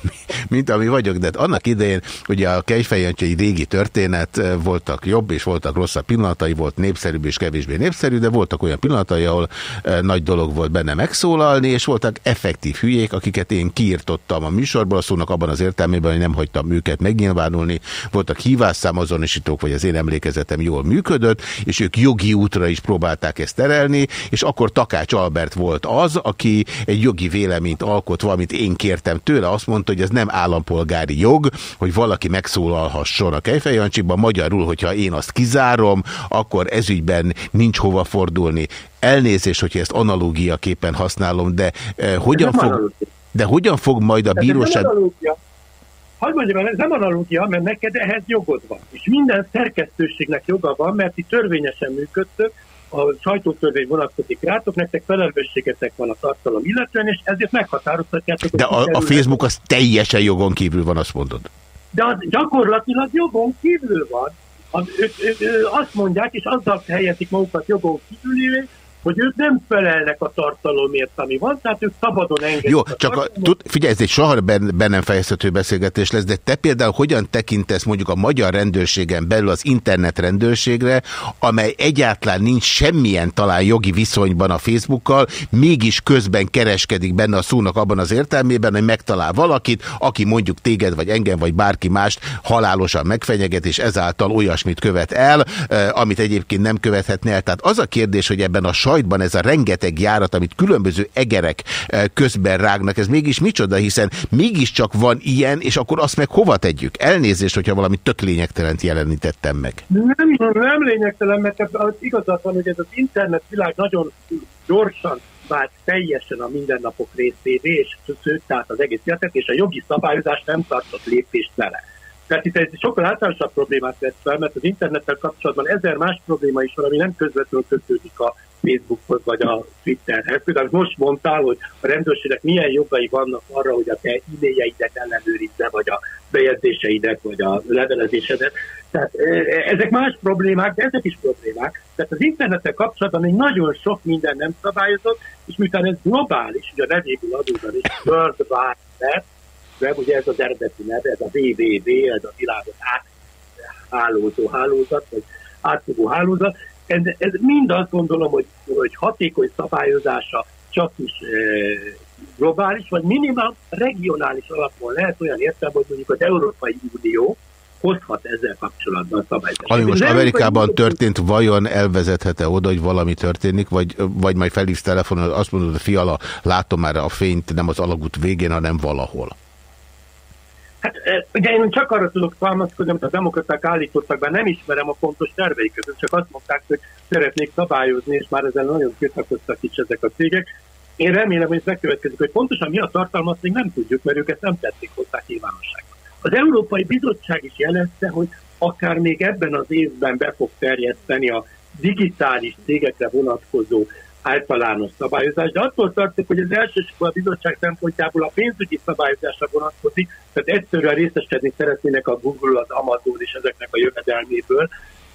mint ami vagyok, de annak idején ugye a Kejfejancsi régi történet, eh, voltak jobb és voltak rosszabb pillanatai, volt népszerűbb és kevésbé népszerű, de voltak olyan pillanatai, ahol eh, nagy dolog volt benne megszólalni, és voltak effektív hülyék, akiket én kiirtottam a műsorból, a szónak abban az értelmében, hogy nem hagytam őket megnyilvánulni, voltak hívásszámozonosítók, vagy az én emlékezetem jól működött, és ők jogi útra is próbálták ezt terelni, és akkor Takács Albert volt az, aki egy jogi véleményt alkot valamit én kértem tőle, azt mondta, hogy ez nem állampolgári jog, hogy valaki megszólalhasson a Kejfejancsiban, magyarul, hogyha én azt kizárom, akkor ezügyben nincs hova fordulni. Elnézés, hogyha ezt analógiaképpen használom, de eh, hogyan fog... De hogyan fog majd a bíróság... Hadd mondjam, ez nem analógia, mert neked ehhez jogod van. És minden szerkesztőségnek joga van, mert ti törvényesen működtök, a sajtótörvény vonatkozik rátok, nektek felelősségetek van a tartalom illetően, és ezért meghatározhatjátok. De a, a Facebook az teljesen jogon kívül van, azt mondod. De az gyakorlatilag jogon kívül van. Az, ők, ők, ők azt mondják, és azzal helyezik magukat jogon kívül, hogy ők nem felelnek a tartalomért, ami van, tehát ők szabadon engedik. Jó, csak a, tud, figyelj, ez egy soha bennem fejezhető beszélgetés lesz, de te például hogyan tekintesz mondjuk a magyar rendőrségen belül az internet rendőrségre, amely egyáltalán nincs semmilyen talán jogi viszonyban a Facebookkal, mégis közben kereskedik benne a szónak abban az értelmében, hogy megtalál valakit, aki mondjuk téged, vagy engem, vagy bárki mást halálosan megfenyeget, és ezáltal olyasmit követ el, eh, amit egyébként nem követhetne el. Tehát az a kérdés, hogy ebben a sajtban ez a rengeteg járat, amit különböző egerek eh, közben rágnak, ez mégis micsoda, hiszen mégiscsak van ilyen, és akkor azt meg hova tegyük? Elnézést, hogyha valami tök lényegtelent jelenítettem meg. Nem, nem lényegtelen, mert az igazat van, hogy ez az internet világ nagyon gyorsan vált teljesen a mindennapok részévé, és szőtt át az egész életet, és a jogi szabályozás nem tartott lépést vele. Tehát itt egy sokkal általánosabb problémát vesz fel, mert az internettel kapcsolatban ezer más probléma is van, ami nem közvetlenül kötődik a Facebookhoz vagy a Twitterhez. Például most mondtál, hogy a rendőrségnek milyen jogai vannak arra, hogy a te e-mailjeidet ellenőrizze, vagy a bejegyzéseidet, vagy a levelezésedet. Tehát ezek más problémák, de ezek is problémák. Tehát az internettel kapcsolatban még nagyon sok minden nem szabályozott, és miután ez globális, ugye a nevéből adódóan is World Wide Web, ugye ez az eredeti neve, ez a WWW, ez a világot áthálózó hálózat, vagy átfogó hálózat, ez, ez mind azt gondolom, hogy, hogy hatékony szabályozása csak is e, globális, vagy minimál regionális alapon lehet olyan értelme, hogy mondjuk az Európai Unió hozhat ezzel kapcsolatban szabályozást. Ami most Amerikában történt, vajon elvezethet-e oda, hogy valami történik, vagy, vagy majd felhívsz telefonon, azt mondod, hogy fiala, látom már a fényt nem az alagút végén, hanem valahol. Hát ugye én csak arra tudok támaszkodni, amit a demokraták állítottak be, nem ismerem a pontos terveiket, csak azt mondták, hogy szeretnék szabályozni, és már ezen nagyon tiltakoztak is ezek a cégek. Én remélem, hogy ez megkövetkezik, hogy pontosan mi a tartalma, még nem tudjuk, mert ők ezt nem tették hozzá nyilvánosságban. Az Európai Bizottság is jelezte, hogy akár még ebben az évben be fog terjeszteni a digitális cégekre vonatkozó általános szabályozás, de attól tartok, hogy az elsősorban a bizottság szempontjából a pénzügyi szabályozásra vonatkozik, tehát egyszerűen részesedni szeretnének a Google, az Amazon és ezeknek a jövedelméből.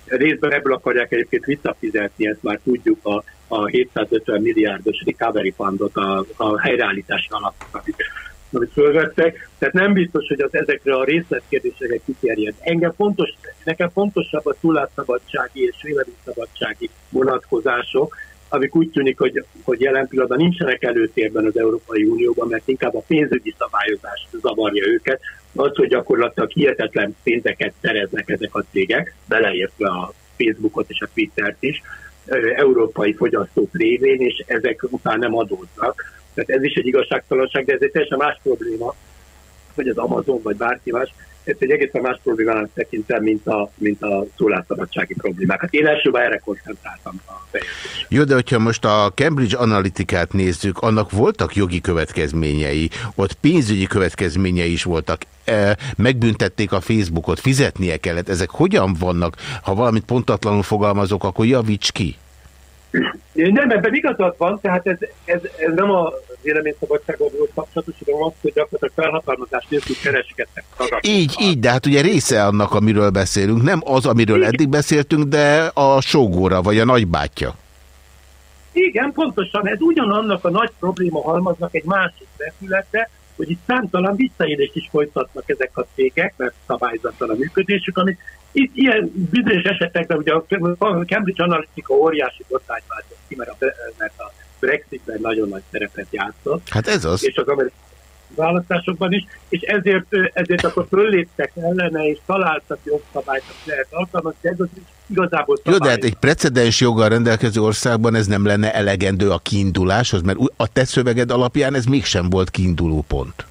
Részben ebből akarják egyébként visszafizetni, ezt már tudjuk a, a 750 milliárdos recovery fundot, a, a helyreállítási alapot, amit, fölvettek. Tehát nem biztos, hogy az ezekre a részletkérdésekre kiterjed. Engem fontos, nekem fontosabb a túlátszabadsági és véleményszabadsági vonatkozások, amik úgy tűnik, hogy, hogy jelen pillanatban nincsenek előtérben az Európai Unióban, mert inkább a pénzügyi szabályozás zavarja őket. Az, hogy gyakorlatilag hihetetlen pénzeket szereznek ezek a cégek, beleértve a Facebookot és a Twittert is, európai fogyasztók révén, és ezek után nem adóznak. Tehát ez is egy igazságtalanság, de ez egy teljesen más probléma, hogy az Amazon vagy bárki más, ezt egy egészen más problémának tekintem, mint a, mint a szólásszabadsági problémákat. Én elsőben erre koncentráltam a fejezés. Jó, de hogyha most a Cambridge Analytikát nézzük, annak voltak jogi következményei, ott pénzügyi következményei is voltak. E, megbüntették a Facebookot, fizetnie kellett. Ezek hogyan vannak? Ha valamit pontatlanul fogalmazok, akkor javíts ki. Nem, ebben igazad van, tehát ez, ez, ez nem a véleményszabadsággal volt kapcsolatos, hanem az, hogy gyakorlatilag felhatalmazás nélkül kereskedtek. Így, így, de hát ugye része annak, amiről beszélünk. Nem az, amiről Igen. eddig beszéltünk, de a sógóra, vagy a nagybátyja. Igen, pontosan. Ez ugyanannak a nagy probléma halmaznak egy másik vetülete, hogy itt számtalan visszaélést is folytatnak ezek a cégek, mert szabályzatlan a működésük, amit itt ilyen bizonyos esetekben ugye a Cambridge Analytica óriási botrány váltott ki, mert a, mert a Brexitben nagyon nagy szerepet játszott. Hát ez az. És az amerikai választásokban is, és ezért, ezért akkor fölléptek ellene, és találtak jogszabályt, amit lehet alkalmazni, ez az igazából szabály. Jó, de hát egy precedens joggal rendelkező országban ez nem lenne elegendő a kiinduláshoz, mert a te szöveged alapján ez mégsem volt kiinduló pont.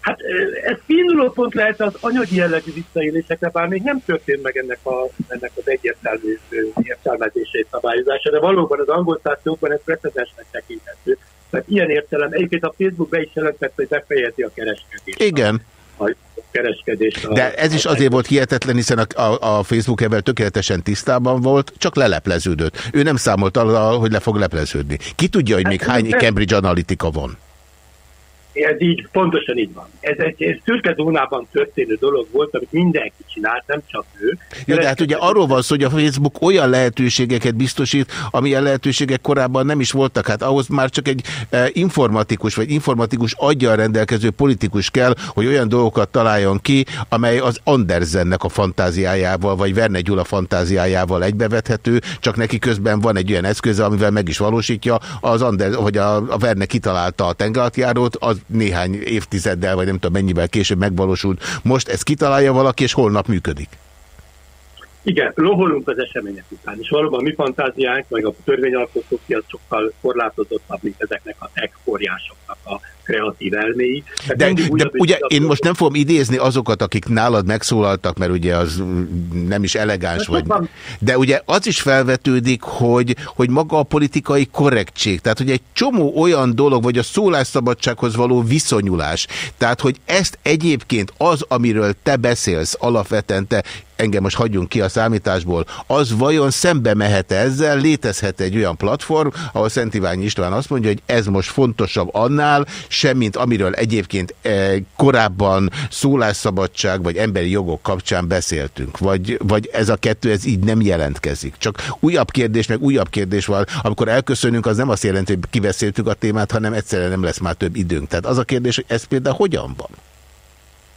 Hát ez kiinduló pont lehet az anyagi jellegű visszaélésekre, bár még nem történt meg ennek, a, ennek az egyértelmű értelmezését szabályozása, de valóban az angol szációkban ez precedensnek tekinthető. Mert ilyen értelem, egyébként a Facebook be is jelentett, hogy befejezi a kereskedést. Igen. A, kereskedést. De ez is azért volt hihetetlen, hiszen a, a, a Facebook ebben tökéletesen tisztában volt, csak lelepleződött. Ő nem számolt arra, hogy le fog lepleződni. Ki tudja, hogy hát, még hány Cambridge Analytica van? Ez így, pontosan így van. Ez egy szürke zónában történő dolog volt, amit mindenki csinált, nem csak ő. Jó, de hát ugye arról van szó, hogy a Facebook olyan lehetőségeket biztosít, amilyen lehetőségek korábban nem is voltak. Hát ahhoz már csak egy e, informatikus, vagy informatikus aggyal rendelkező politikus kell, hogy olyan dolgokat találjon ki, amely az Andersennek a fantáziájával, vagy Verne Gyula fantáziájával egybevethető, csak neki közben van egy olyan eszköze, amivel meg is valósítja, az Anders, hogy a, a Verne kitalálta a tengeralattjárót, az néhány évtizeddel, vagy nem tudom mennyivel később megvalósult. Most ezt kitalálja valaki, és holnap működik. Igen, loholunk az események után, és valóban mi fantáziánk, meg a törvényalkotók az sokkal korlátozottabb, mint ezeknek a tech óriásoknak a kreatív elméi. De, de ugye én most nem fogom idézni azokat, akik nálad megszólaltak, mert ugye az nem is elegáns vagy. De ugye az is felvetődik, hogy, hogy maga a politikai korrektség, tehát hogy egy csomó olyan dolog, vagy a szólásszabadsághoz való viszonyulás, tehát hogy ezt egyébként az, amiről te beszélsz alapvetően te engem most hagyjunk ki a számításból, az vajon szembe mehet -e ezzel, létezhet egy olyan platform, ahol Szent Iványi István azt mondja, hogy ez most fontosabb annál, semmint amiről egyébként eh, korábban szólásszabadság vagy emberi jogok kapcsán beszéltünk, vagy, vagy ez a kettő ez így nem jelentkezik. Csak újabb kérdés, meg újabb kérdés van, amikor elköszönünk, az nem azt jelenti, hogy kiveszéltük a témát, hanem egyszerűen nem lesz már több időnk. Tehát az a kérdés, hogy ez például hogyan van?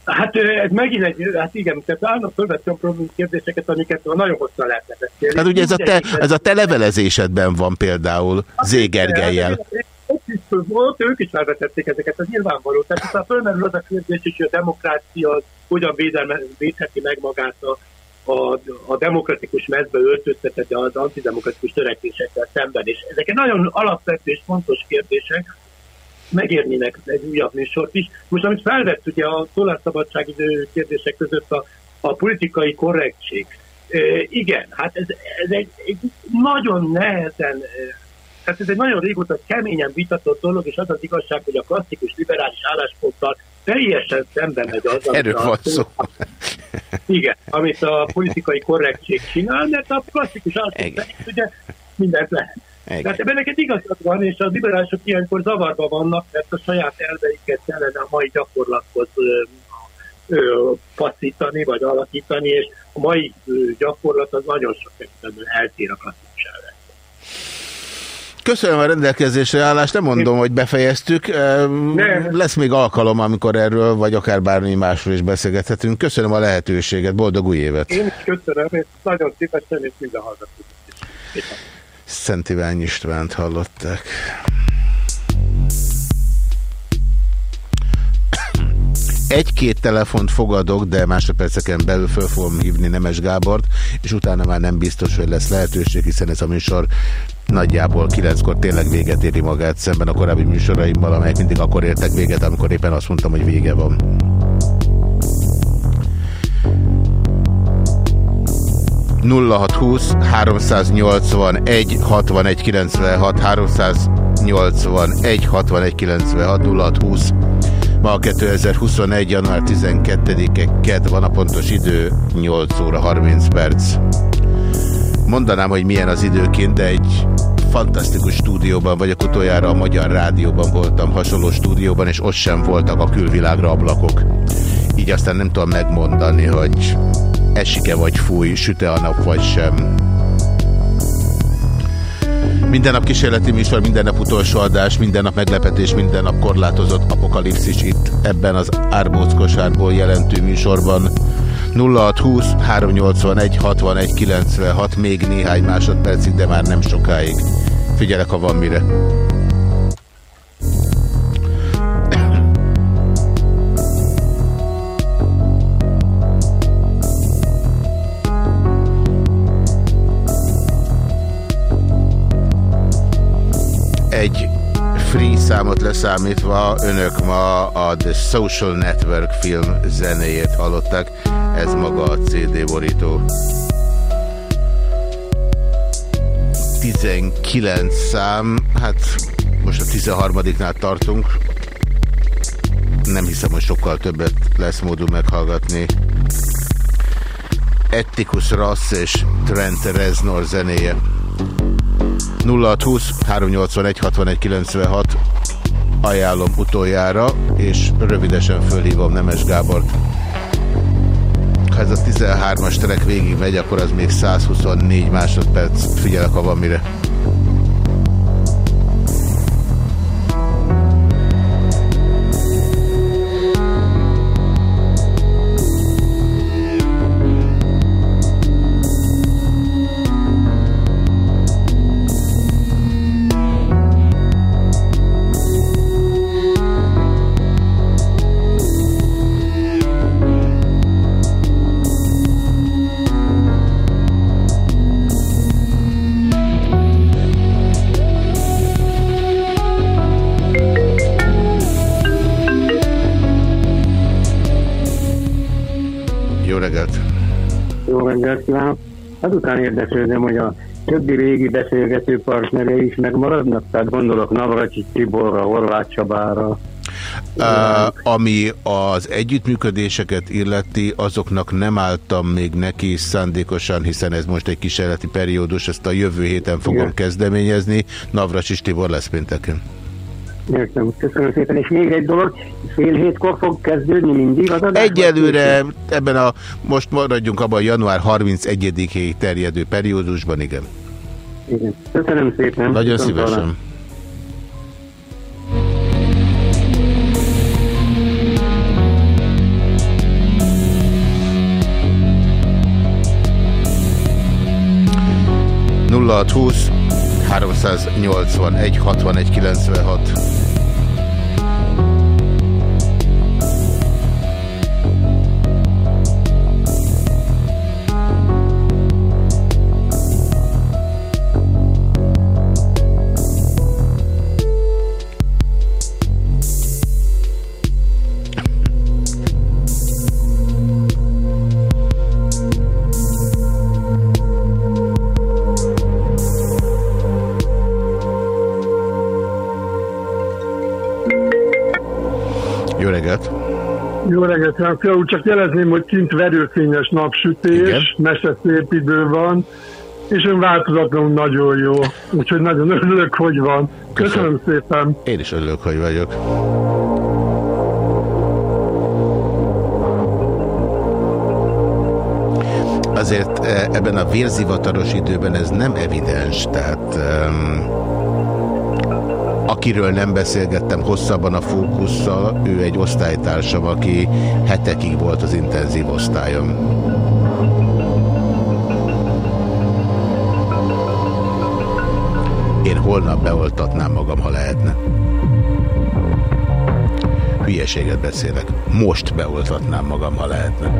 Hát ez megint egy, hát igen, tehát állnak fölvettem problémás kérdéseket, amiket nagyon hosszan lehetne beszélni. Hát ugye ez a, te, ez a te levelezésedben van például hát, Zégergelyel. Ott ők is felvetették ezeket, ez nyilvánvaló. Tehát aztán fölmerül az a kérdés hogy a demokrácia az hogyan védheti meg magát a, a, a demokratikus mezbe öltöztetett az antidemokratikus törekvésekkel szemben. És ezek nagyon alapvető és fontos kérdések, megérnének egy újabb műsort is. Most amit felvett ugye a szólásszabadság kérdések között a, a politikai korrektség. Igen, hát ez, ez egy, egy nagyon nehezen tehát ez egy nagyon régóta keményen vitatott dolog, és az az igazság, hogy a klasszikus liberális állásponttal teljesen szembe megy az, amit Erről a, szó. [laughs] igen, amit a politikai korrektség csinál, mert a klasszikus álláspont ugye mindent lehet. Igen. Tehát ebben neked igazad van, és a liberálisok ilyenkor zavarba vannak, mert a saját elveiket kellene a mai gyakorlathoz passzítani, vagy alakítani, és a mai gyakorlat az nagyon sok esetben eltér a. Köszönöm a rendelkezésre állást, nem mondom, hogy befejeztük. Nem. Lesz még alkalom, amikor erről, vagy akár bármi másról is beszélgethetünk. Köszönöm a lehetőséget, boldog új évet! Én is köszönöm, és nagyon szívesen, és minden hallgatók. Szent Ivány Istvánt hallották. Egy-két telefont fogadok, de másodperceken belül föl fogom hívni Nemes Gábort, és utána már nem biztos, hogy lesz lehetőség, hiszen ez a műsor nagyjából kilenckor tényleg véget éri magát szemben a korábbi műsoraimmal, amelyek mindig akkor értek véget, amikor éppen azt mondtam, hogy vége van. nulla hat húsz hatvan egy kilencvenhat nyolcvan egy hatvan egy kilencvenhat nulla húsz Ma 2021. január 12-e KED van a pontos idő, 8 óra 30 perc. Mondanám, hogy milyen az időként, de egy fantasztikus stúdióban vagyok, utoljára a Magyar Rádióban voltam, hasonló stúdióban, és ott sem voltak a külvilágra ablakok. Így aztán nem tudom megmondani, hogy esike vagy fúj, süte a nap vagy sem. Minden nap kísérleti műsor, minden nap utolsó adás, minden nap meglepetés, minden nap korlátozott apokalipszis itt ebben az árbóckosárból jelentő műsorban. 0620 381 61 96 még néhány másodpercig, de már nem sokáig. Figyelek, ha van mire. egy free számot leszámítva önök ma a The Social Network film zenéjét hallottak. Ez maga a CD borító. 19 szám, hát most a 13-nál tartunk. Nem hiszem, hogy sokkal többet lesz módú meghallgatni. Ettikus Rassz és Trent Reznor zenéje. 0620 381 61 96 ajánlom utoljára, és rövidesen fölhívom Nemes Gábort. Ha ez a 13-as terek végig megy, akkor az még 124 másodperc. Figyelek, ha van mire. Azután érdeklődöm, hogy a többi régi beszélgető partnere is megmaradnak, tehát gondolok Navracsi Tiborra, Horváth Csabára. Uh, ami az együttműködéseket illeti, azoknak nem álltam még neki szándékosan, hiszen ez most egy kísérleti periódus, ezt a jövő héten fogom Igen. kezdeményezni. Navracsis Tibor lesz pénteken. Értem, köszönöm szépen. És még egy dolog, fél hétkor fog kezdődni mindig az adás? Egyelőre ebben a, most maradjunk abban a január 31-ig terjedő periódusban, igen. Igen. Köszönöm szépen. Nagyon Köszönöm szívesen. Talán. Nulla 381 61 96 reggelt, Fiala csak jelezném, hogy kint verőfényes napsütés, mese szép idő van, és ön változatlanul nagyon jó, úgyhogy nagyon örülök, hogy van. Köszönöm, Köszönöm szépen. Én is örülök, hogy vagyok. Azért eh, ebben a vérzivataros időben ez nem evidens, tehát um, akiről nem beszélgettem hosszabban a fókusszal, ő egy osztálytársam, aki hetekig volt az intenzív osztályom. Én holnap beoltatnám magam, ha lehetne. Hülyeséget beszélek. Most beoltatnám magam, ha lehetne.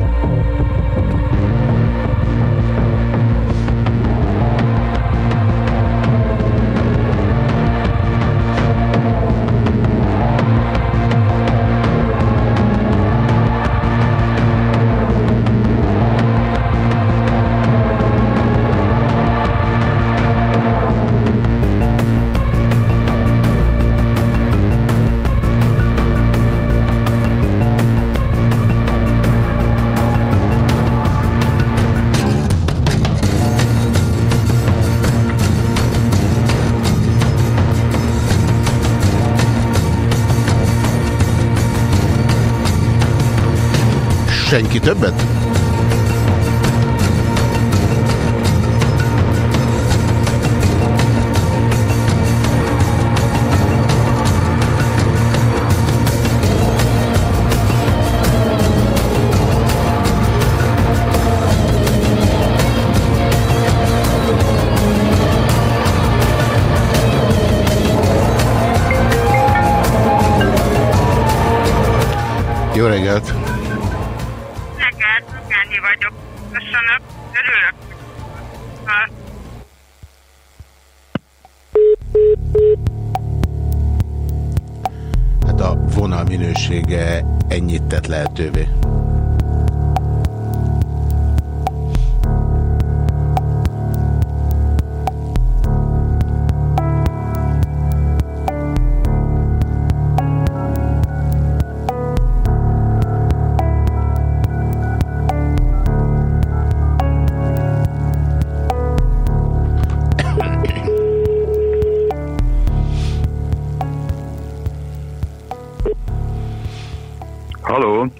Senki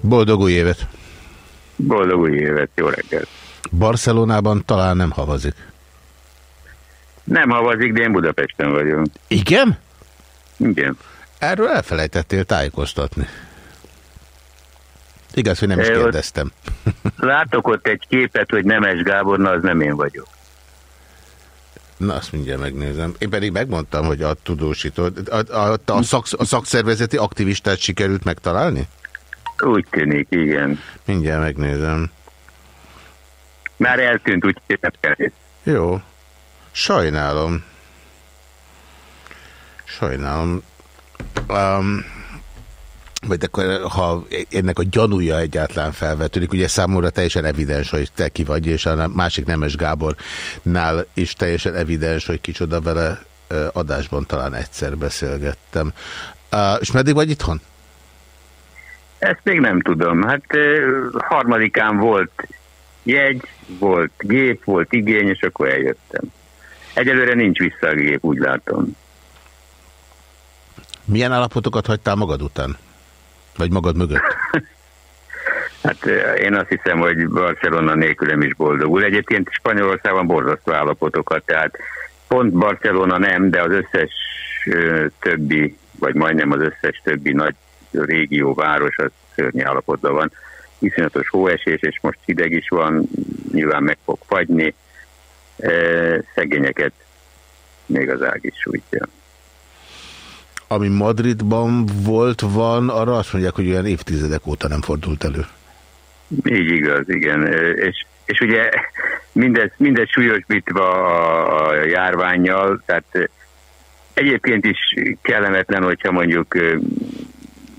Boldog új évet! boldog új évet, jó reggelt. Barcelonában talán nem havazik. Nem havazik, de én Budapesten vagyok. Igen? Igen. Erről elfelejtettél tájékoztatni. Igaz, hogy nem is kérdeztem. [laughs] Látok ott egy képet, hogy Nemes Gábor, na az nem én vagyok. Na, azt mindjárt megnézem. Én pedig megmondtam, hogy a tudósító... A, a, a, szak, a szakszervezeti aktivistát sikerült megtalálni? Úgy tűnik, igen. Mindjárt megnézem. Már eltűnt, nem kell. Jó. Sajnálom. Sajnálom. Um, vagy akkor, ha ennek a gyanúja egyáltalán felvetődik, ugye számomra teljesen evidens, hogy te ki vagy, és a másik Nemes Gábornál is teljesen evidens, hogy kicsoda vele adásban talán egyszer beszélgettem. Uh, és meddig vagy itthon? Ezt még nem tudom. Hát harmadikán volt jegy, volt gép, volt igény, és akkor eljöttem. Egyelőre nincs vissza a gép, úgy látom. Milyen állapotokat hagytál magad után? Vagy magad mögött? [laughs] Hát én azt hiszem, hogy Barcelona nélkülem is boldogul. Egyébként Spanyolországban borzasztó állapotokat, tehát pont Barcelona nem, de az összes többi, vagy majdnem az összes többi nagy régió, város az szörnyű állapotban van. Iszonyatos hóesés, és most hideg is van, nyilván meg fog fagyni. Ö, Szegényeket még az ág is sújtja. Ami Madridban volt, van, arra azt mondják, hogy olyan évtizedek óta nem fordult elő. Így igaz, igen. Ö, És, és ugye mindez, mindez súlyosbítva a, a járványjal, tehát egyébként is kellemetlen, hogyha mondjuk ö,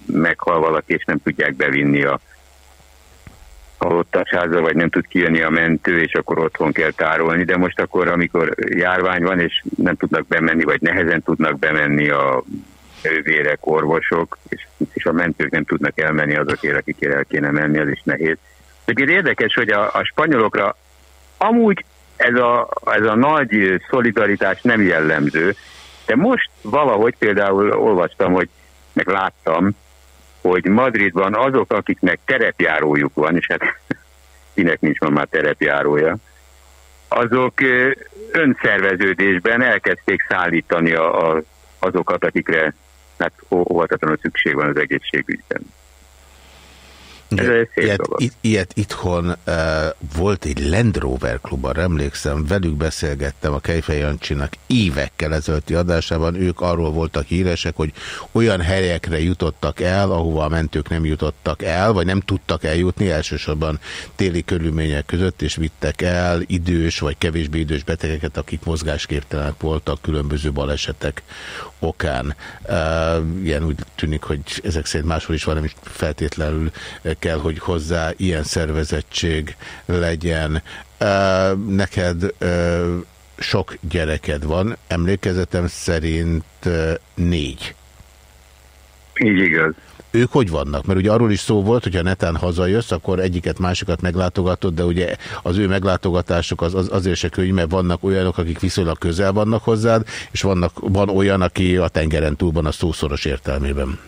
meghal valaki, és nem tudják bevinni a halottas házba, vagy nem tud kijönni a mentő, és akkor otthon kell tárolni, de most akkor, amikor járvány van, és nem tudnak bemenni, vagy nehezen tudnak bemenni a nővérek, orvosok, és, és a mentők nem tudnak elmenni azokért, akikért el kéne menni, az is nehéz. Egyébként érdekes, hogy a, a spanyolokra amúgy ez a, ez a nagy szolidaritás nem jellemző, de most valahogy például olvastam, hogy meg láttam, hogy Madridban azok, akiknek terepjárójuk van, és hát [laughs] kinek nincs ma már terepjárója, azok önszerveződésben elkezdték szállítani a, a, azokat, akikre hát óvatatlanul szükség van az egészségügyben. Ez egy szép Ilyet, dolog. ilyet itthon uh, volt egy Land Rover klub, arra emlékszem, velük beszélgettem a Kejfej Jancsinak évekkel ezelőtti adásában, ők arról voltak híresek, hogy olyan helyekre jutottak el, ahova a mentők nem jutottak el, vagy nem tudtak eljutni, elsősorban téli körülmények között, és vittek el idős vagy kevésbé idős betegeket, akik mozgásképtelenek voltak különböző balesetek okán. Ilyen úgy tűnik, hogy ezek szerint máshol is van, feltétlenül kell, hogy hozzá ilyen szervezettség legyen. Neked sok gyereked van, emlékezetem szerint négy. Így igaz. Ők hogy vannak? Mert ugye arról is szó volt, hogyha netán hazajössz, akkor egyiket, másikat meglátogatod, de ugye az ő meglátogatások az, az azért se könnyű, mert vannak olyanok, akik viszonylag közel vannak hozzád, és vannak, van olyan, aki a tengeren túl van a szószoros értelmében.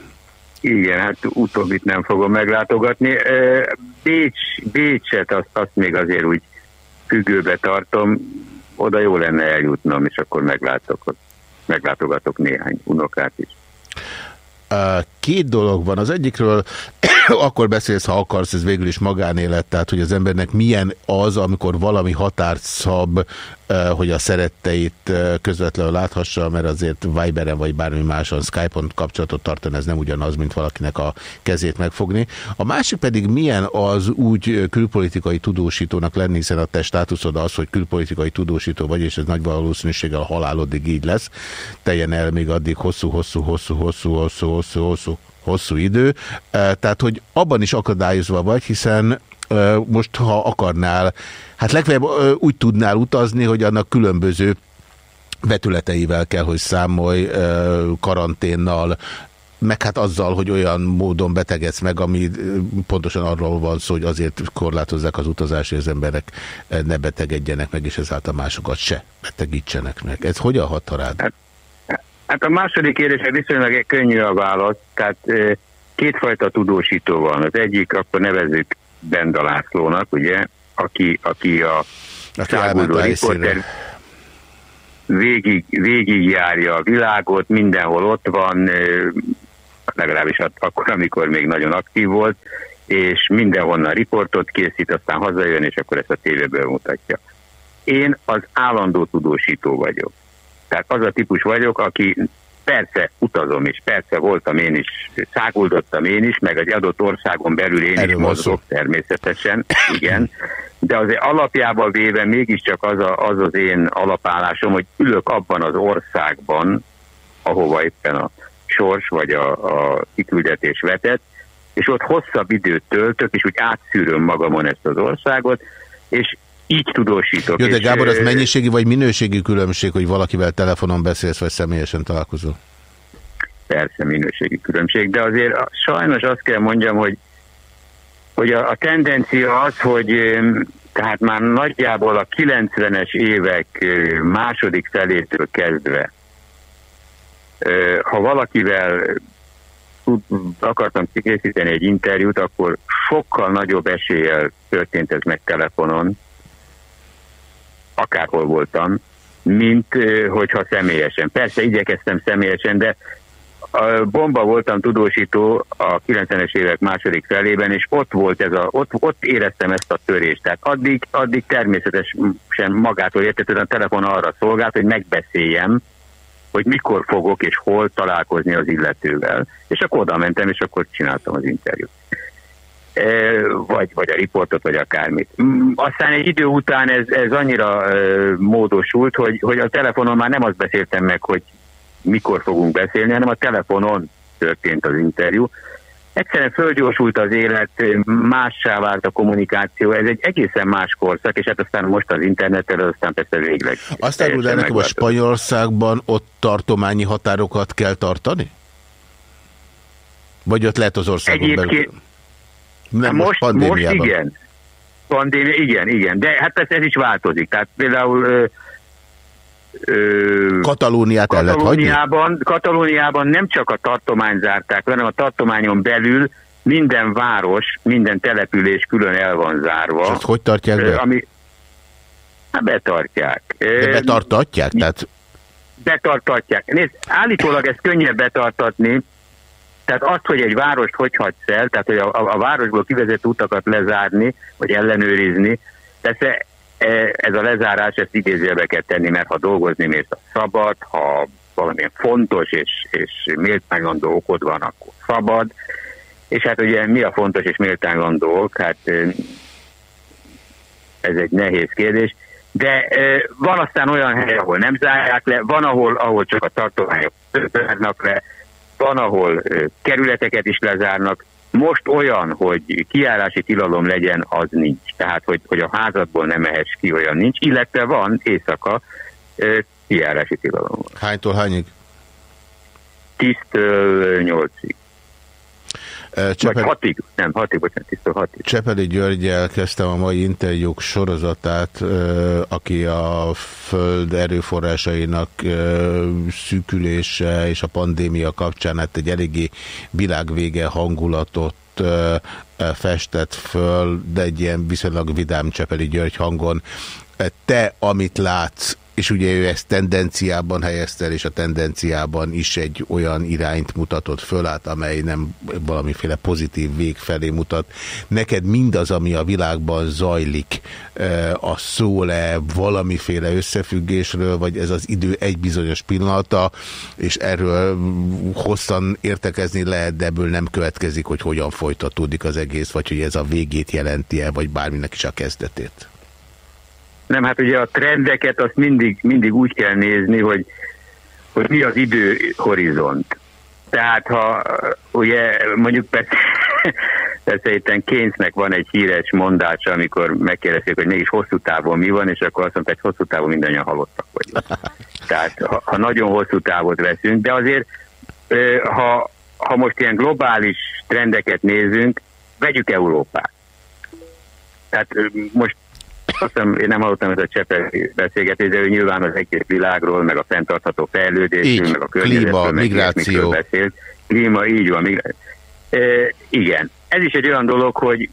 Igen, hát utóbbit nem fogom meglátogatni. Bécs, Bécset azt, azt még azért úgy függőbe tartom, oda jó lenne eljutnom, és akkor meglátok, meglátogatok néhány unokát is. Két dolog van. Az egyikről [coughs] akkor beszélsz, ha akarsz, ez végül is magánélet, tehát hogy az embernek milyen az, amikor valami határt szab, hogy a szeretteit közvetlenül láthassa, mert azért Viberen vagy bármi máson Skype-on kapcsolatot tartani, ez nem ugyanaz, mint valakinek a kezét megfogni. A másik pedig milyen az úgy külpolitikai tudósítónak lenni, hiszen a te státuszod az, hogy külpolitikai tudósító vagy, és ez nagy valószínűséggel a halálodig így lesz. Teljen el még addig hosszú, hosszú, hosszú, hosszú, hosszú, hosszú, hosszú, hosszú idő. Tehát, hogy abban is akadályozva vagy, hiszen most, ha akarnál, hát legfeljebb úgy tudnál utazni, hogy annak különböző vetületeivel kell, hogy számolj, karanténnal, meg hát azzal, hogy olyan módon betegedsz meg, ami pontosan arról van szó, hogy azért korlátozzák az utazást, az emberek ne betegedjenek meg, és ezáltal másokat se betegítsenek meg. Ez hogyan hat rád? Hát, hát a második kérdésre viszonylag könnyű a válasz, tehát kétfajta tudósító van. Az egyik, akkor nevezzük Benda Lászlónak, ugye, aki, aki a száguldó riporter végig, végig járja a világot, mindenhol ott van, legalábbis akkor, amikor még nagyon aktív volt, és mindenhonnan riportot készít, aztán hazajön, és akkor ezt a tévéből mutatja. Én az állandó tudósító vagyok. Tehát az a típus vagyok, aki persze utazom is, persze voltam én is, száguldottam én is, meg egy adott országon belül én Erről is mozgok természetesen, igen, de azért alapjában véve mégiscsak az, a, az az én alapállásom, hogy ülök abban az országban, ahova éppen a sors vagy a, a kiküldetés vetett, és ott hosszabb időt töltök, és úgy átszűröm magamon ezt az országot, és így tudósítok. Jó, de Gábor, az mennyiségi vagy minőségi különbség, hogy valakivel telefonon beszélsz, vagy személyesen találkozol? Persze minőségi különbség, de azért sajnos azt kell mondjam, hogy, hogy a, a tendencia az, hogy tehát már nagyjából a 90-es évek második felétől kezdve, ha valakivel akartam készíteni egy interjút, akkor sokkal nagyobb eséllyel történt ez meg telefonon, akárhol voltam, mint hogyha személyesen. Persze igyekeztem személyesen, de a bomba voltam tudósító a 90-es évek második felében, és ott volt ez a, ott, ott éreztem ezt a törést. Tehát addig, addig természetesen magától értetően a telefon arra szolgált, hogy megbeszéljem, hogy mikor fogok és hol találkozni az illetővel. És akkor oda mentem, és akkor csináltam az interjút vagy, vagy a riportot, vagy akármit. Mm, aztán egy idő után ez, ez annyira módosult, hogy, hogy a telefonon már nem azt beszéltem meg, hogy mikor fogunk beszélni, hanem a telefonon történt az interjú. Egyszerűen fölgyorsult az élet, mássá vált a kommunikáció, ez egy egészen más korszak, és hát aztán most az internettel, aztán persze végleg. Azt árul el nekem, a Spanyolországban ott tartományi határokat kell tartani? Vagy ott lehet az országon Egyébként, belül? Nem most, most, most igen. Pandémia, igen, igen. De hát ez, ez is változik. Tehát például ö, ö, Katalóniát el lehet Katalóniában, nem csak a tartomány zárták, hanem a tartományon belül minden város, minden település külön el van zárva. És ezt hogy tartják be? Ami, hát betartják. De betartatják? Tehát... Betartatják. Nézd, állítólag ez könnyebb betartatni, tehát azt, hogy egy várost hogy hagysz el, tehát hogy a, a, a városból kivezett utakat lezárni, vagy ellenőrizni, persze e, ez a lezárás, ezt idézőbe kell tenni, mert ha dolgozni mész, a szabad, ha valamilyen fontos és, és méltánylandó okod van, akkor szabad. És hát ugye mi a fontos és méltánylandó ok? Hát ez egy nehéz kérdés. De van aztán olyan hely, ahol nem zárják le, van, ahol, ahol csak a tartományok zárnak le, van, ahol kerületeket is lezárnak, most olyan, hogy kiárási tilalom legyen, az nincs. Tehát, hogy, hogy a házadból nem mehess ki, olyan nincs, illetve van éjszaka kiárási tilalom. Hánytól hányig? 10-től 8-ig. Csepel... Vagy hatig, nem, hatig, bocsánat, tisztől hatig. Csepeli Györgyel kezdtem a mai interjúk sorozatát, aki a föld erőforrásainak szűkülése és a pandémia kapcsán hát egy eléggé világvége hangulatot festett föl, de egy ilyen viszonylag vidám Csepeli György hangon. Te, amit látsz, és ugye ő ezt tendenciában helyezte el, és a tendenciában is egy olyan irányt mutatott föl át, amely nem valamiféle pozitív vég felé mutat. Neked mindaz, ami a világban zajlik, a szól-e valamiféle összefüggésről, vagy ez az idő egy bizonyos pillanata, és erről hosszan értekezni lehet, de ebből nem következik, hogy hogyan folytatódik az egész, vagy hogy ez a végét jelenti-e, vagy bárminek is a kezdetét. Nem, hát ugye a trendeket azt mindig, mindig úgy kell nézni, hogy, hogy mi az időhorizont. Tehát ha ugye mondjuk persze, [laughs] persze itt Keynesnek van egy híres mondása, amikor megkérdezik, hogy mégis hosszú távon mi van, és akkor azt mondta, hogy hosszú távon mindannyian halottak vagyunk. [laughs] Tehát ha, ha nagyon hosszú távot veszünk, de azért ha, ha most ilyen globális trendeket nézünk, vegyük Európát. Tehát most azt hiszem, én nem hallottam ezt a Csepel beszélgetést, de ő nyilván az egész világról, meg a fenntartható fejlődésről, meg a környezetről, klíma, migráció. beszélt. Klíma, így van. Migrá... E, igen. Ez is egy olyan dolog, hogy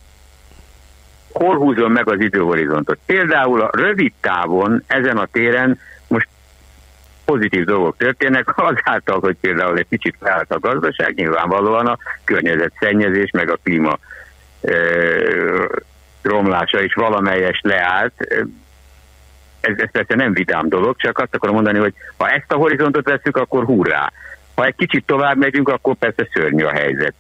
hol húzom meg az időhorizontot. Például a rövid távon ezen a téren most pozitív dolgok történnek, [laughs] azáltal, hogy például egy kicsit felállt a gazdaság, nyilvánvalóan a környezetszennyezés, meg a klíma romlása is valamelyes leállt. Ez, ez persze nem vidám dolog, csak azt akarom mondani, hogy ha ezt a horizontot veszük, akkor hurrá. Ha egy kicsit tovább megyünk, akkor persze szörnyű a helyzet.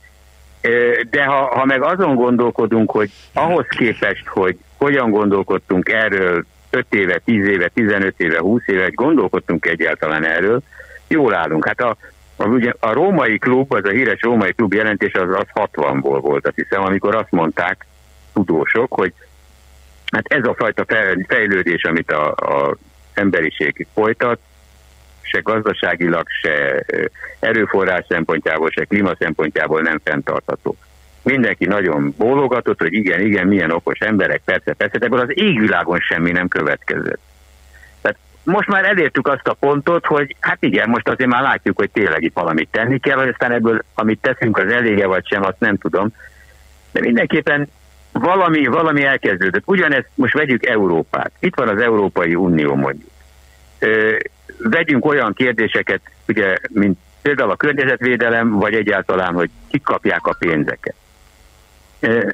De ha, ha meg azon gondolkodunk, hogy ahhoz képest, hogy hogyan gondolkodtunk erről 5 éve, 10 éve, 15 éve, 20 éve, gondolkodtunk egyáltalán erről, jól állunk. Hát a, a, ugye a római klub, az a híres római klub jelentés az, az 60-ból volt, azt hiszem, amikor azt mondták, tudósok, hogy hát ez a fajta fejlődés, amit a, a emberiség folytat, se gazdaságilag, se erőforrás szempontjából, se klíma szempontjából nem fenntartható. Mindenki nagyon bólogatott, hogy igen, igen, milyen okos emberek, persze, persze, de ebből az égvilágon semmi nem következett. Tehát most már elértük azt a pontot, hogy hát igen, most azért már látjuk, hogy tényleg itt valamit tenni kell, hogy aztán ebből, amit teszünk, az elége vagy sem, azt nem tudom. De mindenképpen valami, valami elkezdődött. Ugyanezt most vegyük Európát. Itt van az Európai Unió mondjuk. Ö, vegyünk olyan kérdéseket, ugye, mint például a környezetvédelem, vagy egyáltalán, hogy kik kapják a pénzeket. Ö,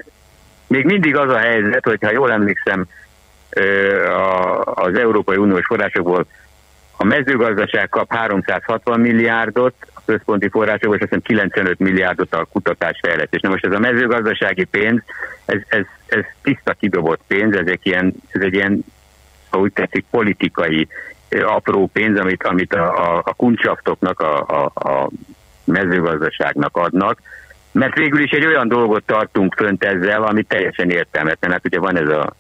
még mindig az a helyzet, hogyha jól emlékszem, ö, a, az Európai Uniós forrásokból a mezőgazdaság kap 360 milliárdot, központi forrásokból, és azt hiszem 95 milliárdot a kutatás fejlesztés. Na most ez a mezőgazdasági pénz, ez, ez, ez tiszta kidobott pénz, ezek ilyen, ez egy ilyen, ha úgy tetszik, politikai apró pénz, amit, amit a, a, a kuncsaftoknak, a, a, a mezőgazdaságnak adnak, mert végül is egy olyan dolgot tartunk fönt ezzel, ami teljesen értelmetlen. Hát ugye van ez a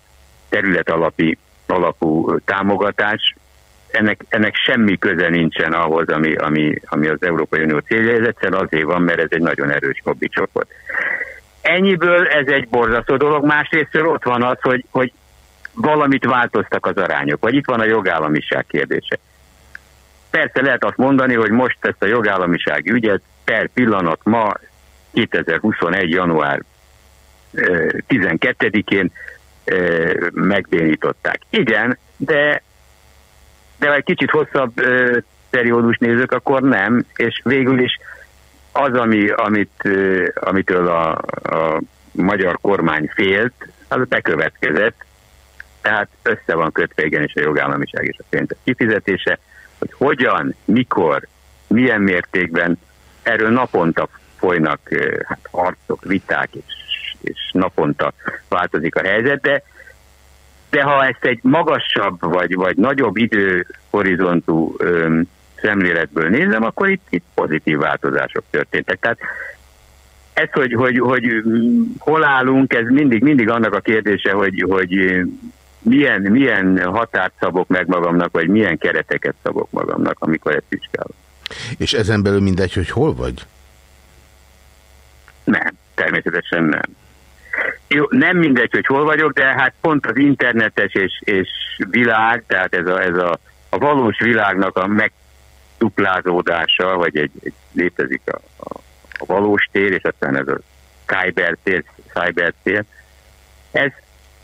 terület alapi, alapú támogatás, ennek, ennek semmi köze nincsen ahhoz, ami, ami, ami az Európai Unió célja, ez egyszerűen azért van, mert ez egy nagyon erős hobbicsoport. Ennyiből ez egy borzasztó dolog, másrészt ott van az, hogy, hogy valamit változtak az arányok, vagy itt van a jogállamiság kérdése. Persze lehet azt mondani, hogy most ezt a jogállamisági ügyet per pillanat ma 2021. január 12-én megbénították. Igen, de de ha egy kicsit hosszabb ö, periódus nézők, akkor nem, és végül is az, ami, amit, ö, amitől a, a magyar kormány félt, az bekövetkezett, tehát össze van kötve igenis a jogállamiság és a pénzek kifizetése, hogy hogyan, mikor, milyen mértékben, erről naponta folynak hát, harcok, viták, és, és naponta változik a helyzet, de de ha ezt egy magasabb vagy, vagy nagyobb időhorizontú öm, szemléletből nézem, akkor itt, itt pozitív változások történtek. Tehát ez, hogy, hogy, hogy hol állunk, ez mindig, mindig annak a kérdése, hogy, hogy milyen, milyen határt szabok meg magamnak, vagy milyen kereteket szabok magamnak, amikor ezt vizsgálom. És ezen belül mindegy, hogy hol vagy? Nem. Természetesen nem. Jó, nem mindegy, hogy hol vagyok, de hát pont az internetes és, és világ, tehát ez, a, ez a, a valós világnak a megduplázódása, vagy egy, egy létezik a, a, a valós tér, és aztán ez a cybertér, cybertér. Ez,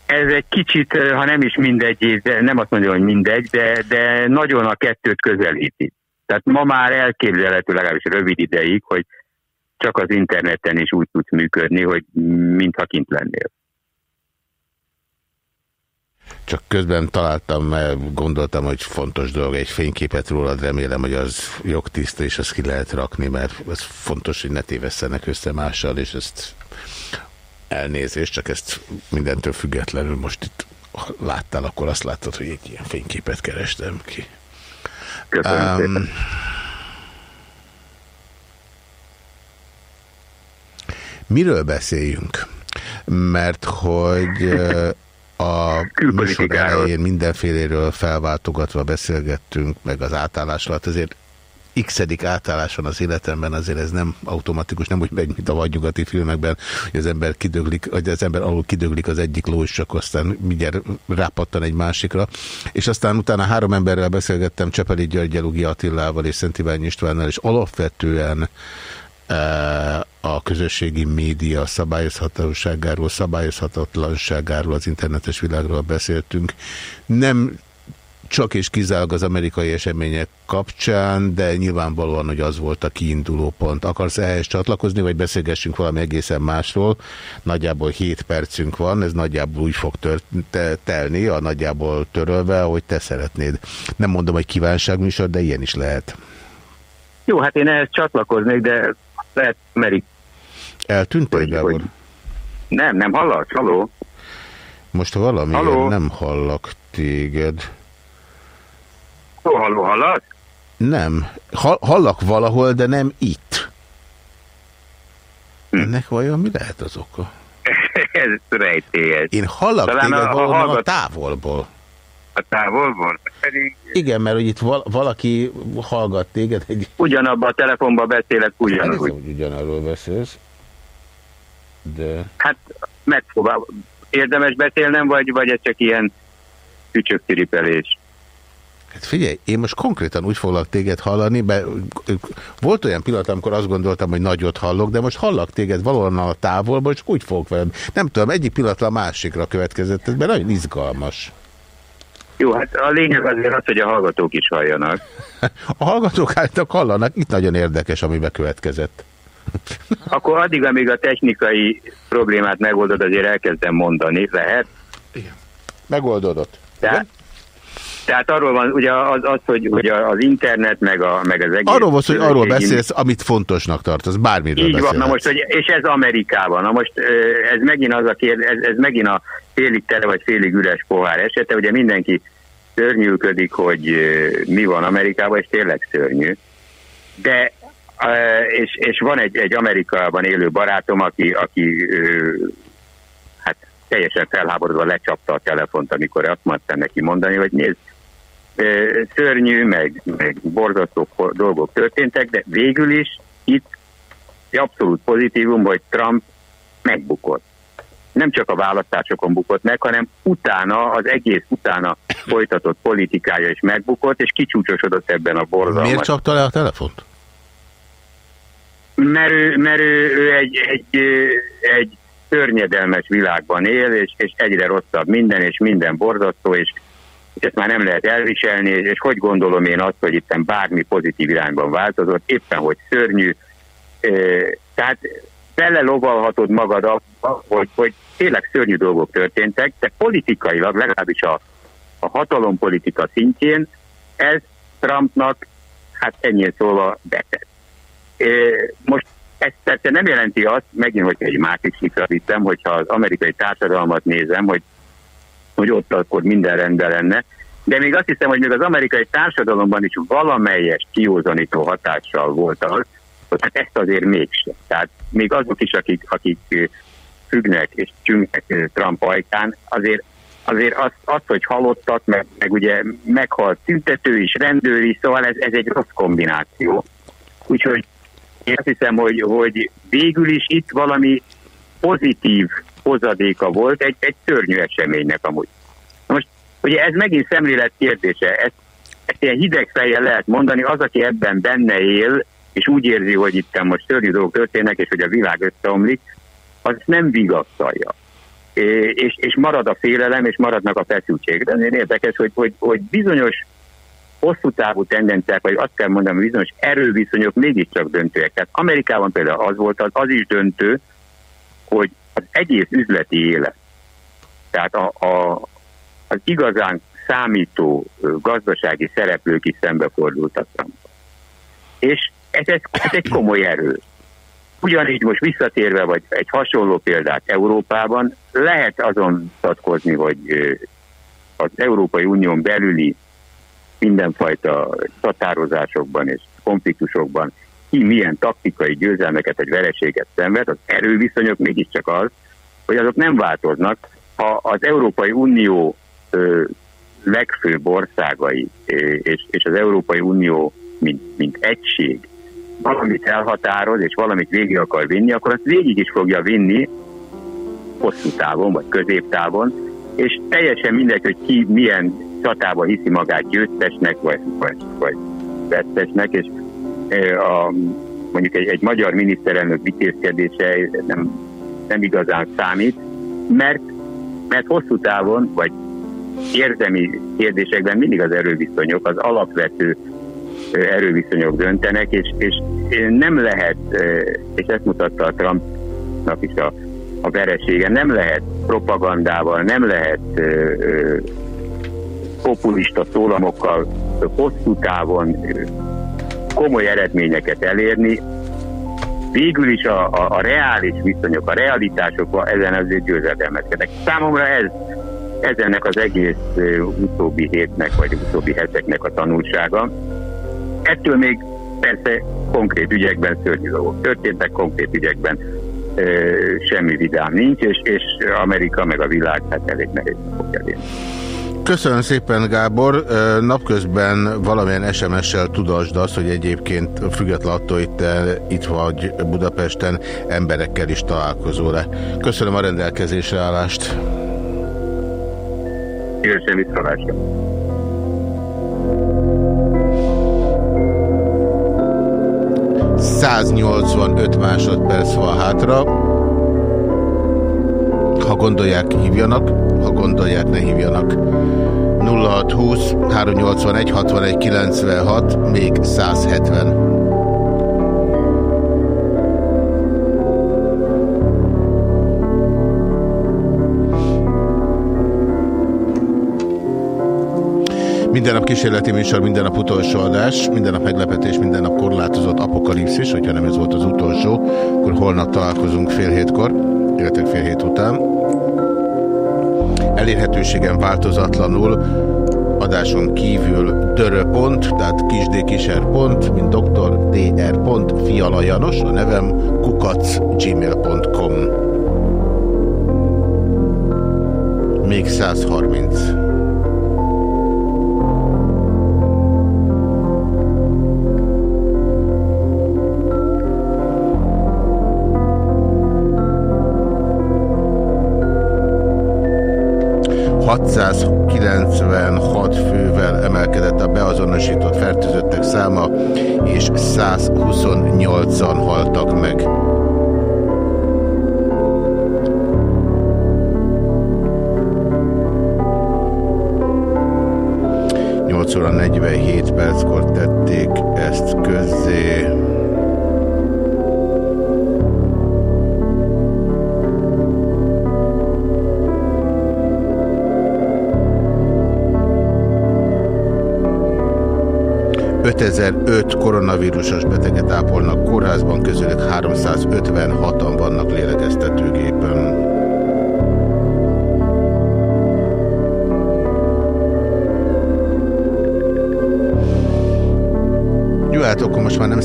ez egy kicsit, ha nem is mindegy, de nem azt mondja, hogy mindegy, de, de nagyon a kettőt közelíti. Tehát ma már elképzelhető legalábbis rövid ideig, hogy csak az interneten is úgy tudsz működni, hogy mintha kint lennél. Csak közben találtam, mert gondoltam, hogy fontos dolog egy fényképet rólad, remélem, hogy az jogtiszta, és azt ki lehet rakni, mert az fontos, hogy ne tévesszenek össze mással, és ezt elnézést, csak ezt mindentől függetlenül most itt láttál, akkor azt láttad, hogy egy ilyen fényképet kerestem ki. Köszönöm um, Miről beszéljünk? Mert hogy a műsor elején mindenféléről felváltogatva beszélgettünk, meg az átállás alatt, azért x átállás van az életemben, azért ez nem automatikus, nem úgy megy, mint a vadnyugati filmekben, hogy az ember kidöglik, hogy az ember alul kidöglik az egyik ló, és csak aztán mindjárt rápattan egy másikra. És aztán utána három emberrel beszélgettem, Csepeli György, Lugi Attilával és Szent Iványi Istvánnal, és alapvetően a közösségi média szabályozhatóságáról, szabályozhatatlanságáról, az internetes világról beszéltünk. Nem csak és kizárólag az amerikai események kapcsán, de nyilvánvalóan, hogy az volt a kiinduló pont. Akarsz ehhez csatlakozni, vagy beszélgessünk valami egészen másról? Nagyjából 7 percünk van, ez nagyjából úgy fog telni, a nagyjából törölve, ahogy te szeretnéd. Nem mondom, hogy kívánságműsor, de ilyen is lehet. Jó, hát én ehhez csatlakoznék, de lehet merik. Eltűntél, Gábor? Nem, nem hallak, haló? Most valami nem hallak téged. Halló, halló, hallak? Nem. hallak valahol, de nem itt. Hm. Ennek vajon mi lehet az oka? [laughs] Ez rejtélyes. Én hallak Talán téged a, valahol a, hallgat... a távolból. A távolból? Pedig... Igen, mert hogy itt val valaki hallgat téged. Egy... Ugyanabban a telefonban beszélek ugyanúgy. Hát, ugyanarról beszélsz. De... Hát megpróbál. Érdemes beszélnem, vagy, vagy ez csak ilyen tücsöktiripelés? Hát figyelj, én most konkrétan úgy foglak téged hallani, mert volt olyan pillanat, amikor azt gondoltam, hogy nagyot hallok, de most hallak téged valahol a távolból, és úgy fogok velem. Nem tudom, egyik pillanatra a másikra következett, ez nagyon izgalmas. Jó, hát a lényeg azért az, hogy a hallgatók is halljanak. [laughs] A hallgatók által hallanak, itt nagyon érdekes, ami bekövetkezett. [laughs] Akkor addig, amíg a technikai problémát megoldod, azért elkezdem mondani, lehet? Igen. Megoldódott. Tehát, tehát arról van, ugye az, az hogy, hogy az internet, meg, a, meg az egész... Arról van, hogy arról beszélsz, amit fontosnak tartasz, bármiről Így beszélhetsz. van, na most, hogy, és ez Amerikában. Na most ez megint az a kérdés, ez, ez megint a félig tele vagy félig üres pohár esete, ugye mindenki szörnyűködik, hogy mi van Amerikában, és tényleg szörnyű. De és, és van egy, egy Amerikában élő barátom, aki, aki hát teljesen felháborodva lecsapta a telefont, amikor azt mondtam neki mondani, hogy nézd, szörnyű, meg, meg borzasztó dolgok történtek, de végül is itt abszolút pozitívum, hogy Trump megbukott. Nem csak a választásokon bukott meg, hanem utána, az egész utána folytatott politikája is megbukott, és kicsúcsosodott ebben a borzalmat. Miért csapta le a telefont? Mert ő, mert ő, ő egy, egy, egy szörnyedelmes világban él, és, és egyre rosszabb minden, és minden borzasztó, és és ezt már nem lehet elviselni, és hogy gondolom én azt, hogy itt bármi pozitív irányban változott, éppen hogy szörnyű. Tehát bele lovalhatod magad abba, hogy, hogy tényleg szörnyű dolgok történtek, de politikailag, legalábbis a, a hatalompolitika szintjén ez Trumpnak, hát ennyi szóval betett. Most ez persze nem jelenti azt, megint, hogy egy másik szikra vittem, hogyha az amerikai társadalmat nézem, hogy hogy ott akkor minden rendben lenne. De még azt hiszem, hogy még az amerikai társadalomban is valamelyes kiózanító hatással volt az, hogy ezt azért mégsem. Tehát még azok is, akik, akik függnek és csüngnek Trump ajkán, azért azért az, az hogy halottak, meg, meg ugye meghalt tüntető is, rendőr is, szóval ez, ez egy rossz kombináció. Úgyhogy én azt hiszem, hogy, hogy végül is itt valami pozitív hozadéka volt egy, egy szörnyű eseménynek amúgy. Most ugye ez megint szemlélet kérdése, ezt, ezt ilyen hideg fejjel lehet mondani, az, aki ebben benne él, és úgy érzi, hogy itt most szörnyű dolgok történnek, és hogy a világ összeomlik, az nem vigasztalja. És, és marad a félelem, és maradnak a feszültség. De azért érdekes, hogy, hogy, hogy bizonyos hosszú távú tendenciák, vagy azt kell mondanom, bizonyos erőviszonyok mégiscsak döntőek. Tehát Amerikában például az volt, az, az is döntő, hogy az egész üzleti élet, tehát a, a, az igazán számító gazdasági szereplők is szembefordultak És ez, ez, ez egy komoly erő. Ugyanígy most visszatérve, vagy egy hasonló példát Európában, lehet azon tatkozni, hogy az Európai Unión belüli mindenfajta csatározásokban és konfliktusokban ki milyen taktikai győzelmeket vagy vereséget szenved, az erőviszonyok mégiscsak az, hogy azok nem változnak. Ha az Európai Unió ö, legfőbb országai és, és az Európai Unió mint, mint egység valamit elhatároz, és valamit végig akar vinni, akkor azt végig is fogja vinni hosszú távon, vagy középtávon, és teljesen mindegy, hogy ki milyen csatában hiszi magát győztesnek, vagy, vagy, vagy vesztesnek, és a, mondjuk egy, egy magyar miniszterelnök vitézkedése nem, nem igazán számít, mert, mert hosszú távon, vagy érdemi kérdésekben mindig az erőviszonyok, az alapvető erőviszonyok döntenek, és, és nem lehet, és ezt mutatta a Trumpnak is a, a veresége, nem lehet propagandával, nem lehet populista szólamokkal hosszú távon komoly eredményeket elérni, végül is a, a, a reális viszonyok, a realitások ezen azért győzedelmeskednek. Számomra ez, ez ennek az egész utóbbi hétnek, vagy utóbbi heteknek a tanulsága. Ettől még persze konkrét ügyekben szörnyű dolgok történtek, konkrét ügyekben e, semmi vidám nincs, és, és Amerika meg a világ hát elég nehéz fogja. Köszönöm szépen, Gábor. Napközben valamilyen SMS-sel tudasd azt, hogy egyébként független attól, itt, itt vagy Budapesten, emberekkel is találkozol le. Köszönöm a rendelkezésre állást. Szívesen visszalásra. ...185 másodperc van hátra. Ha gondolják, hívjanak ha gondolják, ne hívjanak. 0620 381 61 96, még 170. Minden nap kísérleti műsor, minden nap utolsó adás, minden nap meglepetés, minden nap korlátozott apokalipszis, hogyha nem ez volt az utolsó, akkor holnap találkozunk fél hétkor, illetve fél hét után elérhetőségem változatlanul adáson kívül dörö.pont, tehát kisdkiser.pont, mint dr. dr. Fiala Janos, a nevem kukac gmail.com.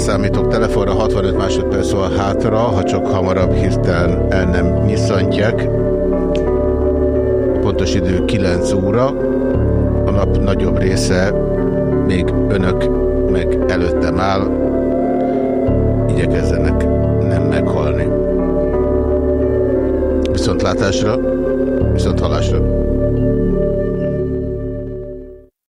számítok telefonra, 65 másodperc van hátra, ha csak hamarabb hirtelen el nem nyiszantják. A pontos idő 9 óra, a nap nagyobb része még önök meg előttem áll, igyekezzenek nem meghalni. viszontlátásra, viszont halásra.